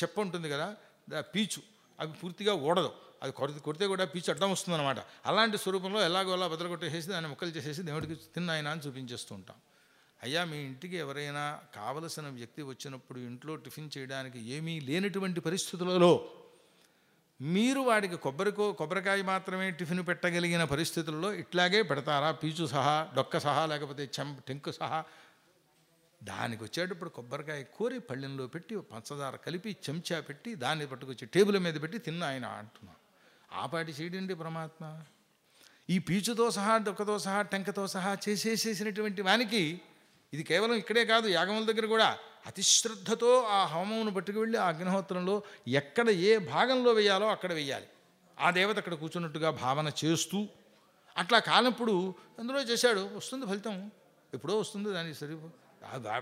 చెప్ప ఉంటుంది కదా పీచు అవి పూర్తిగా ఓడదు అది కొడితే కొడితే కూడా పీచు అడ్డం వస్తుందన్నమాట. అలాంటి స్వరూపంలో ఎలాగో అలా బదులు కొట్టేసేసి దాన్ని ముక్కలు చేసేసి దేవుడికి తిన్నాయన అని చూపించేస్తూ ఉంటాం. అయ్యా మీ ఇంటికి ఎవరైనా కావలసిన వ్యక్తి వచ్చినప్పుడు ఇంట్లో టిఫిన్ చేయడానికి ఏమీ లేనటువంటి పరిస్థితులలో మీరు వాడికి కొబ్బరికో కొబ్బరికాయ మాత్రమే టిఫిన్ పెట్టగలిగిన పరిస్థితుల్లో ఇట్లాగే పెడతారా? పీచు సహా డొక్క సహా లేకపోతే చెం టెంకు సహా? దానికి వచ్చేటప్పుడు కొబ్బరికాయ కోరి పళ్ళెంలో పెట్టి పంచదార కలిపి చెంచా పెట్టి దాన్ని పట్టుకొచ్చి టేబుల్ మీద పెట్టి తిన్న ఆయన అంటున్నాం ఆ పాటి చేయడండి పరమాత్మ. ఈ పీచుతో సహా డొక్కతో సహా టెంకతో సహా చేసేసేసినటువంటి వానికి ఇది కేవలం ఇక్కడే కాదు యాగముల దగ్గర కూడా అతిశ్రద్ధతో ఆ హోమమును పట్టుకు వెళ్ళి ఆ అగ్నిహోత్రంలో ఎక్కడ ఏ భాగంలో వేయాలో అక్కడ వేయాలి. ఆ దేవత అక్కడ కూర్చున్నట్టుగా భావన చేస్తూ అట్లా కానప్పుడు అందులో చేశాడు వస్తుంది ఫలితం. ఎప్పుడో వస్తుంది దానికి సరి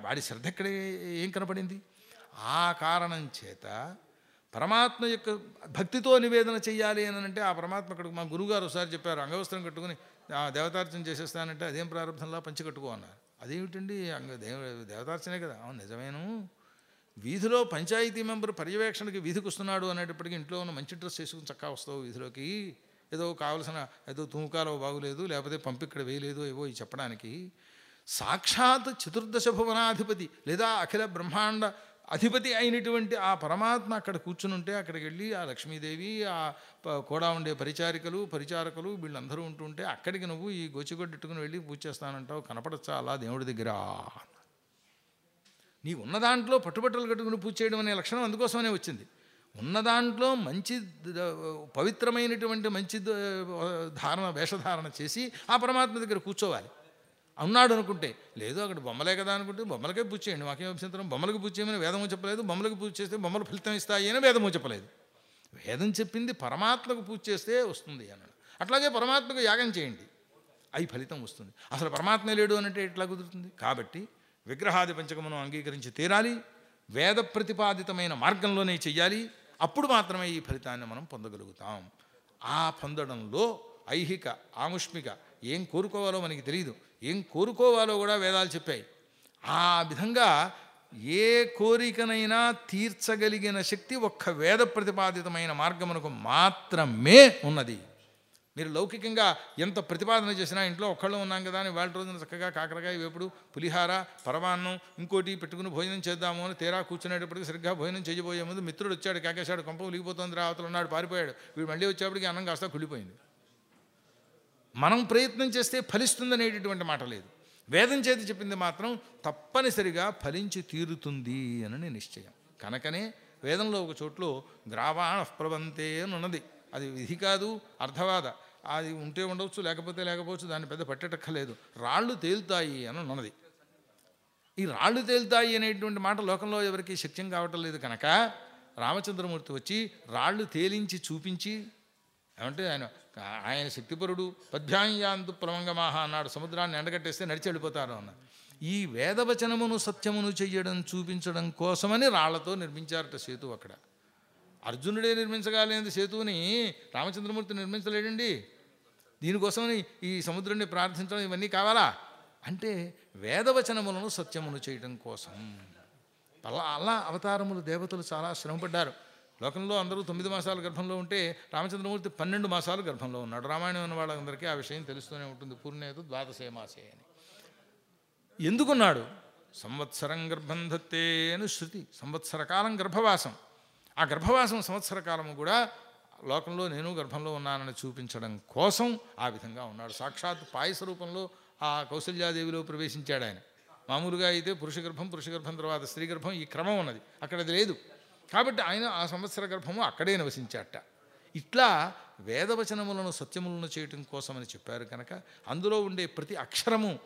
వాడి శ్రద్ధ ఎక్కడ ఏం కనపడింది? ఆ కారణం చేత పరమాత్మ యొక్క భక్తితో నివేదన చేయాలి అని అంటే ఆ పరమాత్మ అక్కడ మా గురువుగారు ఒకసారి చెప్పారు అంగవస్త్రం కట్టుకుని దేవతార్చన చేసేస్తానంటే అదేం ప్రారంభంలా పంచి కట్టుకో అన్నారు. అదేమిటండి? అంగ దేవ దేవతార్చనే కదా. అవును నిజమేను. వీధిలో పంచాయతీ మెంబర్ పర్యవేక్షణకి వీధికి వస్తున్నాడు అనేటప్పటికీ ఇంట్లో ఉన్న మంచి డ్రెస్ వేసుకుని చక్కా వస్తావు వీధిలోకి. ఏదో కావలసిన ఏదో తుముకాలో బాగులేదు లేకపోతే పంపి ఇక్కడ వేయలేదు ఏవో చెప్పడానికి. సాక్షాత్ చతుర్దశ భువనాధిపతి లేదా అఖిల బ్రహ్మాండ అధిపతి అయినటువంటి ఆ పరమాత్మ అక్కడ కూర్చుని ఉంటే అక్కడికి వెళ్ళి ఆ లక్ష్మీదేవి ఆ ప- కూడా ఉండే పరిచారికలు పరిచారకులు వీళ్ళందరూ ఉంటుంటే అక్కడికి నువ్వు ఈ గొచ్చిగొడ్డెట్టుకుని వెళ్ళి పూజ చేస్తానంటావు కనపడచ్చా అలా దేవుడి దగ్గర? నీ ఉన్న దాంట్లో పట్టుబట్టలు కట్టుకుని పూజ చేయడం అనే లక్షణం అందుకోసమనే వచ్చింది. ఉన్న దాంట్లో మంచి పవిత్రమైనటువంటి మంచి ధారణ వేషధారణ చేసి ఆ పరమాత్మ దగ్గర కూర్చోవాలి. ఉన్నాడు అనుకుంటే లేదు అక్కడ బొమ్మలే కదా అనుకుంటే బొమ్మలకే పూజ చేయండి మాకేం అభ్యంతరం బొమ్మలకు పూజ చేయమని వేదము చెప్పలేదు బొమ్మలకు పూజ చేస్తే బొమ్మలు ఫలితం ఇస్తాయి అని వేదము చెప్పలేదు. వేదం చెప్పింది పరమాత్మకు పూజ చేస్తే వస్తుంది అన్నాడు. అట్లాగే పరమాత్మకు యాగం చేయండి అయి ఫలితం వస్తుంది. అసలు పరమాత్మ లేడు అనంటే ఎట్లా కుదురుతుంది? కాబట్టి విగ్రహాది పంచకమును అంగీకరించి తీరాలి వేద ప్రతిపాదితమైన మార్గంలోనే చెయ్యాలి అప్పుడు మాత్రమే ఈ ఫలితాన్ని మనం పొందగలుగుతాం. ఆ పొందడంలో ఐహిక ఆముష్మిక ఏం కోరుకోవాలో మనకి తెలియదు ఏం కోరుకోవాలో కూడా వేదాలు చెప్పాయి. ఆ విధంగా ఏ కోరికనైనా తీర్చగలిగిన శక్తి ఒక్క వేద ప్రతిపాదితమైన మార్గమునకు మాత్రమే ఉన్నది. మీరు లౌకికంగా ఎంత ప్రతిపాదన చేసినా ఇంట్లో ఒక్కళ్ళు ఉన్నాం కదా అని వాళ్ళ రోజున చక్కగా కాకరకాయ వేపుడు పులిహార పరమాన్నం ఇంకోటి పెట్టుకుని భోజనం చేద్దాము అని తీరా కూర్చునేటప్పటికి సరిగ్గా భోజనం చేయబోయే ముందు మిత్రుడు వచ్చాడు కాకేశాడు కొంప ఉలిగిపోతుంది రావతలు ఉన్నాడు పారిపోయాడు. వీడు మళ్ళీ వచ్చేప్పటికి అన్నం కాస్త కుళ్ళిపోయింది. మనం ప్రయత్నం చేస్తే ఫలిస్తుందనేటటువంటి మాట లేదు. వేదం చేతి చెప్పింది మాత్రం తప్పనిసరిగా ఫలించి తీరుతుంది అని నిశ్చయం. కనుకనే వేదంలో ఒక చోట్లో గ్రావాణ ప్రబంతే అని ఉన్నది అది విధి కాదు అర్థవాద. అది ఉంటే ఉండవచ్చు లేకపోతే లేకపోవచ్చు దాన్ని పెద్ద పట్టేటక్కలేదు రాళ్ళు తేలుతాయి అని ఉన్నది ఈ రాళ్ళు తేలుతాయి అనేటువంటి మాట లోకంలో ఎవరికి శక్యం కావటం లేదు కనుక రామచంద్రమూర్తి వచ్చి రాళ్ళు తేలించి చూపించి ఏమంటే ఆయన ఆయన శక్తిపరుడు పద్భ్యాంయాంతు ప్రమంగమాహ అన్నాడు సముద్రాన్ని ఎండగట్టేస్తే నడిచి వెళ్ళిపోతారు అన్నారు ఈ వేదవచనమును సత్యమును చెయ్యడం చూపించడం కోసమని రాళ్ళతో నిర్మించారట సేతు అక్కడ. అర్జునుడే నిర్మించగలిగిన సేతువుని రామచంద్రమూర్తి నిర్మించలేడండి? దీనికోసమని ఈ సముద్రాన్ని ప్రార్థించడం ఇవన్నీ కావాలా? అంటే వేదవచనములను సత్యమును చేయడం కోసం. అలా అలా అవతారములు దేవతలు చాలా శ్రమపడ్డారు. లోకంలో అందరూ తొమ్మిది మాసాలు గర్భంలో ఉంటే రామచంద్రమూర్తి పన్నెండు మాసాలు గర్భంలో ఉన్నాడు. రామాయణం ఉన్న వాళ్ళందరికీ ఆ విషయం తెలుస్తూనే ఉంటుంది. పూర్ణేతు ద్వాదశే మాసే అని. ఎందుకున్నాడు? సంవత్సరం గర్భం ధత్తే అని శృతి సంవత్సర కాలం గర్భవాసం. ఆ గర్భవాసం సంవత్సర కాలము కూడా లోకంలో నేను గర్భంలో ఉన్నానని చూపించడం కోసం ఆ విధంగా ఉన్నాడు. సాక్షాత్ పాయస రూపంలో ఆ కౌశల్యాదేవిలో ప్రవేశించాడు ఆయన. మామూలుగా అయితే పురుష గర్భం పురుష గర్భం తర్వాత స్త్రీ గర్భం ఈ క్రమం ఉన్నది. అక్కడ అది లేదు. కాబట్టి ఆయన ఆ సంవత్సర గర్భము అక్కడే నివసించాట ఇట్లా వేదవచనములను సత్యములను చేయటం కోసమని చెప్పారు కనుక అందులో ఉండే ప్రతి అక్షరము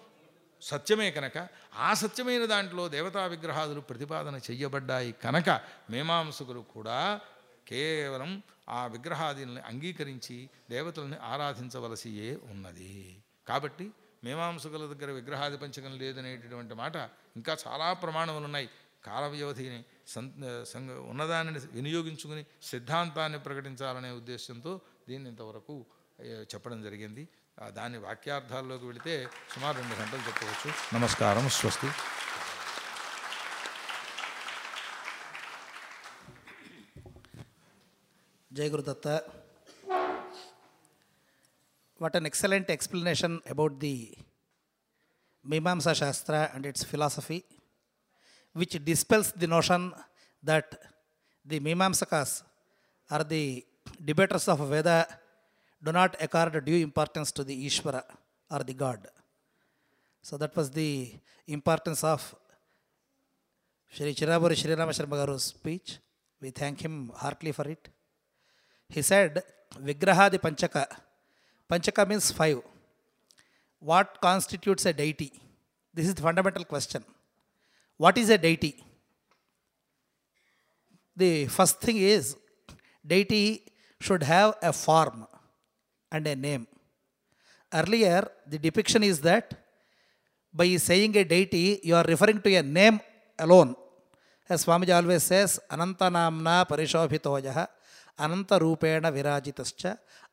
సత్యమే కనుక ఆ సత్యమైన దాంట్లో దేవతా విగ్రహాదులు ప్రతిపాదన చెయ్యబడ్డాయి కనుక మీమాంసకులు కూడా కేవలం ఆ విగ్రహాదుల్ని అంగీకరించి దేవతల్ని ఆరాధించవలసియే ఉన్నది. కాబట్టి మీమాంసకుల దగ్గర విగ్రహాది పంచకం లేదనేటటువంటి మాట ఇంకా చాలా ప్రమాణములు ఉన్నాయి కాల వ్యవధిని సంఘ సంగ ఉన్నదానిని వినియోగించుకుని సిద్ధాంతాన్ని ప్రకటించాలనే ఉద్దేశంతో దీన్ని ఇంతవరకు చెప్పడం జరిగింది. దాని వాక్యార్థాల్లోకి వెళితే సుమారు రెండు గంటలు చెప్పవచ్చు. నమస్కారం. స్వస్తి. Jai what an What an about the Mimamsa Shastra and its philosophy which dispels the notion that the Mimamsakas or the debaters of Veda do not accord due importance to the Ishvara or the God. So that was the importance of Shri Chiraburi Shri Rama Sharma speech. We thank him heartily for it. He said, Vigrahadi Panchaka. Panchaka means five. What constitutes a deity? This is the fundamental question. What is a deity? The first thing is, deity should have a form and a name. Earlier, the depiction is that by saying a deity, you are referring to a name alone. As Swamiji always says, Ananta Namna Parishobhitoya, Ananta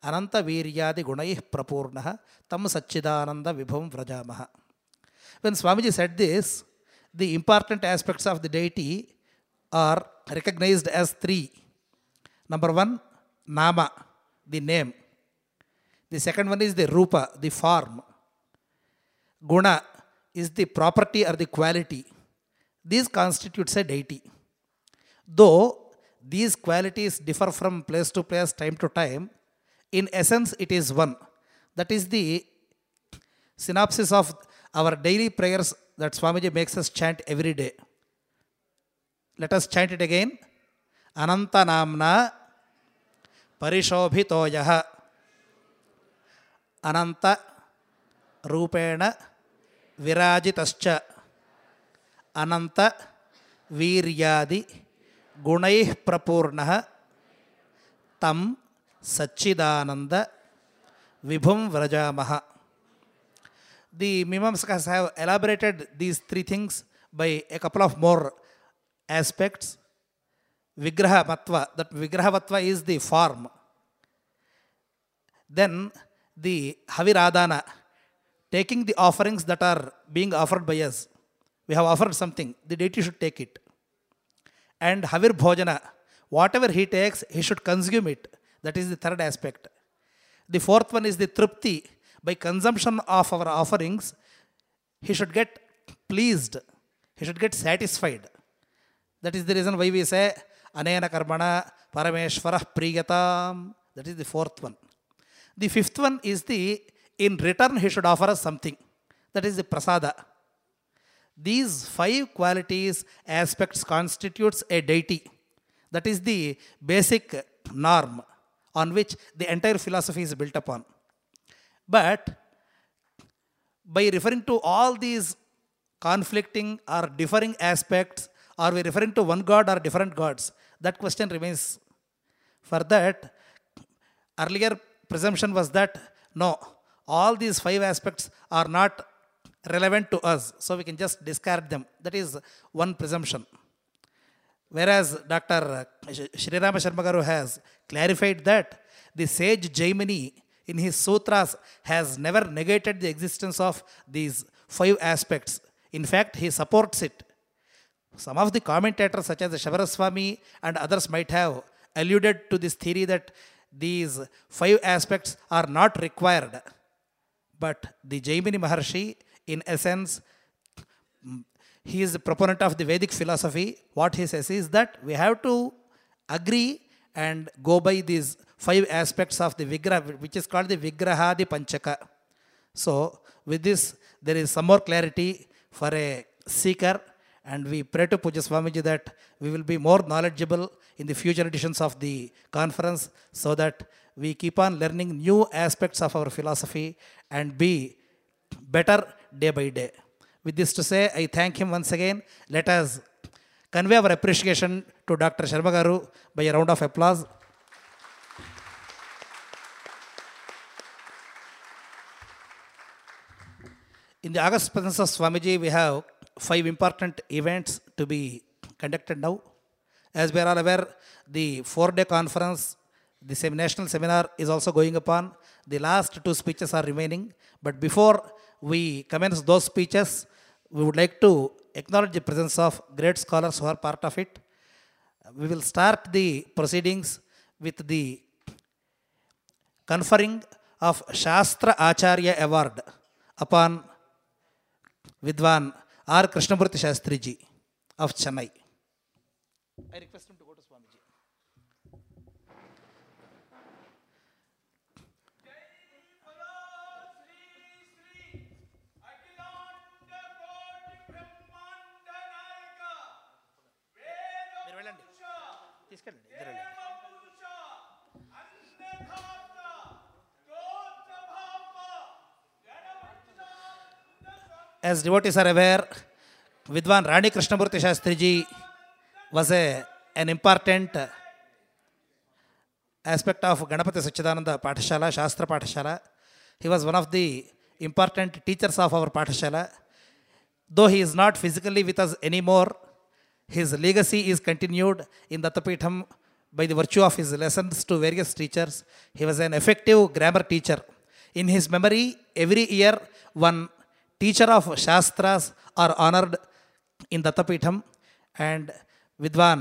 Ananta Viryadi Gunaih Prapurnaha, Tam Satchidananda Vibhum Vrajamaha. When Swamiji said this, the important aspects of the deity are recognized as three. Number one, Nama, the name. The second one is the Rupa, the form. Guna is the property or the quality. These constitutes a deity. Though these qualities differ from place to place, time to time, in essence it is one. That is the synopsis of our daily prayers that Swamiji makes us chant every day. Let us chant it again. Ananta Namna Parishobhitoyaha అనంత రూపేణ విరాజితశ్చ అనంత వీర్యాది గుణై ప్రపూర్ణ తం సచ్చిదానంద విభుం వ్రజామహ the Mimamsakas have elaborated these three things by a couple of more aspects. Vigraha Matva, that Vigraha Matva is the form. Then the Haviradana, taking the offerings that are being offered by us. We have offered something, the deity should take it. And Havir Bhojana, whatever he takes, he should consume it. That is the third aspect. The fourth one is the Trupti. By consumption of our offerings, he should get pleased, he should get satisfied. That is the reason why we say Anena Karmana Parameshvara Priyatam. That is the fourth one. The fifth one is the in return he should offer us something. That is the prasada. These five qualities, aspects constitutes a deity. That is the basic norm on which the entire philosophy is built upon. But by referring to all these conflicting or differing aspects, are we referring to one God or different gods? That question remains. For that, earlier presumption was that no, all these five aspects are not relevant to us, so we can just discard them. That is one presumption. Whereas Dr. Sri Rama Sharma Garu has clarified that the sage Jaimini in his sutras has never negated the existence of these five aspects. In fact, he supports it. Some of the commentators, such as Shavaraswamy and others, might have alluded to this theory that these five aspects are not required. But the Jaimini Maharshi, in essence, he is a proponent of the Vedic philosophy. What he says is that we have to agree and go by these five aspects of the Vigraha, which is called the Vigrahadi Panchaka. So, with this, there is some more clarity for a seeker and we pray to Puja Swamiji that we will be more knowledgeable in the future editions of the conference so that we keep on learning new aspects of our philosophy and be better day by day. With this to say, I thank him once again. Let us convey our appreciation to Dr. Sharma Garu by a round of applause. In the August presence of Swamiji, we have five important events to be conducted now. As we are all aware, the four-day conference, the same national seminar is also going upon. The last two speeches are remaining. But before we commence those speeches, we would like to acknowledge the presence of great scholars who are part of it. We will start the proceedings with the conferring of Shastra Acharya Award upon Vidwan R Krishnamurthy Shastri ji of Chennai I request As devotees are aware, Vidwan Rani Krishnamurti Shastri ji was a, an important uh, aspect of Ganapati Sachidananda Pathashala, Shastra Pathashala. He was one of the important teachers of our Pathashala. Though he is not physically with us anymore, his legacy is continued in Dattapitham by the virtue of his lessons to various teachers. He was an effective grammar teacher. In his memory, every year one teacher of Shastras are honored in Dattapeetham and Vidwan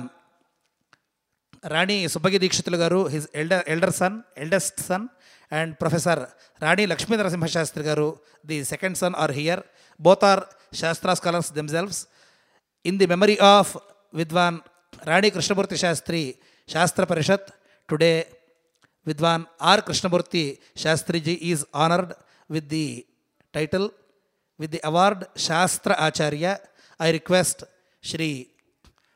Rani Subbagi Dikshitulu garu his elder elder son eldest son and professor Rani Lakshmi Narasimhashastri garu the second son are here both are Shastra scholars themselves in the memory of Vidwan Rani Krishnamurthy Shastri Shastra Parishat today Vidwan R Krishnamurthy Shastriji is honoured with the title with the award Shastra Acharya. I request Shri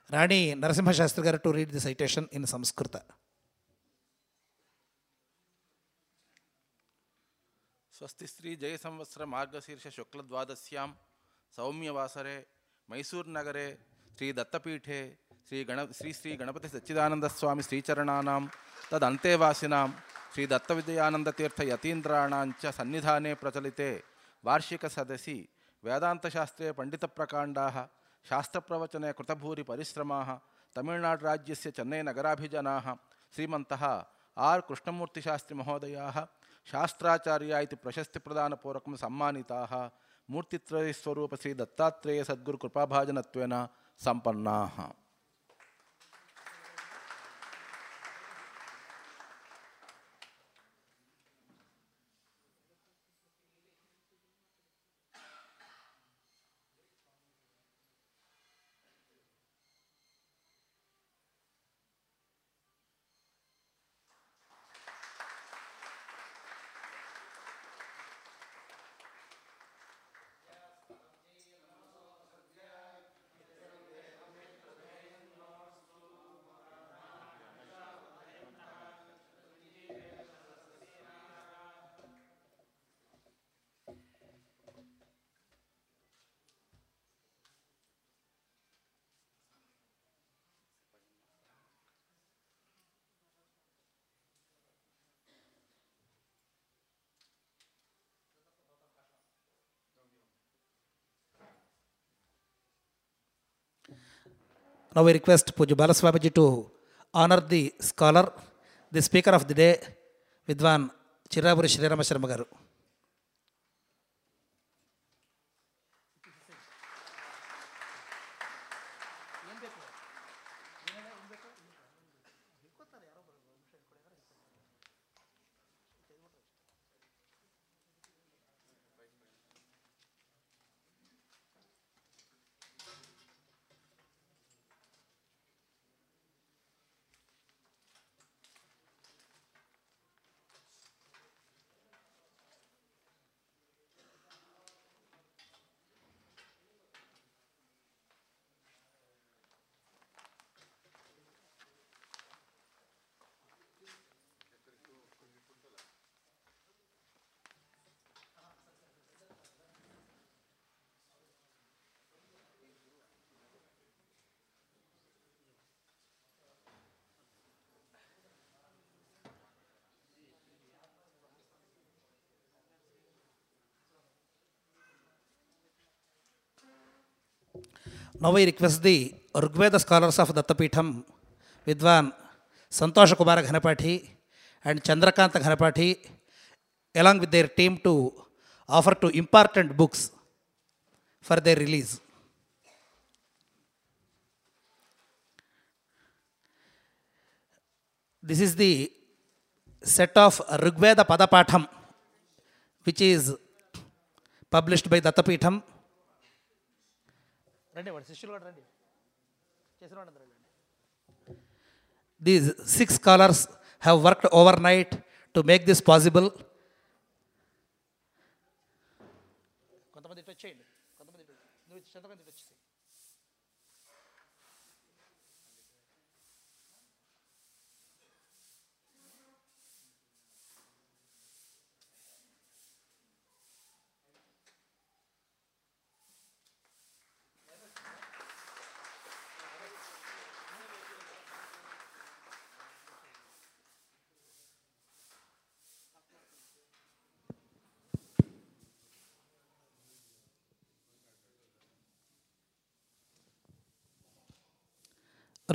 Rani Narasimha Shastri garu to read the citation in Samskrita. స్వస్తి శ్రీ జయ సంవత్సర మార్గశీర్ష శుక్లద్వాదశ్యాం సౌమ్యవాసరే మైసూర్నగరే శ్రీ దత్తపీఠే శ్రీ గణ శ్రీ శ్రీ గణపతి సచ్చిదానందస్వామి శ్రీచరణానాం తదంతేవాసినాం वर्षि सदसी वेदातशास्त्रे वार्षिकसदसि वेदान्तशास्त्रे पण्डितप्रकाण्डाः शास्त्रप्रवचने कृतभूरिपरिश्रमाः तमिळ्नाडुराज्यस्य चन्नैनगराभिजनाः श्रीमन्तः आर् कृष्णमूर्तिशास्त्रिमहोदयाः, शास्त्राचार्य इति प्रशस्तिप्रदानपूर्वकं सम्मानिताः, मूर्तित्रयस्वरूप श्रीदत्तात्रेयसद्गुरुकृपाभाजनत्वेन संपन्ना Now we request Puja Balaswamiji to honor the scholar, the speaker of the day, Vidwan Chiraburi Sri Rama Sharma garu. Now I request the Rigveda scholars of Dattapeetham, Vidwan Santosha Kumar Ghanapati and Chandrakanta Ghanapati, along with their team to offer two important books for their release. This is the set of Rigveda Padapatham, which is published by Dattapeetham. These six scholars have worked overnight to make this possible. కొంతమంది ఇటు వచ్చేయండి కొంతమంది ఇటు నువ్వు ఇటు చంద్రకాంత్ ఇటు వచ్చేసేయ్.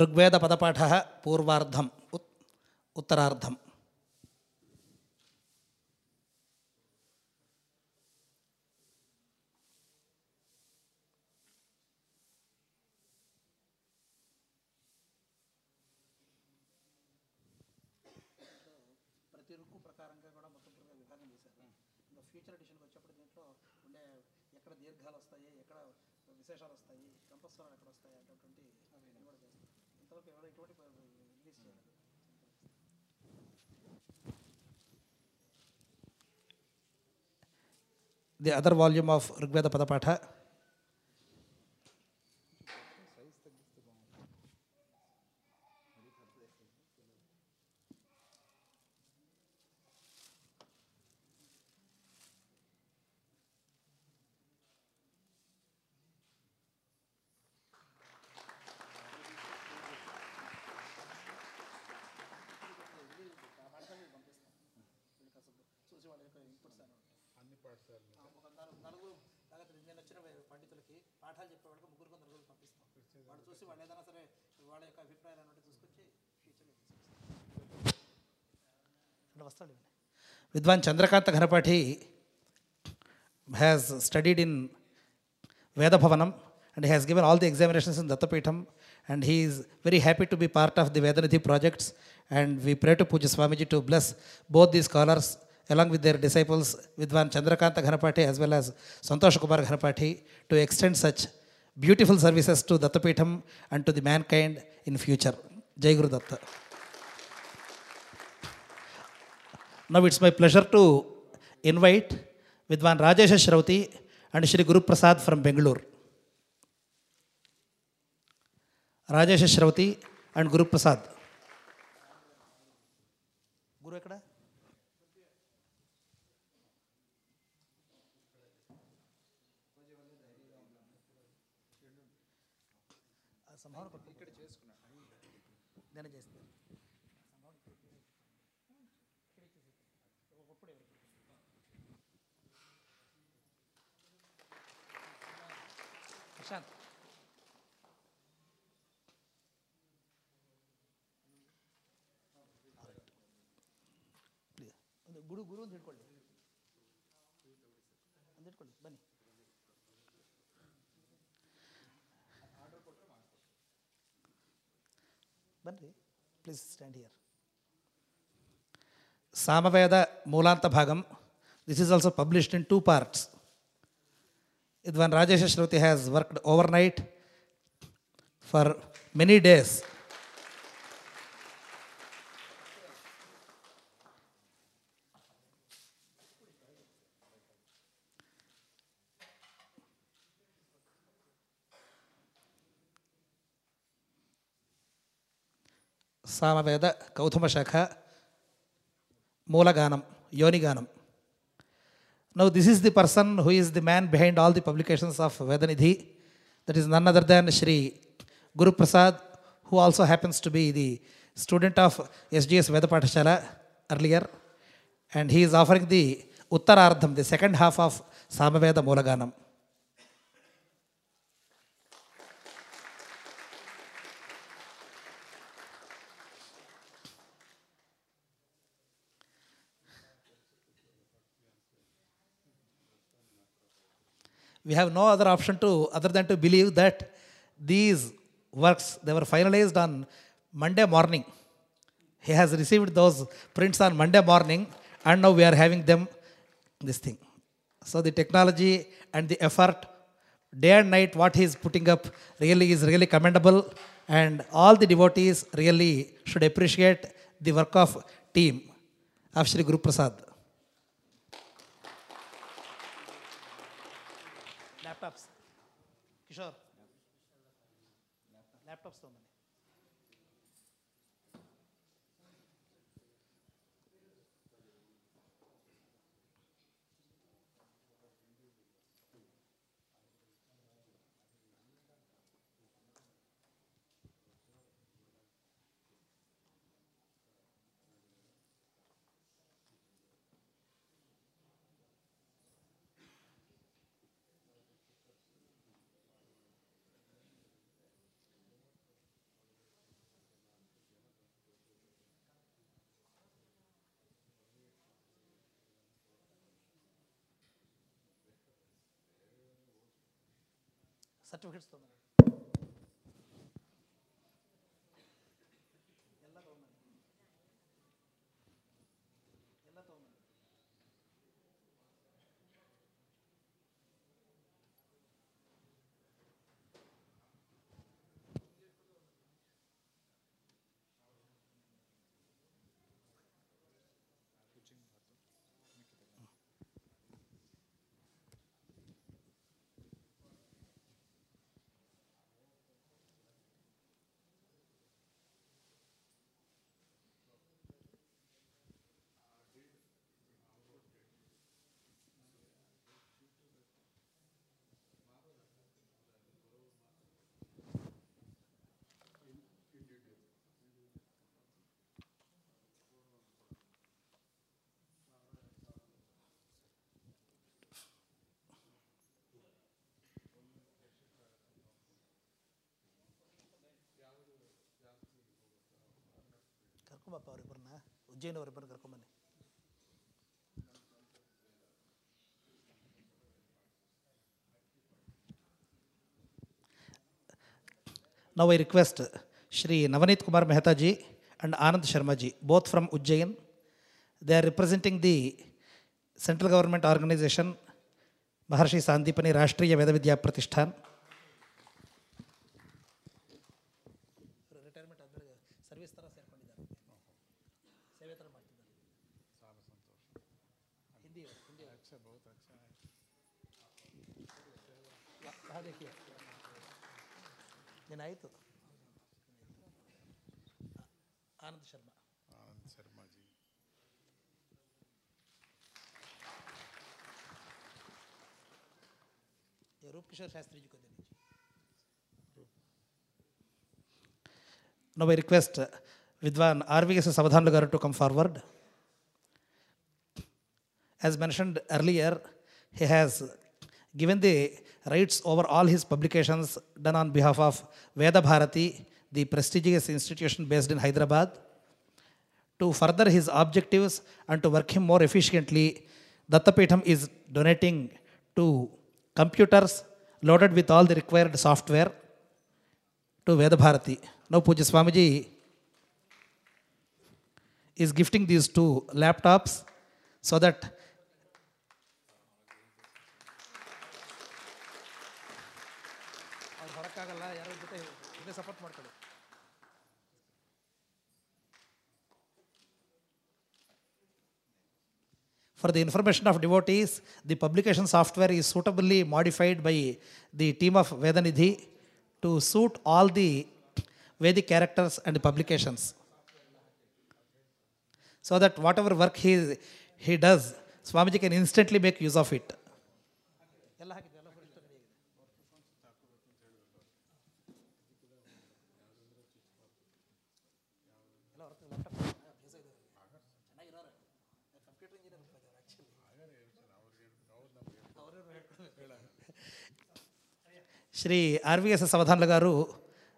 ऋग्वेदपदपाठः पूर्वार्धम् उत् उत्तरार्धम्। The other volume of Rigveda Padapatha నలుగురు తరగతి నేను వచ్చిన పండితులకి పాఠాలు చెప్పేవాళ్ళకి ముగ్గురు నలుగురు పంపిస్తాం వాళ్ళు చూసి వాళ్ళు ఏదైనా సరే వాళ్ళ యొక్క అభిప్రాయాలు అన్నట్టు తీసుకొచ్చి ఫ్యూచర్లో వస్తాడు విద్వాన్ Chandrakanta Ghanapathi has studied in Vedabhavanam and he has given all the examinations in Dattapeetham and he is very happy to be part of the Vedanidhi projects and we pray to Puja Swamiji to bless both these scholars along with their disciples Vidwan Chandrakanta Ghanapati as well as Santosh Kumar Ghanapati to extend such beautiful services to Dattapeetham and to the mankind in future. Jai Guru Datta. Now it's my pleasure to invite Vidwan Rajesha Shravati and Shri Guruprasad from Bengaluru Rajesha Shravati and Guruprasad గురు ఎక్కడా ಅದು ಗುರು ಗುರು ಅಂತ ಹಿಡ್ಕೊಳ್ಳಿ ಅಂತ ಹಿಡ್ಕೊಳ್ಳಿ ಬನ್ನಿ ಬನ್ನಿ ಪ್ಲೀಸ್ ಸ್ಟ್ಯಾಂಡ್ ಹಿಯರ್ ಸಾಮವೇದ ಮೂಲಾಂತ ಭಾಗಂ this is also published in two parts Idvan Rajesh Shruti has worked overnight for many days. Samaveda Kauthuma శాఖ మూలగానం యోనిగానం Now, this is the person who is the man behind all the publications of Vedanidhi. That is none other than Shri Guru Prasad, who also happens to be the student of SGS Vedapathashala earlier. And he is offering the Uttarardham, the second half of Samaveda Mulaganam. We have no other option to other than to believe that these works they were finalized on Monday morning. He has received those prints on Monday morning, and now we are having them this thing. So the technology and the effort, day and night, what he is putting up really is really commendable, and all the devotees really should appreciate the work of team of Sri Guru Prasad. Kishore. Laptops तो certificates తోమని ಕರ್ಕೊಂಬಪ್ಪ ಅವರಿಬ್ಬರನ್ನ Ujjayini ಅವರಿಬ್ಬರನ್ನ ಕರ್ಕೊಂಬನ್ನಿ Now I request Shri Navanit Kumar Mehta ji and Anand Sharma ji, both from Ujjain. They are representing the central government organization Maharshi Sandipani Rashtriya Veda Vidya Pratishthan. दिन ಆಯಿತು आनंद शर्मा आनंद शर्मा जी ये रूप किशोर शास्त्री जी को दे दीजिए Now I request Vidwan RVS Savadhan Garu to come forward. As mentioned earlier, he has given the rights over all his publications done on behalf of Veda Bharati, the prestigious institution based in Hyderabad. To further his objectives and to work him more efficiently, Dattapeetham is donating two computers loaded with all the required software to Veda Bharati. Now Puja Swamiji is gifting these two laptops so that For the information of devotees, the publication software is suitably modified by the team of Vedanidhi to suit all the Vedic characters and publications. So that whatever work he, he does, Swamiji can instantly make use of it. Shri RVS Savadhanla Garu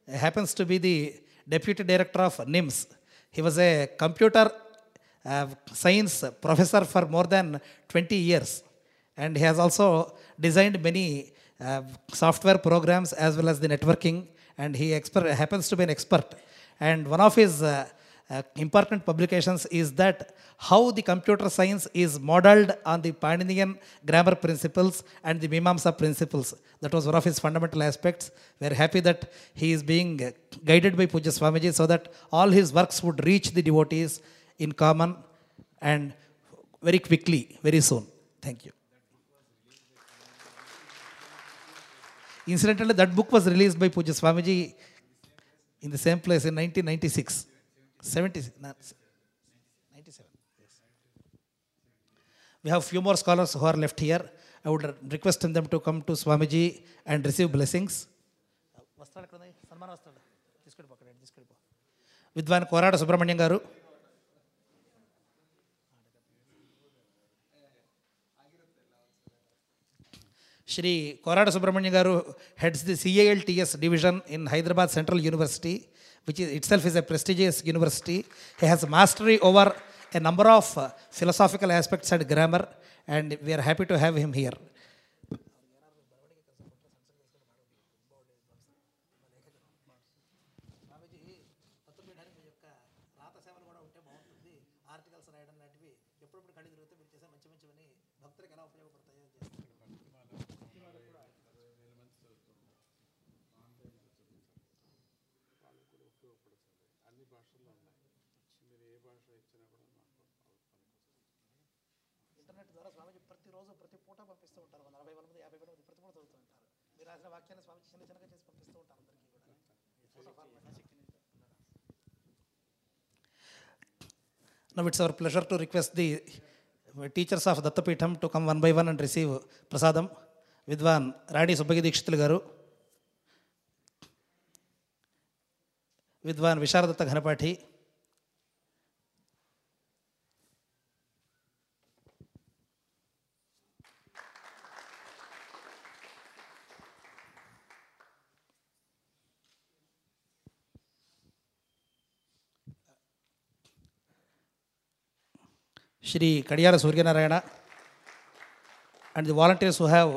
happens to be the deputy director of NIMS. He was a computer uh, science professor for more than 20 years. And he has also designed many uh, software programs as well as the networking. And he happens to be an expert. And one of his uh, uh, important publications is that how the computer science is modeled on the Paninian grammar principles and the Mimamsa principles. That was one of his fundamental aspects. We are happy that he is being guided by Puja Swamiji so that all his works would reach the devotees in common and very quickly, very soon. Thank you. Incidentally, that book was released by Puja Swamiji in the same place in 1996. 70, not 97. Yes. We have few more scholars who are left here. I would request them to come to Swamiji and receive blessings. వస్తాడు ఎక్కడ ఉన్నాయి? సన్మానం వస్తాడు తీసుకెళ్ళిపో అక్కడ తీసుకెళ్ళిపో విద్వాన్ కోరాడ సుబ్రహ్మణ్యం గారు శ్రీ కోరాడ సుబ్రహ్మణ్యం గారు heads the CALTS division in Hyderabad central university which is itself is a prestigious university. He has mastery over a number of uh, philosophical aspects and grammar, and we are happy to have him here. Now it's our pleasure to request the teachers of Dattapeetham to come one by one and receive prasadam. విద్వాన్ రాణి సుబ్బగి దీక్షితులు గారు Vidwan విశారదత్త Ghanapathi Shri Kadiyala Suryanarayana and the volunteers who have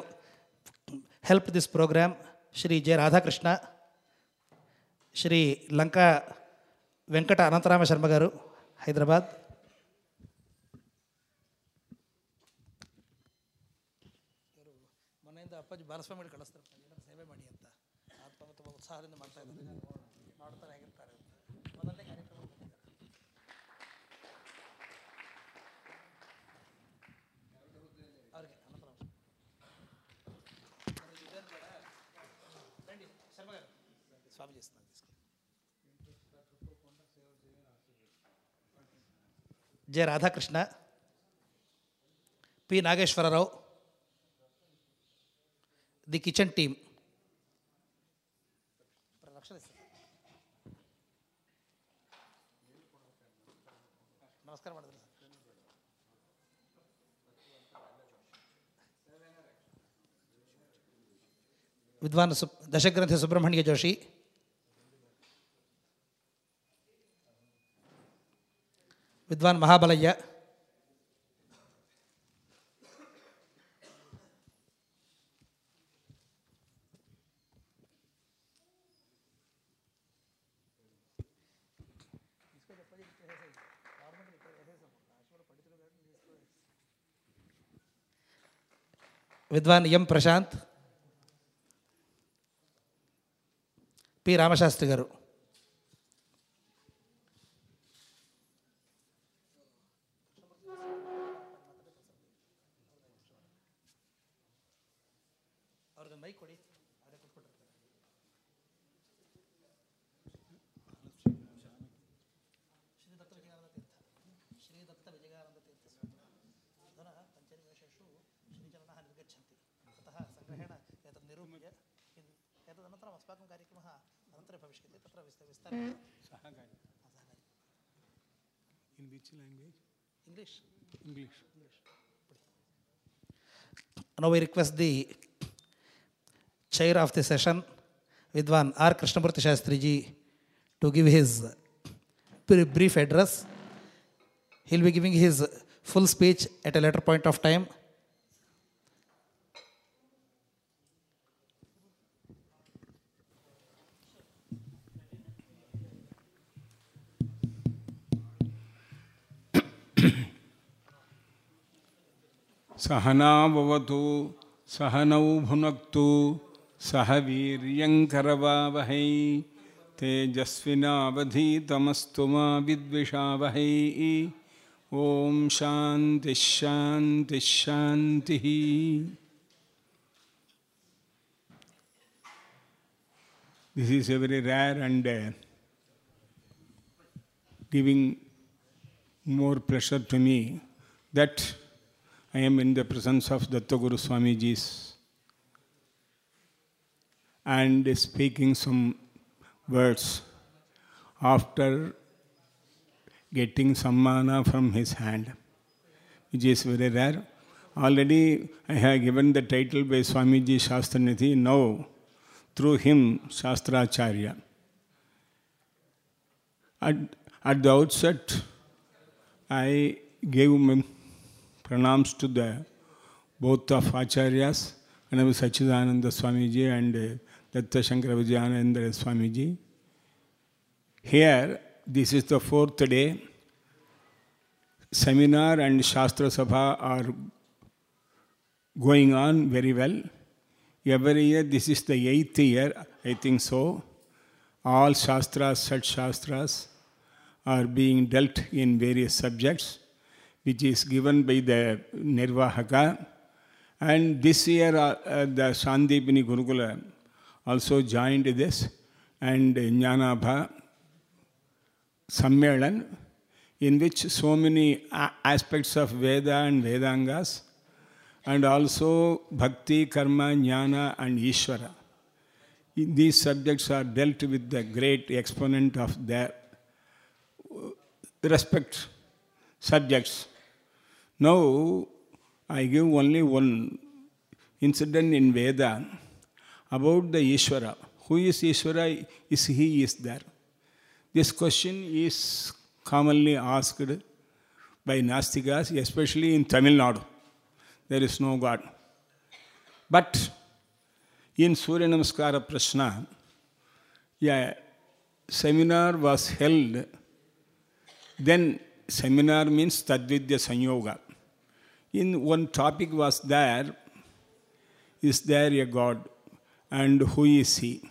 helped this program, Shri J. Radhakrishna, Shri Lanka Venkata Anantarama Sharma గారు హైదరాబాద్ ಮೊನ್ನೆಯಿಂದ ಅಪ್ಪಾಜಿ ಬಾಲಸ್ವಾಮಿ ಕಳಿಸ್ತಾರೆ ಸೇವೆ ಮಾಡಿ ಅಂತ ಆತ್ಮ ತುಂಬ ಉತ್ಸಾಹದಿಂದ ಮಾಡ್ತಾ ಇದ್ದಾರೆ ಮಾಡ್ತಾರೆ ಆಗಿರ್ತಾರೆ ಮೊದಲನೇ J Radhakrishna P Nageshwar Rao the kitchen team विद्वान सु दशग्रंथ सुब्रह्मण्य जोशी विद्वान महाबलय्य। विद्वान M Prashant P Ramashastri garu. language? English. English. English. Now we request the chair of the session, Vidwan R. Krishnamurti Shastriji, to give his brief address. He'll be giving his full speech at a later point of time. सहनावतु सहनौ भुनक्तु सह वीर्यङ्करवावहै तेजस्विनावधीतमस्तु मा विद्विषावहै। ॐ शान्तिः शान्तिः शान्तिः। This is a very rare and uh, giving more pleasure to me that I am in the presence of Datta Guru Swamiji's and speaking some words after getting sammana from his hand, which is very rare. Already I have given the title by Swamiji Shastranidhi, now through him Shastracharya. At, at the outset, I gave my pranams to the both of Acharyas, Anavu Sachidananda Swamiji and uh, Datta Shankara Vijayananda Swamiji. Here, this is the fourth day. Seminar and Shastra Sabha are going on very well. Every year, this is the eighth year, I think so. All Shastras, such Shastras, are being dealt in various subjects, which is given by the Nirvahaka. And this year, uh, uh, the Sandipini Gurukula also joined this, and Jnanabha Sammelan, in which so many aspects of Veda and Vedangas, and also Bhakti, Karma, Jnana, and Ishvara. These subjects are dealt with the great exponent of their respect subjects. Now, I give only one incident in Veda about the Ishvara. Who is Ishvara? Is he is there? This question is commonly asked by Nastikas, especially in Tamil Nadu. There is no God. But in Surya Namaskara Prashna, a seminar was held. Then seminar means Tadvidya Sanyoga. In one topic was there, is there a God and who is he?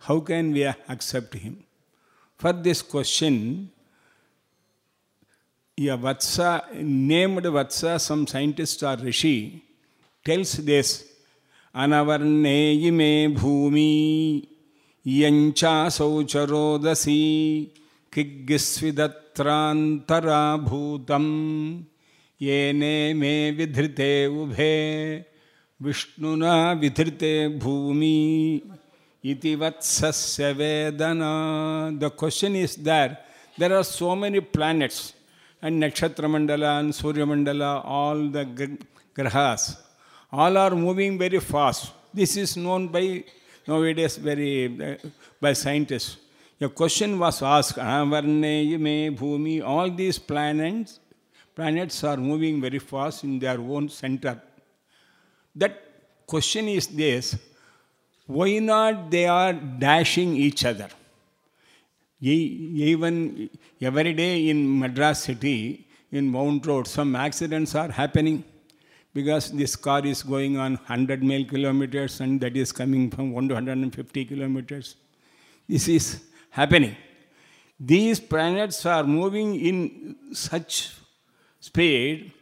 How can we accept him? For this question, a Vatsa, named Vatsa, some scientist or rishi, tells this Anavarne me bhumi yancha saucharodasi येने मे विधृते उभे, विष्णुना विधृते भूमि इति वत्स्य वेदना। The question is there there are so many planets and nakshatra nakshatramandal and suryamandal all the grahas all are moving very fast this is known by no it is very by scientist your question was ask अनावरण मे भूमि all these planets planets are moving very fast in their own center. That question is this why not they are dashing each other? Even every day in Madras city, in Mount Road, some accidents are happening because this car is going on 100 mile kilometers and that is coming from 150 kilometers. This is happening. These planets are moving in such speed,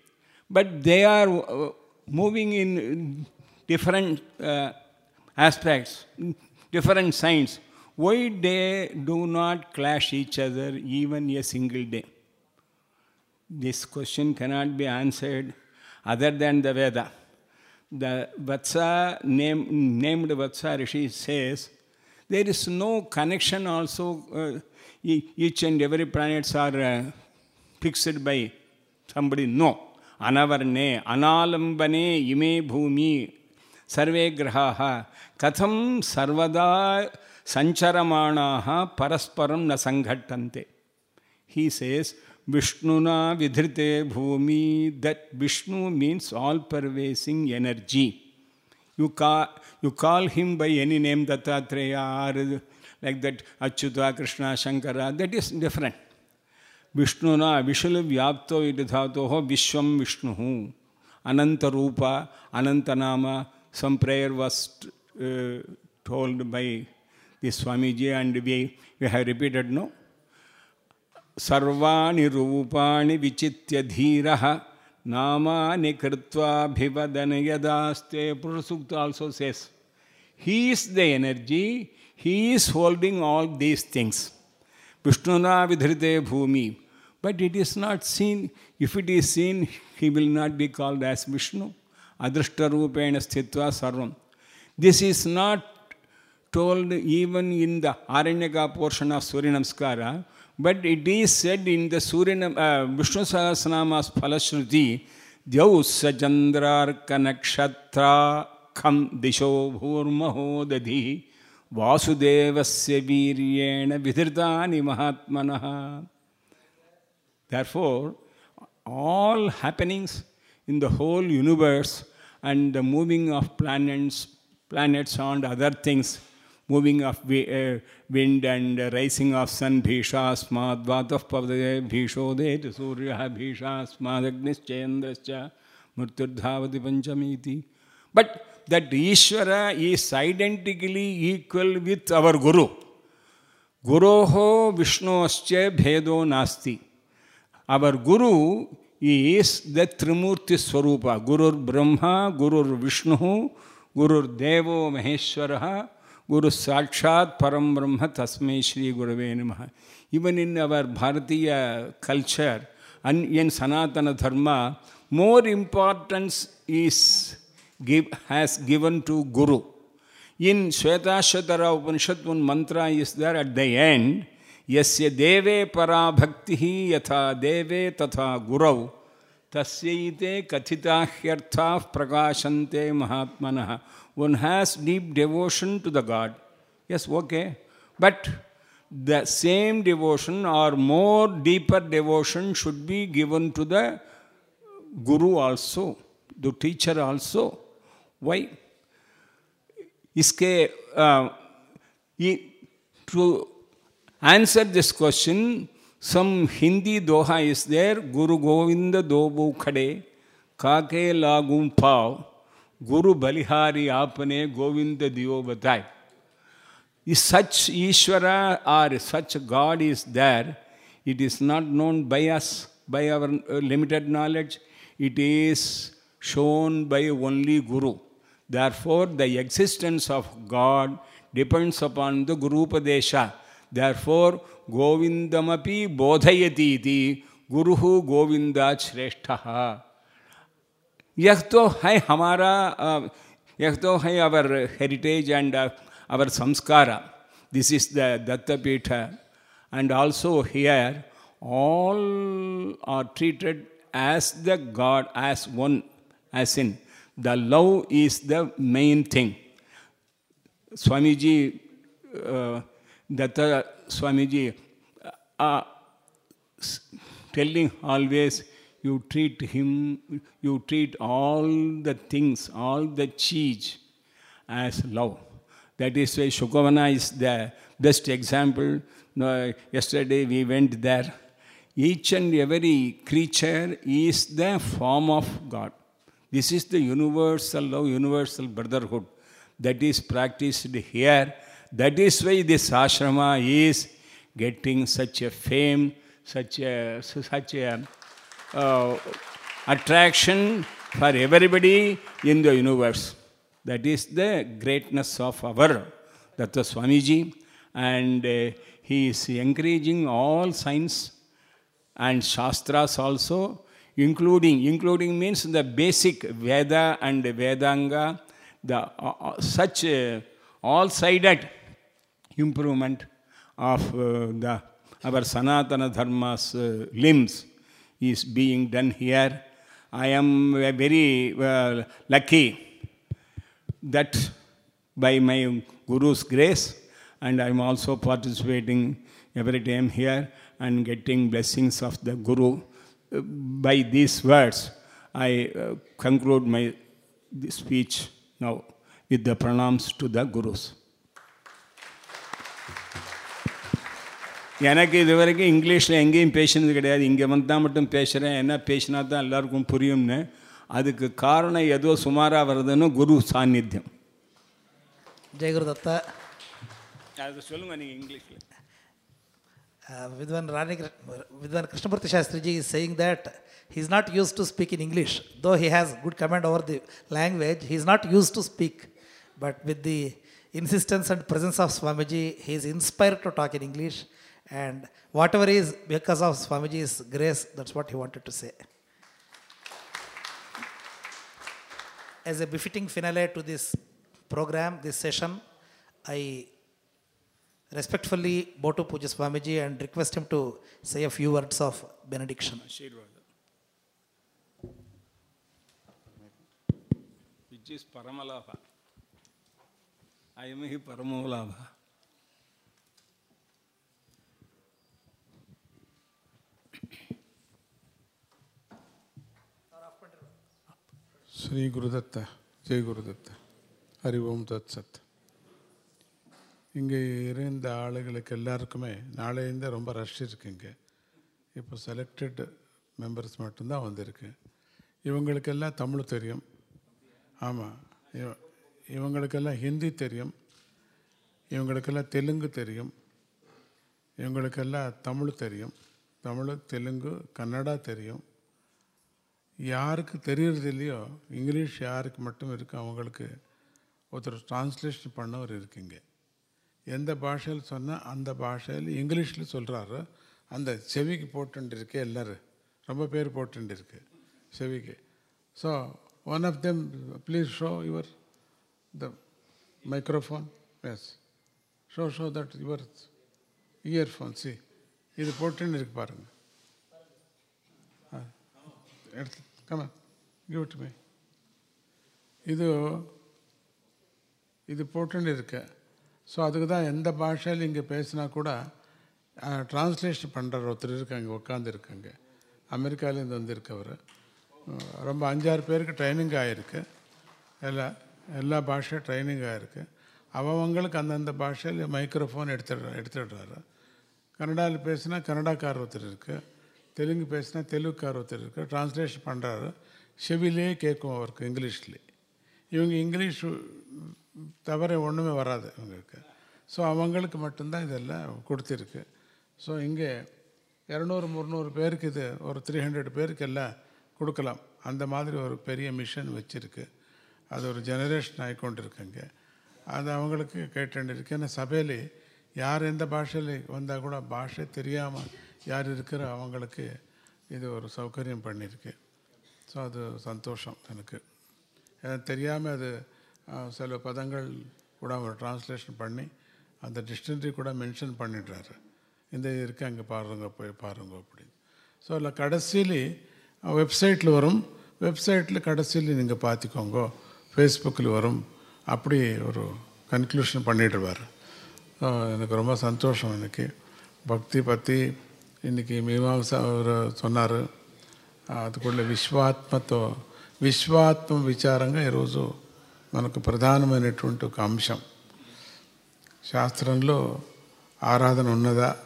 but they are uh, moving in different uh, aspects, different signs. Why they do not clash each other even a single day? This question cannot be answered other than the Veda. The Vatsa name, named Vatsa Rishi says there is no connection also. Uh, each and every planets are uh, fixed by somebody know. Anavarne, analambane, ime bhumi, sarve grahaha, katham sarvada sancharamanaha parasparam na sanghattante. He says, Vishnuna vidhrite bhumi, that Vishnu means all pervasive energy. You call, you call him by any name, Dattatreya, or like that, Achyuta, Krishna, Shankara, that is different. विष्णुना विशल व्याप्त धातो विश्व विष्णु। अनंत रूप अनंत नाम some prayer was told by the swami ji and we we have repeated no सर्वाणी रूपा विचित्य धीर, नामानि कृत्वाभिवदन यदास्ते, Purushasukta also says he is the energy he is holding all these things vishnuna vidhrite bhumi but it is not seen if it is seen he will not be called as vishnu adrishta rupena sthitva sarvam this is not told even in the Aranyaka portion of Surya Namaskara, but it is said in the Surya uh, Vishnu Sahasranama's Phalashruti, Sajandrar Kanakshatra Kham Disho Bhurmaho Dadhi Vasudevasya Viryena Vidhritani Mahatmanaha. Therefore, all happenings in the whole universe and the moving of planets, planets and other things, moving of uh, wind and rising of sun, bhisha, smad, vatah pavade, bhishode, surya, bhisha, smad, agnischendrascha, murtyurdhavati panchamiti. But that Ishvara is identically equal with our Guru. Guroho Vishnuascha Bhedo Nasti. Our Guru is the Trimurti Swarupa. Guru Brahma, Guru Vishnu, Guru Devo Maheshwaraha, Guru Sakshat Param Brahma Tasmai Shri Gurave Namaha. Even in our Bharatiya culture and in Sanatana Dharma, more importance is give, has given to Guru. In Shvetashvatara Upanishad, one mantra is there at the end, Yasya deve para bhakti yatha deve tatha gurau tasyaite kathitahyarthah prakashante mahatmanah. One has deep devotion to the God. Yes, okay. But the same devotion or more deeper devotion should be given to the Guru also, the teacher also. Why इसके uh, ये- to answer this question, some Hindi doha is there. Guru Govinda dobu khade, kake lagum pav, Guru balihari apane Govinda diyo batai. If such Ishvara or such God is there, it is not known by us, by our uh, limited knowledge. It is shown by only Guru. Therefore, the existence of God depends upon the Guru Padesha. Therefore, Govindamapi bodhayati iti Guruhu Govinda Shresthaha. यह तो है हमारा अ, यह तो है अवर हेरिटेज एंड अवर संस्कार this is the Dattapeetha and also here all are treated as the god as one as in the love is the main thing. Swamiji, uh, Datta Swamiji, uh, uh telling always, you treat him, you treat all the things, all the cheese as love. That is why Shukavana is the best example. No, yesterday we went there. Each and every creature is the form of God. This is the universal love, universal brotherhood that is practiced here. That is why this ashrama is getting such a fame, such a such a uh, attraction for everybody in the universe. That is the greatness of our Datta Swamiji, and uh, he is encouraging all science and shastras also, including including means the basic Veda and Vedanga, the uh, uh, such uh, all-sided improvement of uh, the our Sanatana Dharma's uh, limbs is being done here. I am uh, very lucky that by my Guru's grace, and I'm also participating every time here and getting blessings of the Guru. By these words, I uh, conclude my speech now with the pranams to the Gurus. எனக்கு இது வரைக்கும் இங்கிலீஷில் எங்கேயும் பேசினது கிடையாது. இங்கே வந்தால் மட்டும் பேசுகிறேன் என்ன பேசினா தான் எல்லாருக்கும் புரியும்னு. அதுக்கு காரணம் ஏதோ சுமாராக வருதுன்னு குரு சாநித்தியம். Guru Datta. அது சொல்லுங்கள் நீங்கள் இங்கிலீஷில். Uh, Vidwan Rani, Vidwan Krishnamurti Shastriji is saying that he is not used to speak in English. Though he has good command over the language, he is not used to speak. But with the insistence and presence of Swamiji, he is inspired to talk in English. And whatever is because of Swamiji's grace, that's what he wanted to say. As a befitting finale to this program, this session, I respectfully bow to Pooja Swamiji and request him to say a few words of benediction. Which is Paramalabha. I am he Paramalabha. Shri Gurudatt जय गुरुदत्त हरि ओम तत्सत्य இங்கே இருந்த ஆளுகளுக்கு எல்லாருக்குமே நாளையிலேருந்து ரொம்ப ரஷ் இருக்குங்க இப்போ செலக்டட் மெம்பர்ஸ் மட்டும்தான் வந்திருக்கு. இவங்களுக்கெல்லாம் தமிழ் தெரியும். ஆமாம் இவ- இவங்களுக்கெல்லாம் ஹிந்தி தெரியும். இவங்களுக்கெல்லாம் தெலுங்கு தெரியும். இவங்களுக்கெல்லாம் தமிழ் தெரியும். தமிழ் தெலுங்கு கன்னடா தெரியும். யாருக்கு தெரியறது இல்லையோ இங்கிலீஷ் யாருக்கு மட்டும் இருக்கு அவங்களுக்கு ஒருத்தர் டிரான்ஸ்லேஷன் பண்ணவர் இருக்குங்க எந்த பாஷையில் சொன்னால் அந்த பாஷையில் இங்கிலீஷில் சொல்கிறாரு அந்த செவிக்கு போட்டுருக்கு எல்லோரும் எல்லாரும் ரொம்ப பேர் போட்டுருக்கு செவிக்கு. So one of them please show your the microphone yes show show that your earphone see இது போட்டுன்னு இருக்கு பாருங்கள் எடுத்து கமன் கிவ் டு மீ இது இது போட்டுன்னு இருக்கேன் ஸோ அதுக்கு தான் எந்த பாஷையில் இங்கே பேசினா கூட டிரான்ஸ்லேஷன் பண்ணுற ஒருத்தர் இருக்காங்க உட்காந்துருக்காங்க அமெரிக்காலேருந்து வந்திருக்கவர். ரொம்ப அஞ்சாறு பேருக்கு ட்ரைனிங் ஆகிருக்கு எல்லா எல்லா பாஷையும் ட்ரைனிங் ஆகிருக்கு அவங்களுக்கு அந்தந்த பாஷையில் மைக்ரோஃபோன் எடுத்துடுற எடுத்துடுறாரு. கன்னடாவில் பேசினா கன்னடாக்கார் ஒருத்தர் இருக்குது தெலுங்கு பேசினா தெலுங்குக்கார் ஒருத்தர் இருக்குது டிரான்ஸ்லேஷன் பண்ணுறாரு செவிலே கேட்கும் அவருக்கு இங்கிலீஷ்லேயே இவங்க இங்கிலீஷ் தவிர ஒன்றுமே வராது இவங்களுக்கு. ஸோ அவங்களுக்கு மட்டும்தான் இதெல்லாம் கொடுத்துருக்கு. ஸோ இங்கே இரநூறு முந்நூறு பேருக்கு இது ஒரு த்ரீ ஹண்ட்ரட் பேருக்கு எல்லாம் கொடுக்கலாம். அந்த மாதிரி ஒரு பெரிய மிஷன் வச்சுருக்கு. அது ஒரு ஜெனரேஷன் ஆகிக்கொண்டிருக்குங்க அது அவங்களுக்கு கேட்டுருக்கு ஏன்னா சபையில் யார் எந்த பாஷையில் வந்தால் கூட பாஷை தெரியாமல் யார் இருக்கிற அவங்களுக்கு இது ஒரு சௌகரியம் பண்ணியிருக்கு ஸோ அது சந்தோஷம் எனக்கு. தெரியாமல் அது சில பதங்கள் கூட அவர் டிரான்ஸ்லேஷன் பண்ணி அந்த டிக்ஷனரி கூட மென்ஷன் பண்ணிடுறாரு இந்த இருக்கு அங்கே பாருங்க போய் பாருங்க அப்படின்னு ஸோ அதில் கடைசியில் வெப்சைட்டில் வரும் வெப்சைட்டில் கடைசியில் நீங்கள் பார்த்துக்கோங்க ஃபேஸ்புக்கில் வரும் அப்படி ஒரு கன்க்ளூஷன் பண்ணிடுவார் ஸோ எனக்கு ரொம்ப சந்தோஷம் எனக்கு பக்தி பற்றி இன்றைக்கி மீமாம்சா அவர் சொன்னார் அதுக்குள்ள విశ్వాత్మతో విశ్వాత్మ విచారంగా ఈరోజు మనకు ప్రధానమైనటువంటి ఒక అంశం. శాస్త్రంలో ఆరాధన ఉన్నదా?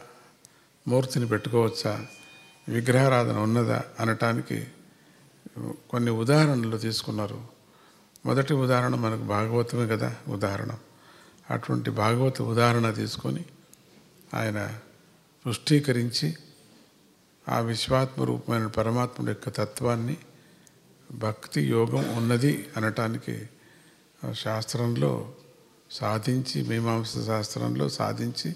మూర్తిని పెట్టుకోవచ్చా? విగ్రహారాధన ఉన్నదా? అనటానికి కొన్ని ఉదాహరణలు తీసుకున్నారు. మొదటి ఉదాహరణ మనకు భాగవతమే కదా ఉదాహరణ. అటువంటి భాగవత ఉదాహరణ తీసుకొని ఆయన పుష్టీకరించి ఆ విశ్వాత్మ రూపమైన పరమాత్ముడి యొక్క తత్వాన్ని భక్తి యోగం ఉన్నది అనటానికి శాస్త్రంలో సాధించి మీమాంస శాస్త్రంలో సాధించి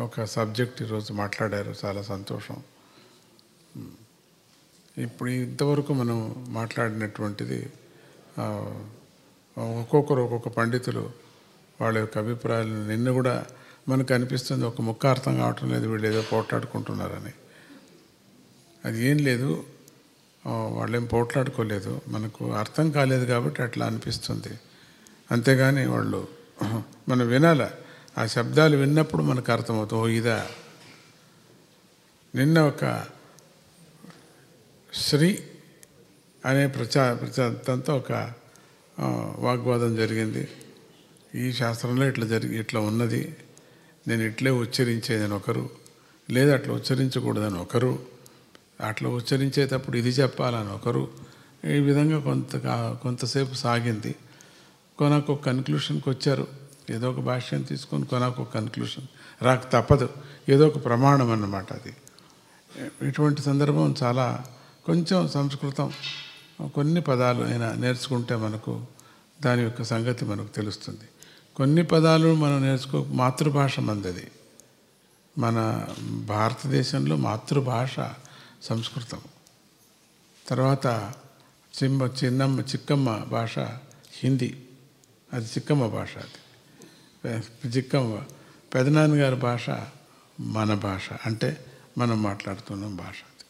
ఒక సబ్జెక్ట్ ఈరోజు మాట్లాడారు. చాలా సంతోషం. ఇప్పుడు ఇంతవరకు మనం మాట్లాడినటువంటిది ఒక్కొక్కరు ఒక్కొక్క పండితులు వాళ్ళ యొక్క అభిప్రాయాలను నిన్న కూడా మనకు అనిపిస్తుంది ఒక ముక్క అర్థం కావటం లేదు వీళ్ళు ఏదో పోట్లాడుకుంటున్నారని. అది ఏం లేదు. వాళ్ళేం పోట్లాడుకోలేదు. మనకు అర్థం కాలేదు కాబట్టి అట్లా అనిపిస్తుంది. అంతేగాని వాళ్ళు మనం వినాల? ఆ శబ్దాలు విన్నప్పుడు మనకు అర్థమవుతుంది ఓ ఇదా. నిన్న ఒక శ్రీ అనే ప్రచా ప్రచారంతో ఒక వాగ్వాదం జరిగింది. ఈ శాస్త్రంలో ఇట్లా జరిగి ఇట్లా ఉన్నది. నేను ఇట్లే ఉచ్చరించేదని ఒకరు లేదా అట్లా ఉచ్చరించకూడదని ఒకరు అట్లా ఉచ్చరించేటప్పుడు ఇది చెప్పాలని ఒకరు ఈ విధంగా కొంత కొంతసేపు సాగింది. కొనకు ఒక కన్క్లూషన్కి వచ్చారు ఏదో ఒక భాష్యం తీసుకొని కొనకు ఒక కన్క్లూషన్ రాక తప్పదు. ఏదో ఒక ప్రమాణం అన్నమాట అది. ఇటువంటి సందర్భం చాలా కొంచెం సంస్కృతం కొన్ని పదాలు అయినా నేర్చుకుంటే మనకు దాని యొక్క సంగతి మనకు తెలుస్తుంది. కొన్ని పదాలు మనం నేర్చుకో మాతృభాష మందది. మన భారతదేశంలో మాతృభాష సంస్కృతం. తర్వాత చిమ్మ చిన్నమ్మ చిక్కమ్మ భాష హిందీ. అది చిక్కమ్మ భాష అది. చిక్కమ్మ చిక్కమ్మ. పెదనాన్నగారి భాష మన భాష. అంటే మనం మాట్లాడుతున్న భాష అది.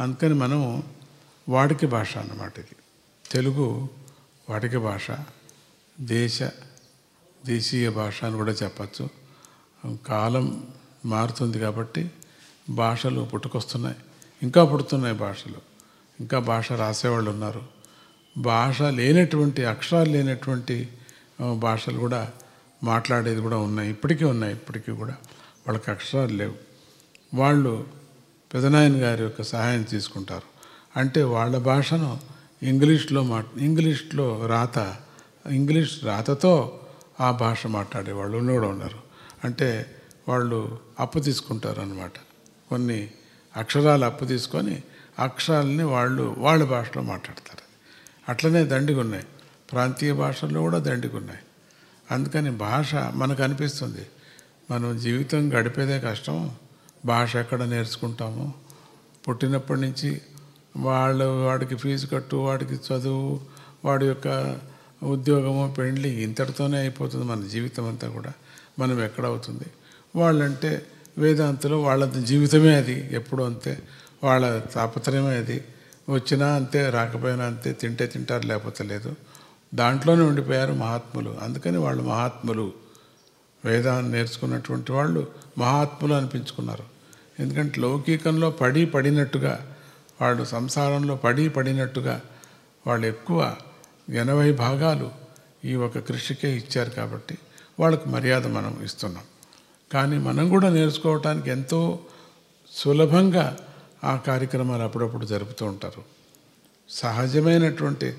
అందుకని మనం వాడికి భాష అన్నమాట ఇది. తెలుగు వాడికి భాష. దేశ దేశీయ భాష అని కూడా చెప్పచ్చు. కాలం మారుతుంది కాబట్టి భాషలు పుట్టుకొస్తున్నాయి. ఇంకా పుడుతున్నాయి భాషలు. ఇంకా భాష రాసేవాళ్ళు ఉన్నారు. భాష లేనటువంటి అక్షరాలు లేనటువంటి భాషలు కూడా మాట్లాడేది కూడా ఉన్నాయి. ఇప్పటికీ ఉన్నాయి ఇప్పటికీ కూడా. వాళ్ళకి అక్షరాలు లేవు. వాళ్ళు పెదనాయన గారి యొక్క సహాయం తీసుకుంటారు. అంటే వాళ్ళ భాషను ఇంగ్లీష్లో మా ఇంగ్లీష్లో రాత ఇంగ్లీష్ రాతతో ఆ భాష మాట్లాడే వాళ్ళు కూడా ఉన్నారు. అంటే వాళ్ళు అప్పు తీసుకుంటారు అనమాట కొన్ని అక్షరాలు అప్పు తీసుకొని అక్షరాలని వాళ్ళు వాళ్ళ భాషలో మాట్లాడతారు. అట్లనే దండిగా ఉన్నాయి ప్రాంతీయ భాషల్లో కూడా దండిగా ఉన్నాయి అందుకని భాష మనకు అనిపిస్తుంది. మనం జీవితం గడిపేదే కష్టం. భాష ఎక్కడ నేర్చుకుంటాము? పుట్టినప్పటి నుంచి వాళ్ళు వాడికి ఫీజు కట్టు వాడికి చదువు వాడి యొక్క ఉద్యోగము పెండ్లి ఇంతటితోనే అయిపోతుంది మన జీవితం అంతా కూడా. మనం ఎక్కడ అవుతుంది? వాళ్ళంటే వేదాంతులు వాళ్ళ జీవితమే అది. ఎప్పుడు అంతే? వాళ్ళ తాపత్రయమే అది. వచ్చినా అంతే రాకపోయినా అంతే తింటే తింటారు లేకపోతే లేదు. దాంట్లోనే ఉండిపోయారు మహాత్ములు. అందుకని వాళ్ళు మహాత్ములు. వేదాన్ని నేర్చుకున్నటువంటి వాళ్ళు మహాత్ములు అనిపించుకున్నారు. ఎందుకంటే లౌకికంలో పడి పడినట్టుగా వాళ్ళు సంసారంలో పడి పడినట్టుగా వాళ్ళు ఎక్కువ ఎనభై భాగాలు ఈ ఒక కృషికే ఇచ్చారు కాబట్టి వాళ్ళకు మర్యాద మనం ఇస్తున్నాం. కానీ మనం కూడా నేర్చుకోవటానికి ఎంతో సులభంగా ఆ కార్యక్రమాలు అప్పుడప్పుడు జరుపుతూ ఉంటారు. సహజమైనటువంటి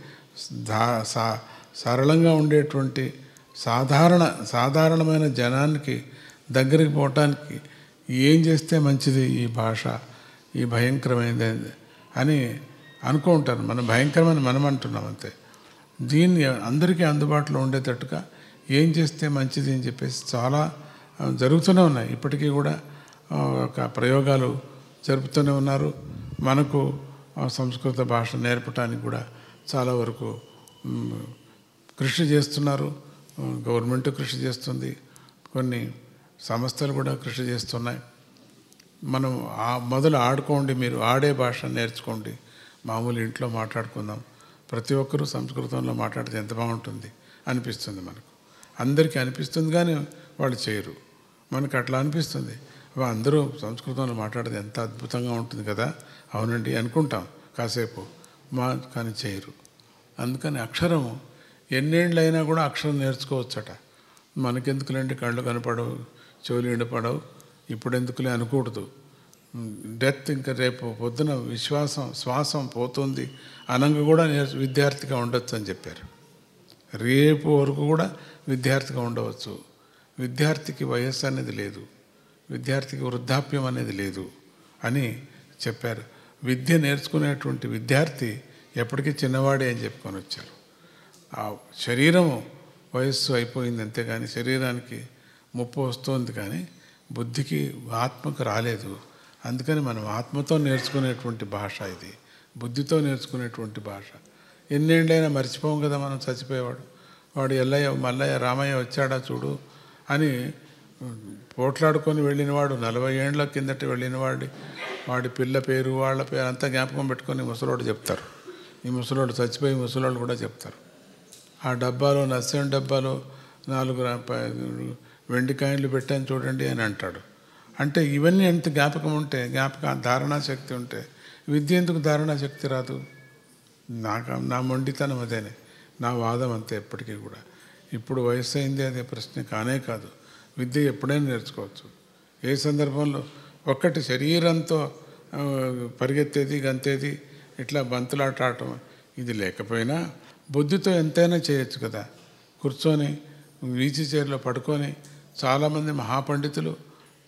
సరళంగా ఉండేటువంటి సాధారణ సాధారణమైన జనానికి దగ్గరికి పోవటానికి ఏం చేస్తే మంచిది ఈ భాష? ఈ భయంకరమైనది అని అనుకుంటారు మనం భయంకరమని మనం అంటున్నాం అంతే. దీన్ని అందరికీ అందుబాటులో ఉండేటట్టుగా ఏం చేస్తే మంచిది అని చెప్పేసి చాలా జరుగుతూనే ఉన్నాయి. ఇప్పటికీ కూడా ఒక ప్రయోగాలు జరుపుతూనే ఉన్నారు. మనకు సంస్కృత భాష నేర్పడానికి కూడా చాలా వరకు కృషి చేస్తున్నారు. గవర్నమెంట్ కృషి చేస్తుంది. కొన్ని సంస్థలు కూడా కృషి చేస్తున్నాయి. మనం ఆ మొదలు ఆడుకోండి మీరు ఆడే భాష నేర్చుకోండి. మామూలు ఇంట్లో మాట్లాడుకుందాం. ప్రతి ఒక్కరూ సంస్కృతంలో మాట్లాడితే ఎంత బాగుంటుంది అనిపిస్తుంది మనకు. అందరికీ అనిపిస్తుంది కానీ వాళ్ళు చేయరు. మనకు అట్లా అనిపిస్తుంది. అందరూ సంస్కృతంలో మాట్లాడితే ఎంత అద్భుతంగా ఉంటుంది కదా. అవునండి అనుకుంటాం కాసేపు. మా కానీ చేయరు. అందుకని అక్షరము ఎన్నేళ్ళైనా కూడా అక్షరం నేర్చుకోవచ్చట. మనకెందుకులేండి కళ్ళు కనపడవు చెవులు ఎండిపడవు ఇప్పుడు ఎందుకులే అనకూడదు. డెత్ ఇంకా రేపు పొద్దున విశ్వాసం శ్వాసం పోతుంది అనంగా కూడా నేర్చు విద్యార్థిగా ఉండొచ్చు అని చెప్పారు. రేపు వరకు కూడా విద్యార్థిగా ఉండవచ్చు. విద్యార్థికి వయస్సు అనేది లేదు. విద్యార్థికి వృద్ధాప్యం అనేది లేదు అని చెప్పారు. విద్య నేర్చుకునేటువంటి విద్యార్థి ఎప్పటికీ చిన్నవాడే అని చెప్పుకొని వచ్చారు. ఆ శరీరము వయస్సు అయిపోయింది అంతేగాని శరీరానికి ముప్పు వస్తుంది కానీ బుద్ధికి ఆత్మకు రాలేదు. అందుకని మనం ఆత్మతో నేర్చుకునేటువంటి భాష ఇది. బుద్ధితో నేర్చుకునేటువంటి భాష. ఎన్నేళ్ళైనా మర్చిపోం కదా మనం చచ్చిపోయేవాడు. వాడు ఎల్లయ్య మల్లయ్య రామయ్య వచ్చాడా చూడు అని పోట్లాడుకొని వెళ్ళినవాడు నలభై ఏండ్ల కిందట వెళ్ళినవాడి వాడి పిల్ల పేరు వాళ్ళ పేరు అంతా జ్ఞాపకం పెట్టుకొని ముసలోడు చెప్తారు. ఈ ముసలోడు చచ్చిపోయి ముసలోళ్ళు కూడా చెప్తారు. ఆ డబ్బాలో నస్యం డబ్బాలో నాలుగు వెండి కాయిన్లు పెట్టాను చూడండి అని అంటాడు. అంటే ఇవన్నీ ఎంత జ్ఞాపకం ఉంటే జ్ఞాపక ధారణా శక్తి ఉంటే విద్య ఎందుకు ధారణా శక్తి రాదు? నాకు నా మొండితనం అదేనే. నా వాదం అంతే ఎప్పటికీ కూడా. ఇప్పుడు వయసు అయింది అదే ప్రశ్న కానే కాదు. విద్య ఎప్పుడైనా నేర్చుకోవచ్చు. ఏ సందర్భంలో ఒక్కటి శరీరంతో పరిగెత్తేది గంతేది ఇట్లా బంతులాట ఆడటం ఇది లేకపోయినా బుద్ధితో ఎంతైనా చేయొచ్చు కదా. కూర్చొని వీచి చైర్లో పడుకొని చాలామంది మహాపండితులు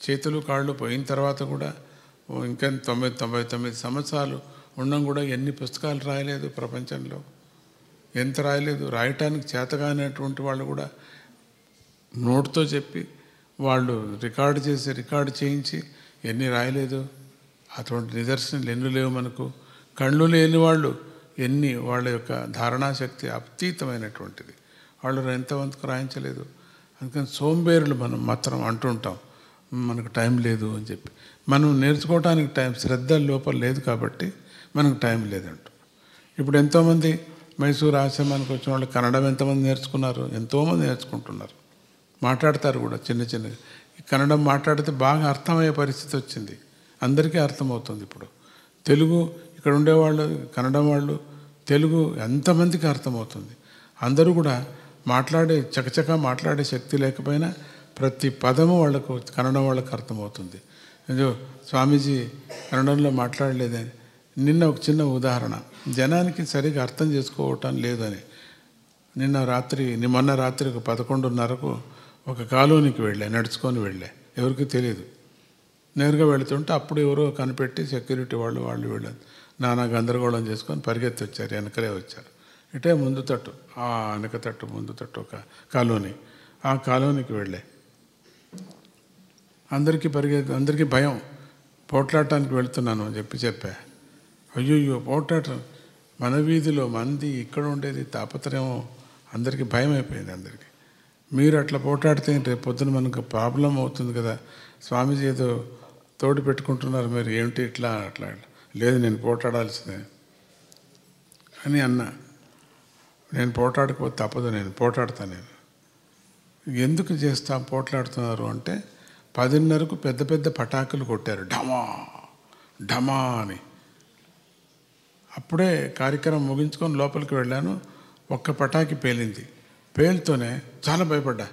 చేతులు కాళ్ళు పోయిన తర్వాత కూడా ఇంకా తొంభై తొంభై తొమ్మిది సంవత్సరాలు ఉండడం కూడా ఎన్ని పుస్తకాలు రాయలేదు ప్రపంచంలో. ఎంత రాయలేదు? రాయటానికి చేతగానటువంటి వాళ్ళు కూడా నోటుతో చెప్పి వాళ్ళు రికార్డు చేసి రికార్డు చేయించి ఎన్ని రాయలేదు. అటువంటి నిదర్శనలు ఎన్ని లేవు మనకు. కళ్ళు లేని వాళ్ళు ఎన్ని వాళ్ళ యొక్క ధారణాశక్తి అతీతమైనటువంటిది. వాళ్ళు ఎంతవంతకు రాయించలేదు. అందుకని సోంబేరులు మనం మాత్రం అంటుంటాం. మనకు టైం లేదు అని చెప్పి. మనం నేర్చుకోవడానికి టైం శ్రద్ధ లోపల లేదు కాబట్టి మనకు టైం లేదంట. ఇప్పుడు ఎంతోమంది మైసూరు ఆశ్రమానికి వచ్చిన వాళ్ళు కన్నడం ఎంతమంది నేర్చుకున్నారు? ఎంతోమంది నేర్చుకుంటున్నారు. మాట్లాడతారు కూడా చిన్న చిన్నగా. కన్నడం మాట్లాడితే బాగా అర్థమయ్యే పరిస్థితి వచ్చింది. అందరికీ అర్థమవుతుంది ఇప్పుడు. తెలుగు ఇక్కడ ఉండేవాళ్ళు కన్నడం వాళ్ళు తెలుగు ఎంతమందికి అర్థమవుతుంది? అందరూ కూడా మాట్లాడే చకచక మాట్లాడే శక్తి లేకపోయినా ప్రతి పదము వాళ్ళకు కన్నడం వాళ్ళకు అర్థమవుతుంది. స్వామీజీ కన్నడంలో మాట్లాడలేదని నిన్న ఒక చిన్న ఉదాహరణ. జనానికి సరిగా అర్థం చేసుకోవటం లేదని. నిన్న రాత్రి ని- మొన్న రాత్రి ఒక పదకొండున్నరకు ఒక కాలనీకి వెళ్ళా నడుచుకొని వెళ్ళా. ఎవరికి తెలియదు నేరుగా వెళుతుంటే అప్పుడు ఎవరో కనిపెట్టి సెక్యూరిటీ వాళ్ళు వాళ్ళు వెళ్ళారు నానా గందరగోళం చేసుకొని పరిగెత్తి వచ్చారు వెనకలే వచ్చారు. ఇటే ముందు తట్టు ఆ వెనక తట్టు ముందు తట్టు ఒక కాలనీ. ఆ కాలనీకి వెళ్ళే. అందరికీ పరిగెత్తి అందరికీ భయం. పోట్లాడటానికి వెళ్తున్నాను అని చెప్పి చెప్పా. అయ్యో పోట్లాడటం మన వీధిలో మంది ఇక్కడ ఉండేది తాపత్రయం. అందరికీ భయం అయిపోయింది అందరికీ. మీరు అట్లా పోటాడితే రేపు పొద్దున మనకు ప్రాబ్లం అవుతుంది కదా. స్వామీజీ ఏదో తోడు పెట్టుకుంటున్నారు మీరు. ఏమిటి ఇట్లా అట్లా? లేదు నేను పోటాడాల్సిందే అని అన్నా. నేను పోట్లాడకపోతే తప్పదు నేను పోటాడతా నేను. ఎందుకు చేస్తా పోట్లాడుతున్నారు అంటే పదిన్నరకు పెద్ద పెద్ద పటాకులు కొట్టారు. ఢమా! ఢమా అని. అప్పుడే కార్యక్రమం ముగించుకొని లోపలికి వెళ్ళాను. ఒక్క పటాకి పేలింది. పేలుతోనే చాలా భయపడ్డా.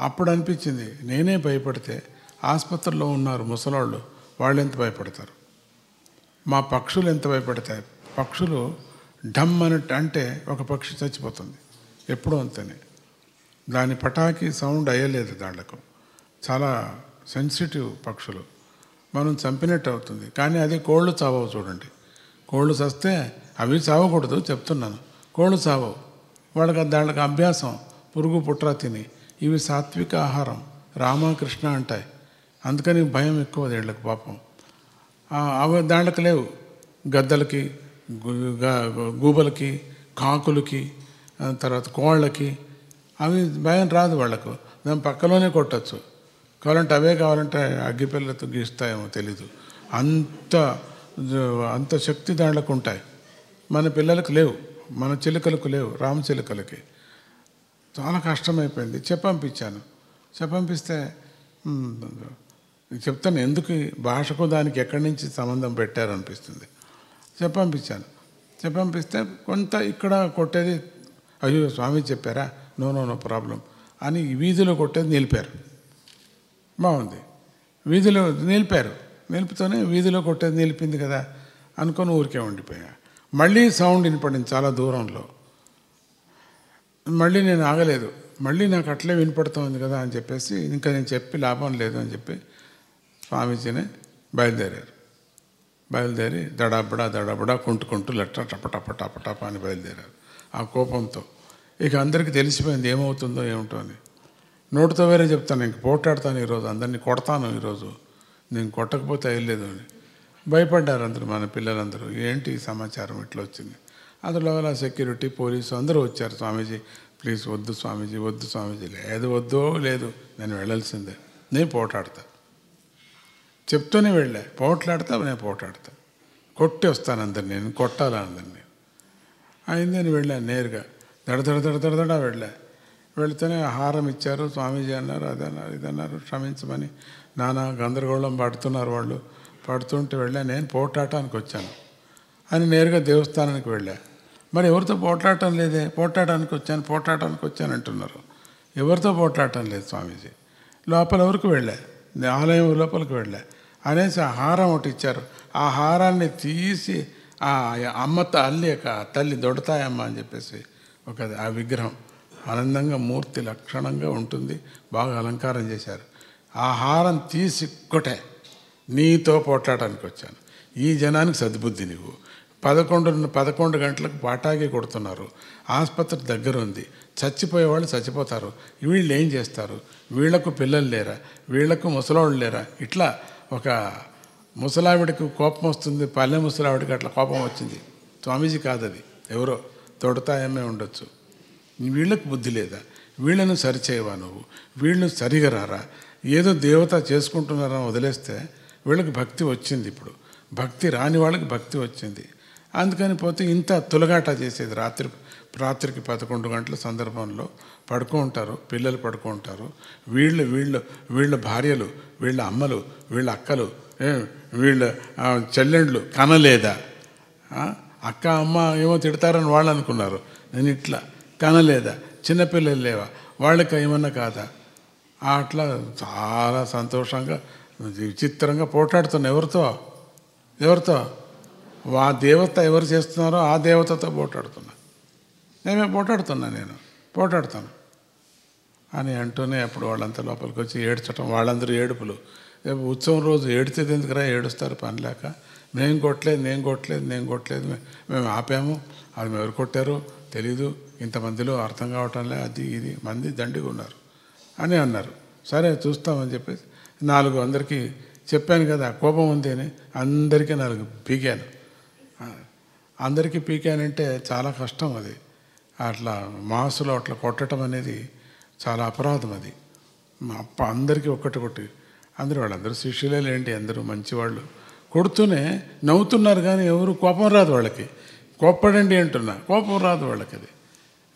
అప్పుడు అనిపించింది నేనే భయపడితే ఆసుపత్రిలో ఉన్నారు ముసలాళ్ళు వాళ్ళు ఎంత భయపడతారు? మా పక్షులు ఎంత భయపడతాయి? పక్షులు డమ్ అని అంటే ఒక పక్షి చచ్చిపోతుంది. ఎప్పుడూ అంతనే. దాని పటాకి సౌండ్ అయ్యలేదు దాళ్ళకు చాలా సెన్సిటివ్ పక్షులు. మనం చంపినట్టు అవుతుంది. కానీ అది కోళ్ళు చావవు చూడండి. కోళ్ళు చస్తే అవి చావకూడదు చెప్తున్నాను. కోళ్ళు చావవు. వాళ్ళకి దాళ్ళకి అభ్యాసం పురుగు పుట్ర తిని. ఇవి సాత్విక ఆహారం. రామకృష్ణ అంటాయి. అందుకని భయం ఎక్కువ వీళ్ళకి పాపం. అవి దాంట్లోకి లేవు. గద్దలకి గూబలకి కాకులకి తర్వాత కోళ్ళకి. అవి భయం రాదు వాళ్ళకు. దాని పక్కలోనే కొట్టచ్చు. కావాలంటే అవే కావాలంటే అగ్గిపిల్లతో గీస్తాయేమో తెలీదు. అంత అంత శక్తి దాంట్లోకి ఉంటాయి. మన పిల్లలకు లేవు. మన చిలుకలకు లేవు రామ చిలుకలకి. చాలా కష్టమైపోయింది. చెప్పంపించాను. చెప్పంపిస్తే చెప్తాను ఎందుకు భాషకు దానికి ఎక్కడి నుంచి సంబంధం పెట్టారనిపిస్తుంది. చెప్పంపించాను. చెప్పంపిస్తే కొంత ఇక్కడ కొట్టేది అయ్యో స్వామి చెప్పారా? నో నో నో ప్రాబ్లం అని వీధిలో కొట్టేది నిలిపారు. బాగుంది. వీధిలో నిలిపారు. నిలిపితేనే వీధిలో కొట్టేది నిలిపింది కదా అనుకొని ఊరికే ఉండిపోయా. మళ్ళీ సౌండ్ వినపడింది చాలా దూరంలో. మళ్ళీ నేను ఆగలేదు. మళ్ళీ నాకు అట్లే వినపడుతోంది కదా అని చెప్పేసి ఇంకా నేను చెప్పి లాభం లేదు అని చెప్పి స్వామీజీని బయలుదేరారు. బయలుదేరి దడాబడా దడాబడా కుంటుకుంటూ లెట్ట టపటప టపటప టప టప అని బయలుదేరారు. ఆ కోపంతో ఇక అందరికీ తెలిసిపోయింది ఏమవుతుందో ఏమిటో అని. నోటితో వేరే చెప్తాను ఇంక పోటాడతాను ఈరోజు అందరినీ కొడతాను ఈరోజు. నేను కొట్టకపోతే వెళ్ళలేదు అని. భయపడ్డారు అందరూ మన పిల్లలందరూ. ఏంటి ఈ సమాచారం? ఇట్లా వచ్చింది? అందులో సెక్యూరిటీ పోలీసు అందరూ వచ్చారు. స్వామీజీ ప్లీజ్ వద్దు స్వామీజీ వద్దు స్వామీజీ. లేదు వద్దో లేదు. నేను వెళ్ళాల్సిందే. నేను పోటాడతా చెప్తూనే వెళ్ళా. పోట్లాడతా నేను పోటాడతా కొట్టి వస్తాను అందరిని. నేను కొట్టాలి అందరిని? అయింది అని వెళ్ళాను నేరుగా. దడ దడ వెళ్ళా. వెళితేనే హారం ఇచ్చారు. స్వామీజీ అన్నారు అదన్నారు ఇదన్నారు క్షమించమని. నానా గందరగోళం పడుతున్నారు వాళ్ళు. పడుతుంటే వెళ్ళా. నేను పోట్లాడటానికి వచ్చాను. అని నేరుగా దేవస్థానానికి వెళ్ళా. మరి ఎవరితో పోట్లాడటం లేదే? పోట్లాడటానికి వచ్చాను పోట్లాడటానికి వచ్చాను అంటున్నారు. ఎవరితో పోట్లాడటం లేదు స్వామీజీ? లోపల వరకు వెళ్ళా? ఆలయం లోపలికి వెళ్ళా. అనేసి ఆ హారం ఒకటి ఇచ్చారు. ఆ హారాన్ని తీసి ఆ అమ్మ తల్లి యొక్క తల్లి దొడతాయమ్మ అని చెప్పేసి ఒక ఆ విగ్రహం ఆనందంగా మూర్తి లక్షణంగా ఉంటుంది. బాగా అలంకారం చేశారు. ఆ హారం తీసి కొట్టే. నీతో పోట్లాడడానికి వచ్చాను. ఈ జనానికి సద్బుద్ధి నువ్వు పదకొండు పదకొండు గంటలకు పాటాగే కొడుతున్నారు. ఆసుపత్రి దగ్గర ఉంది. చచ్చిపోయే వాళ్ళు చచ్చిపోతారు. వీళ్ళు ఏం చేస్తారు? వీళ్ళకు పిల్లలు లేరా? వీళ్ళకు ముసలాళ్ళు లేరా? ఇట్లా ఒక ముసలావిడికి కోపం వస్తుంది. పల్లె ముసలావిడికి అట్లా కోపం వచ్చింది. స్వామీజీ కాదది. ఎవరో? తొడతాయమే ఉండొచ్చు. వీళ్ళకు బుద్ధి లేదా? వీళ్ళను సరిచేయవా నువ్వు? వీళ్ళను సరిగా రారా? ఏదో దేవత చేసుకుంటున్నారని వదిలేస్తే వీళ్ళకి భక్తి వచ్చింది ఇప్పుడు. భక్తి రాని వాళ్ళకి భక్తి వచ్చింది. అందుకని పోతే ఇంత తులగాట చేసేది రాత్రి రాత్రికి పదకొండు గంటల సందర్భంలో పడుకుంటారు పిల్లలు పడుకుంటారు వీళ్ళు వీళ్ళు వీళ్ళ భార్యలు వీళ్ళ అమ్మలు వీళ్ళ అక్కలు వీళ్ళ చెల్లెండ్లు కనలేదా? అక్క అమ్మ ఏమో తిడతారని వాళ్ళు అనుకున్నారు. నేను ఇట్లా కనలేదా? చిన్నపిల్లలు లేవా? వాళ్ళకి ఏమన్నా కాదా? అట్లా చాలా సంతోషంగా విచిత్రంగా పోటాడుతున్నా ఎవరితో? ఎవరితో? ఆ దేవత ఎవరు చేస్తున్నారో ఆ దేవతతో పోటాడుతున్నా నేనే పోటాడుతున్నా నేను. పోటాడుతాను అని అంటూనే అప్పుడు వాళ్ళంతా లోపలికి వచ్చి ఏడ్చటం. వాళ్ళందరూ ఏడుపులు. రేపు ఉత్సవం రోజు ఏడితే ఎందుకురా? ఏడుస్తారు పని లేక. మేము కొట్టలేదు నేను కొట్టలేదు నేను కొట్టలేదు. మేము ఆపాము. అది ఎవరు కొట్టారు తెలీదు. ఇంతమందిలో అర్థం కావటంలే. అది ఇది. మంది దండిగా ఉన్నారు. అని అన్నారు. సరే చూస్తామని చెప్పేసి నాలుగు అందరికీ చెప్పాను కదా కోపం ఉంది అని. అందరికీ నాలుగు పీకాను. అందరికీ పీకానంటే చాలా కష్టం అది. అట్లా మాసులో అట్లా కొట్టడం అనేది చాలా అపరాధం అది. మా అప్ప అందరికీ ఒక్కటి కొట్టి అందరూ వాళ్ళందరూ శిష్యులే లేండి అందరూ మంచివాళ్ళు. కొడుతూనే నవ్వుతున్నారు కానీ ఎవరు కోపం రాదు వాళ్ళకి. కోప్పడండి అంటున్నా కోపం రాదు వాళ్ళకి అది.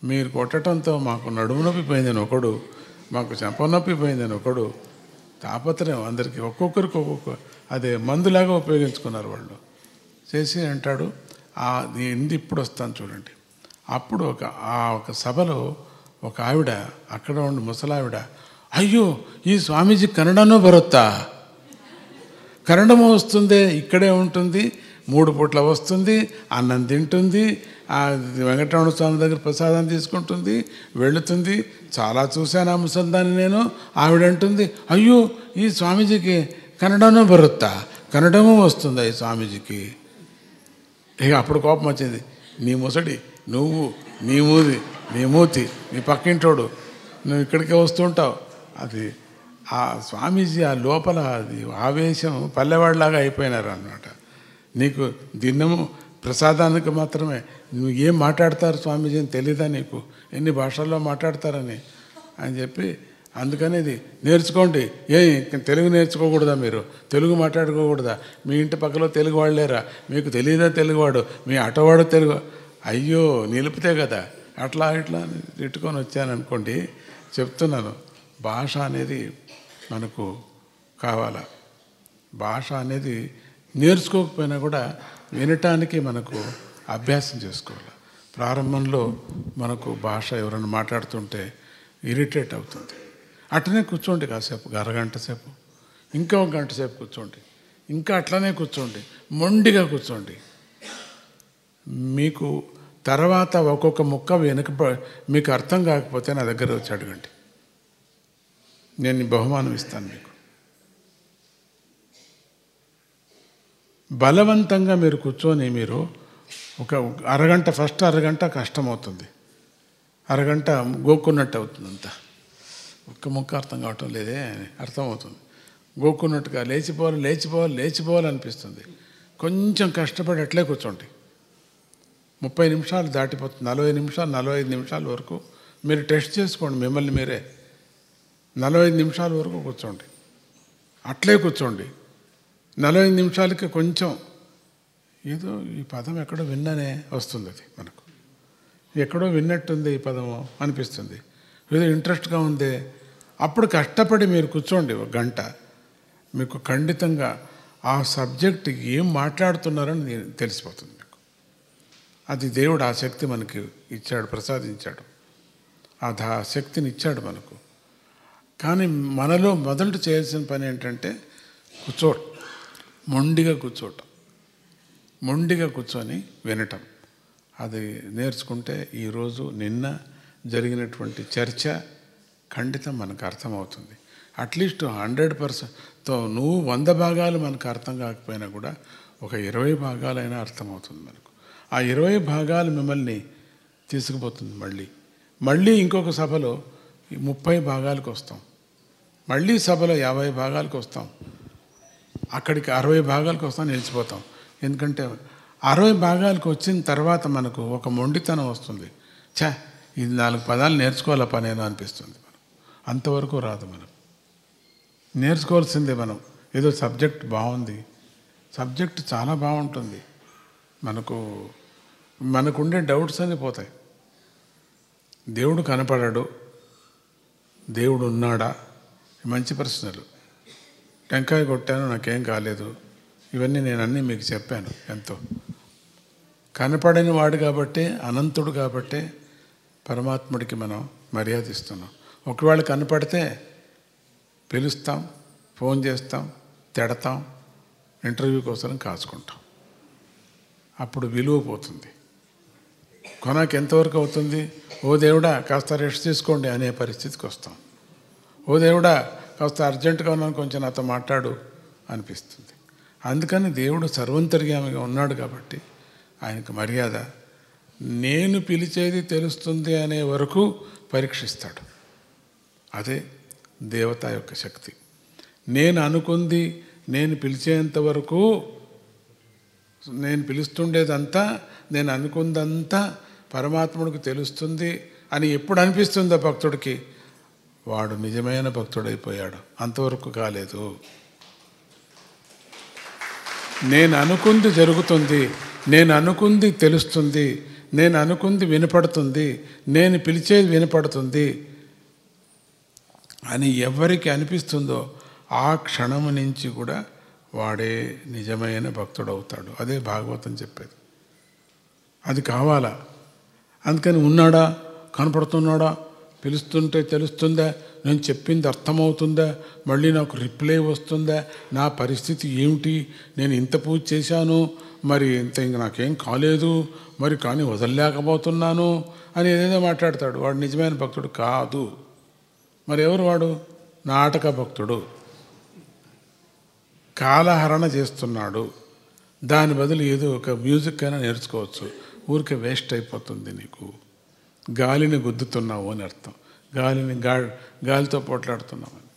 మీరు కొట్టడంతో మాకు నడుము నొప్పి పోయిందని ఒకడు మాకు చెంప నొప్పి పోయిందని ఒకడు తాపత్రయం అందరికీ. ఒక్కొక్కరికి ఒక్కొక్క అదే మందులాగా ఉపయోగించుకున్నారు వాళ్ళు. చేసి అంటాడు ఆ ఎందు ఇప్పుడు వస్తాను చూడండి. అప్పుడు ఒక ఆ ఒక సభలో ఒక ఆవిడ అక్కడ ఉండి ముసలావిడ అయ్యో ఈ స్వామీజీ కన్నడనూ బరుత్తా? కన్నడము వస్తుంది ఇక్కడే ఉంటుంది మూడు పూట్ల వస్తుంది అన్నం తింటుంది ఆ వెంకటరమణ స్వామి దగ్గర ప్రసాదం తీసుకుంటుంది వెళుతుంది. చాలా చూశాను ఆ ముసల్దాన్ని నేను. ఆవిడంటుంది అయ్యో ఈ స్వామీజీకి కన్నడనూ బరుత్తా. కన్నడము వస్తుందా ఈ స్వామీజీకి? ఇక అప్పుడు కోపం వచ్చింది నీ ముసడి నువ్వు నీ మూది నీ మూతి నీ పక్కింటోడు నువ్వు ఇక్కడికే వస్తుంటావు. అది ఆ స్వామీజీ ఆ లోపల అది ఆవేశం పల్లెవాడిలాగా అయిపోయినారు అన్నమాట నీకు దిన్నము ప్రసాదానికి మాత్రమే. నువ్వు ఏం మాట్లాడతారు స్వామీజీ అని తెలీదా నీకు? ఎన్ని భాషల్లో మాట్లాడతారని? అని చెప్పి అందుకని ఇది నేర్చుకోండి. ఏ తెలుగు నేర్చుకోకూడదా మీరు? తెలుగు మాట్లాడుకోకూడదా? మీ ఇంటి పక్కలో తెలుగు వాళ్ళేరా మీకు తెలియదా తెలుగువాడు? మీ అటవాడు తెలుగు అయ్యో నిలిపితే కదా. అట్లా ఇట్లా అని తిట్టుకొని చెప్తున్నాను. భాష అనేది మనకు కావాలా? భాష అనేది నేర్చుకోకపోయినా కూడా వినటానికి మనకు అభ్యాసం చేసుకోవాలి. ప్రారంభంలో మనకు భాష ఎవరైనా మాట్లాడుతుంటే ఇరిటేట్ అవుతుంది. అట్లనే కూర్చోండి కాసేపు అరగంట సేపు ఇంకా ఒక గంట సేపు కూర్చోండి ఇంకా అట్లనే కూర్చోండి మొండిగా కూర్చోండి. మీకు తర్వాత ఒక్కొక్క ముక్క వెనుక మీకు అర్థం కాకపోతే నా దగ్గర వచ్చి అడగండి. నేను బహుమానం ఇస్తాను మీకు. బలవంతంగా మీరు కూర్చొని మీరు ఒక అరగంట ఫస్ట్ అరగంట కష్టమవుతుంది. అరగంట గోక్కున్నట్టు అవుతుంది అంతా ఒక్క ముక్క అర్థం కావటం లేదే అని అర్థమవుతుంది. గోక్కున్నట్టుగా లేచిపోవాలి లేచిపోవాలి లేచిపోవాలి అనిపిస్తుంది. కొంచెం కష్టపడి అట్లే కూర్చోండి. ముప్పై నిమిషాలు దాటిపోతుంది. నలభై నిమిషాలు నలభై ఐదు నిమిషాల వరకు మీరు టెస్ట్ చేసుకోండి. మిమ్మల్ని మీరే నలభై ఐదు నిమిషాల వరకు కూర్చోండి. అట్లే కూర్చోండి. నలభై నిమిషాలకి కొంచెం. ఏదో ఈ పదం ఎక్కడో విన్ననే వస్తుంది అది మనకు. ఎక్కడో విన్నట్టుంది ఈ పదము అనిపిస్తుంది. ఏదో ఇంట్రెస్ట్గా ఉంది. అప్పుడు కష్టపడి మీరు కూర్చోండి ఒక గంట. మీకు ఖండితంగా ఆ సబ్జెక్ట్ ఏం మాట్లాడుతున్నారని నేను తెలిసిపోతుంది మీకు. అది దేవుడు ఆ శక్తి మనకి ఇచ్చాడు ప్రసాదించాడు. ఆ దా శక్తిని ఇచ్చాడు మనకు. కానీ మనలో మొదలు చేయాల్సిన పని ఏంటంటే కూర్చోడు మొండిగా కూర్చోవటం. మొండిగా కూర్చొని వినటం. అది నేర్చుకుంటే ఈరోజు నిన్న జరిగినటువంటి చర్చ ఖండితం మనకు అర్థమవుతుంది. అట్లీస్ట్ హండ్రెడ్ పర్సెంట్తో నువ్వు వంద భాగాలు మనకు అర్థం కాకపోయినా కూడా ఒక ఇరవై భాగాలైనా అర్థమవుతుంది మనకు. ఆ ఇరవై భాగాలు మిమ్మల్ని తీసుకుపోతుంది మళ్ళీ. మళ్ళీ ఇంకొక సభలో ముప్పై భాగాలకు వస్తాం. మళ్ళీ సభలో యాభై భాగాలకు వస్తాం. అక్కడికి అరవై భాగాలకు వస్తాం నిలిచిపోతాం. ఎందుకంటే అరవై భాగాలకు వచ్చిన తర్వాత మనకు ఒక మొండితనం వస్తుంది. ఛా ఇది నాలుగు పదాలు నేర్చుకోవాలా పనేనా అనిపిస్తుంది. మనం అంతవరకు రాదు మనం. నేర్చుకోవాల్సిందే మనం. ఏదో సబ్జెక్ట్ బాగుంది. సబ్జెక్ట్ చాలా బాగుంటుంది. మనకు మనకుండే డౌట్స్ అన్నీ పోతాయి. దేవుడు కనపడాడు. దేవుడు ఉన్నాడా? మంచి ప్రశ్నలు. టెంకాయ కొట్టాను నాకేం కాలేదు. ఇవన్నీ నేను అన్నీ మీకు చెప్పాను ఎంతో. కనపడని వాడు కాబట్టి అనంతుడు కాబట్టి పరమాత్ముడికి మనం మర్యాద ఇస్తున్నాం. ఒకవేళ కనపడితే పిలుస్తాం ఫోన్ చేస్తాం తిడతాం ఇంటర్వ్యూ కోసం కాచుకుంటాం. అప్పుడు విలువ పోతుంది. కొనకు ఎంతవరకు అవుతుంది? ఓ దేవుడా కాస్త రెస్ట్ తీసుకోండి అనే పరిస్థితికి వస్తాం. ఓ దేవుడా కాస్త అర్జెంటుగా ఉన్నాను కొంచెం నాతో మాట్లాడు అనిపిస్తుంది. అందుకని దేవుడు సర్వంతర్యామిగా ఉన్నాడు కాబట్టి ఆయనకు మర్యాద. నేను పిలిచేది తెలుస్తుంది అనే వరకు పరీక్షిస్తాడు. అదే దేవత యొక్క శక్తి. నేను అనుకుంది నేను పిలిచేంత వరకు నేను పిలుస్తుండేదంతా నేను అనుకుందంతా పరమాత్ముడికి తెలుస్తుంది అని ఎప్పుడు అనిపిస్తుందో భక్తుడికి? వాడు నిజమైన భక్తుడైపోయాడు. అంతవరకు కాలేదు. నేను అనుకుంది జరుగుతుంది నేను అనుకుంది తెలుస్తుంది నేను అనుకుంది వినపడుతుంది నేను పిలిచేది వినపడుతుంది అని ఎవరికి అనిపిస్తుందో ఆ క్షణం నుంచి కూడా వాడే నిజమైన భక్తుడవుతాడు. అదే భాగవతం చెప్పేది. అది కావాలా? అందుకని ఉన్నాడా? కనపడుతున్నాడా? పిలుస్తుంటే తెలుస్తుందా? నేను చెప్పింది అర్థమవుతుందా? మళ్ళీ నాకు రిప్లై వస్తుందా? నా పరిస్థితి ఏమిటి? నేను ఇంత పూజ చేశాను మరి ఇంత ఇంక నాకేం కాలేదు మరి కానీ వదలలేకపోతున్నాను అని ఏదేదో మాట్లాడతాడు. వాడు నిజమైన భక్తుడు కాదు. మరి ఎవరు వాడు? నాటక భక్తుడు. కాలహరణ చేస్తున్నాడు. దాని బదులు ఏదో ఒక మ్యూజిక్ అయినా నేర్చుకోవచ్చు. ఊరికే వేస్ట్ అయిపోతుంది నీకు. గాలిని గుద్దుతున్నావు అని అర్థం. గాలిని గా గాలితో పోట్లాడుతున్నావు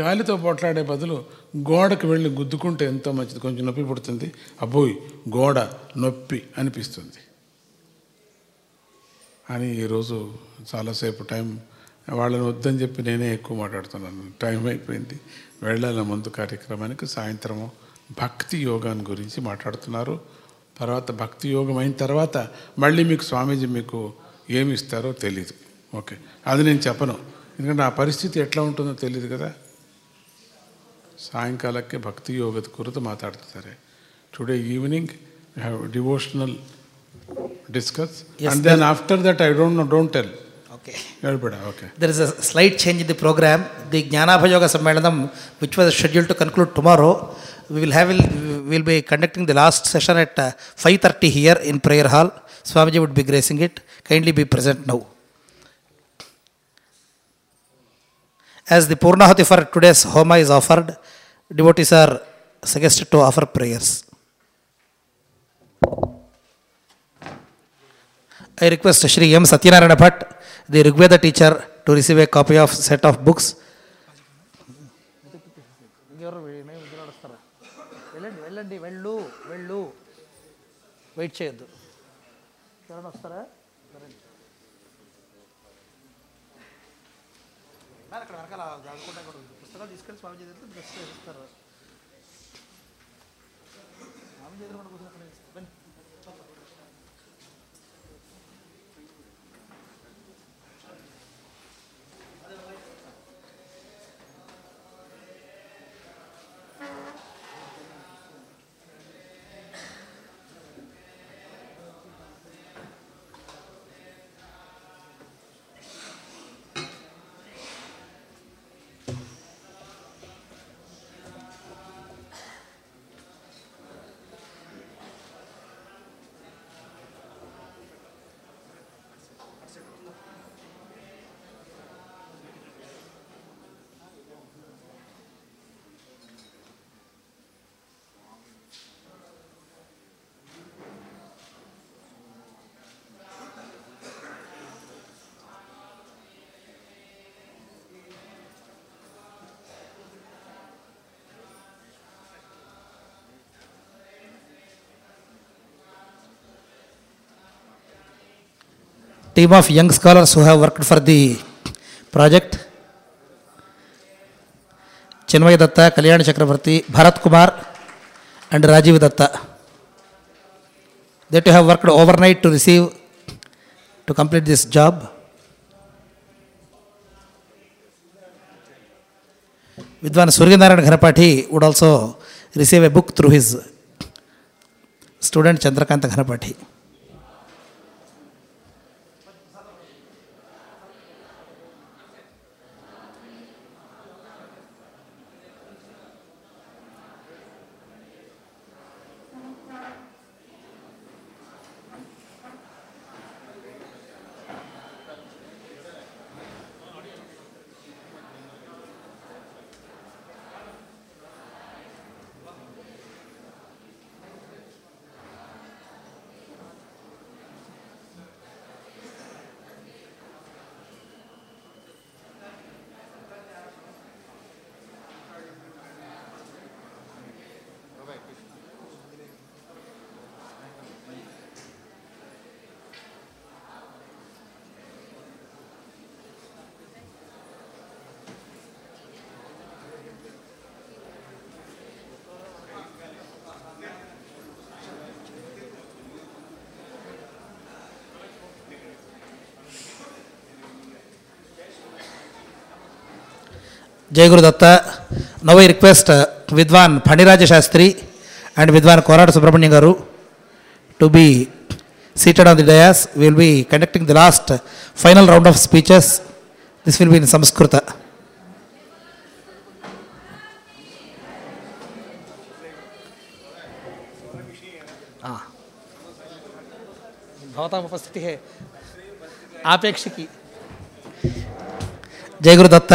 గాలితో పోట్లాడే బదులు గోడకు వెళ్ళి గుద్దుకుంటే ఎంతో మంచిది. కొంచెం నొప్పి పుడుతుంది. అబ్బోయ్ గోడ నొప్పి అనిపిస్తుంది. అని ఈరోజు చాలాసేపు టైం వాళ్ళని వద్దని చెప్పి నేనే ఎక్కువ మాట్లాడుతున్నాను. టైం అయిపోయింది. వెళ్ళాల ముందు కార్యక్రమానికి. సాయంత్రము భక్తి యోగాన్ని గురించి మాట్లాడుతున్నారు. తర్వాత భక్తి యోగం అయిన తర్వాత మళ్ళీ మీకు స్వామీజీ మీకు ఏమి ఇస్తారో తెలియదు ఓకే అది నేను చెప్పను ఎందుకంటే ఆ పరిస్థితి ఎట్లా ఉంటుందో తెలియదు కదా ಸಾಯಂಕಾಲಕ್ಕೆ ಭಕ್ತಿ ಯೋಗದ ಕುರಿತು ಮಾತಾಡ್ತಿದ್ದಾರೆ today evening have devotional discuss Yes, and then after that I don't know don't tell Okay. ಹೇಳ್ಬೇಡ okay There is a slight change in the program. The Jnanabhayoga Sammelanam, which was scheduled to conclude tomorrow, we will have we will be conducting the last session at uh, 5:30 here in prayer hall. Swamiji would be gracing it. Kindly be present now. As the Purnahuti for today's Homa is offered, devotees are suggested to offer prayers. I request Shri M. Satyanarayana Bhatt, the Rigveda teacher, to receive a copy of set of books. వెళ్ళండి వెళ్ళండి వెళ్ళు వెళ్ళు వెయిట్ చేయొద్దు ఎవరైనా వస్తారా team of young scholars who have worked for the project. Chinmay Datta, Kalyan Chakravarti, Bharat Kumar, and Rajiv Datta. They too have worked overnight to receive, to complete this job. Vidwan Suryanarayan Ghanapati would also receive a book through his student Chandrakanta Ghanapati. Jai Guru Datta. Now I request uh, Vidwan Phandiraja Shastri and Vidwan Korada Subramanian Garu to be seated on the dais. We will be conducting the last uh, final round of speeches. This will be in Samskrita. हाँ। भवताम् उपस्थितिः आपेक्षिकी जय गुरुदत्त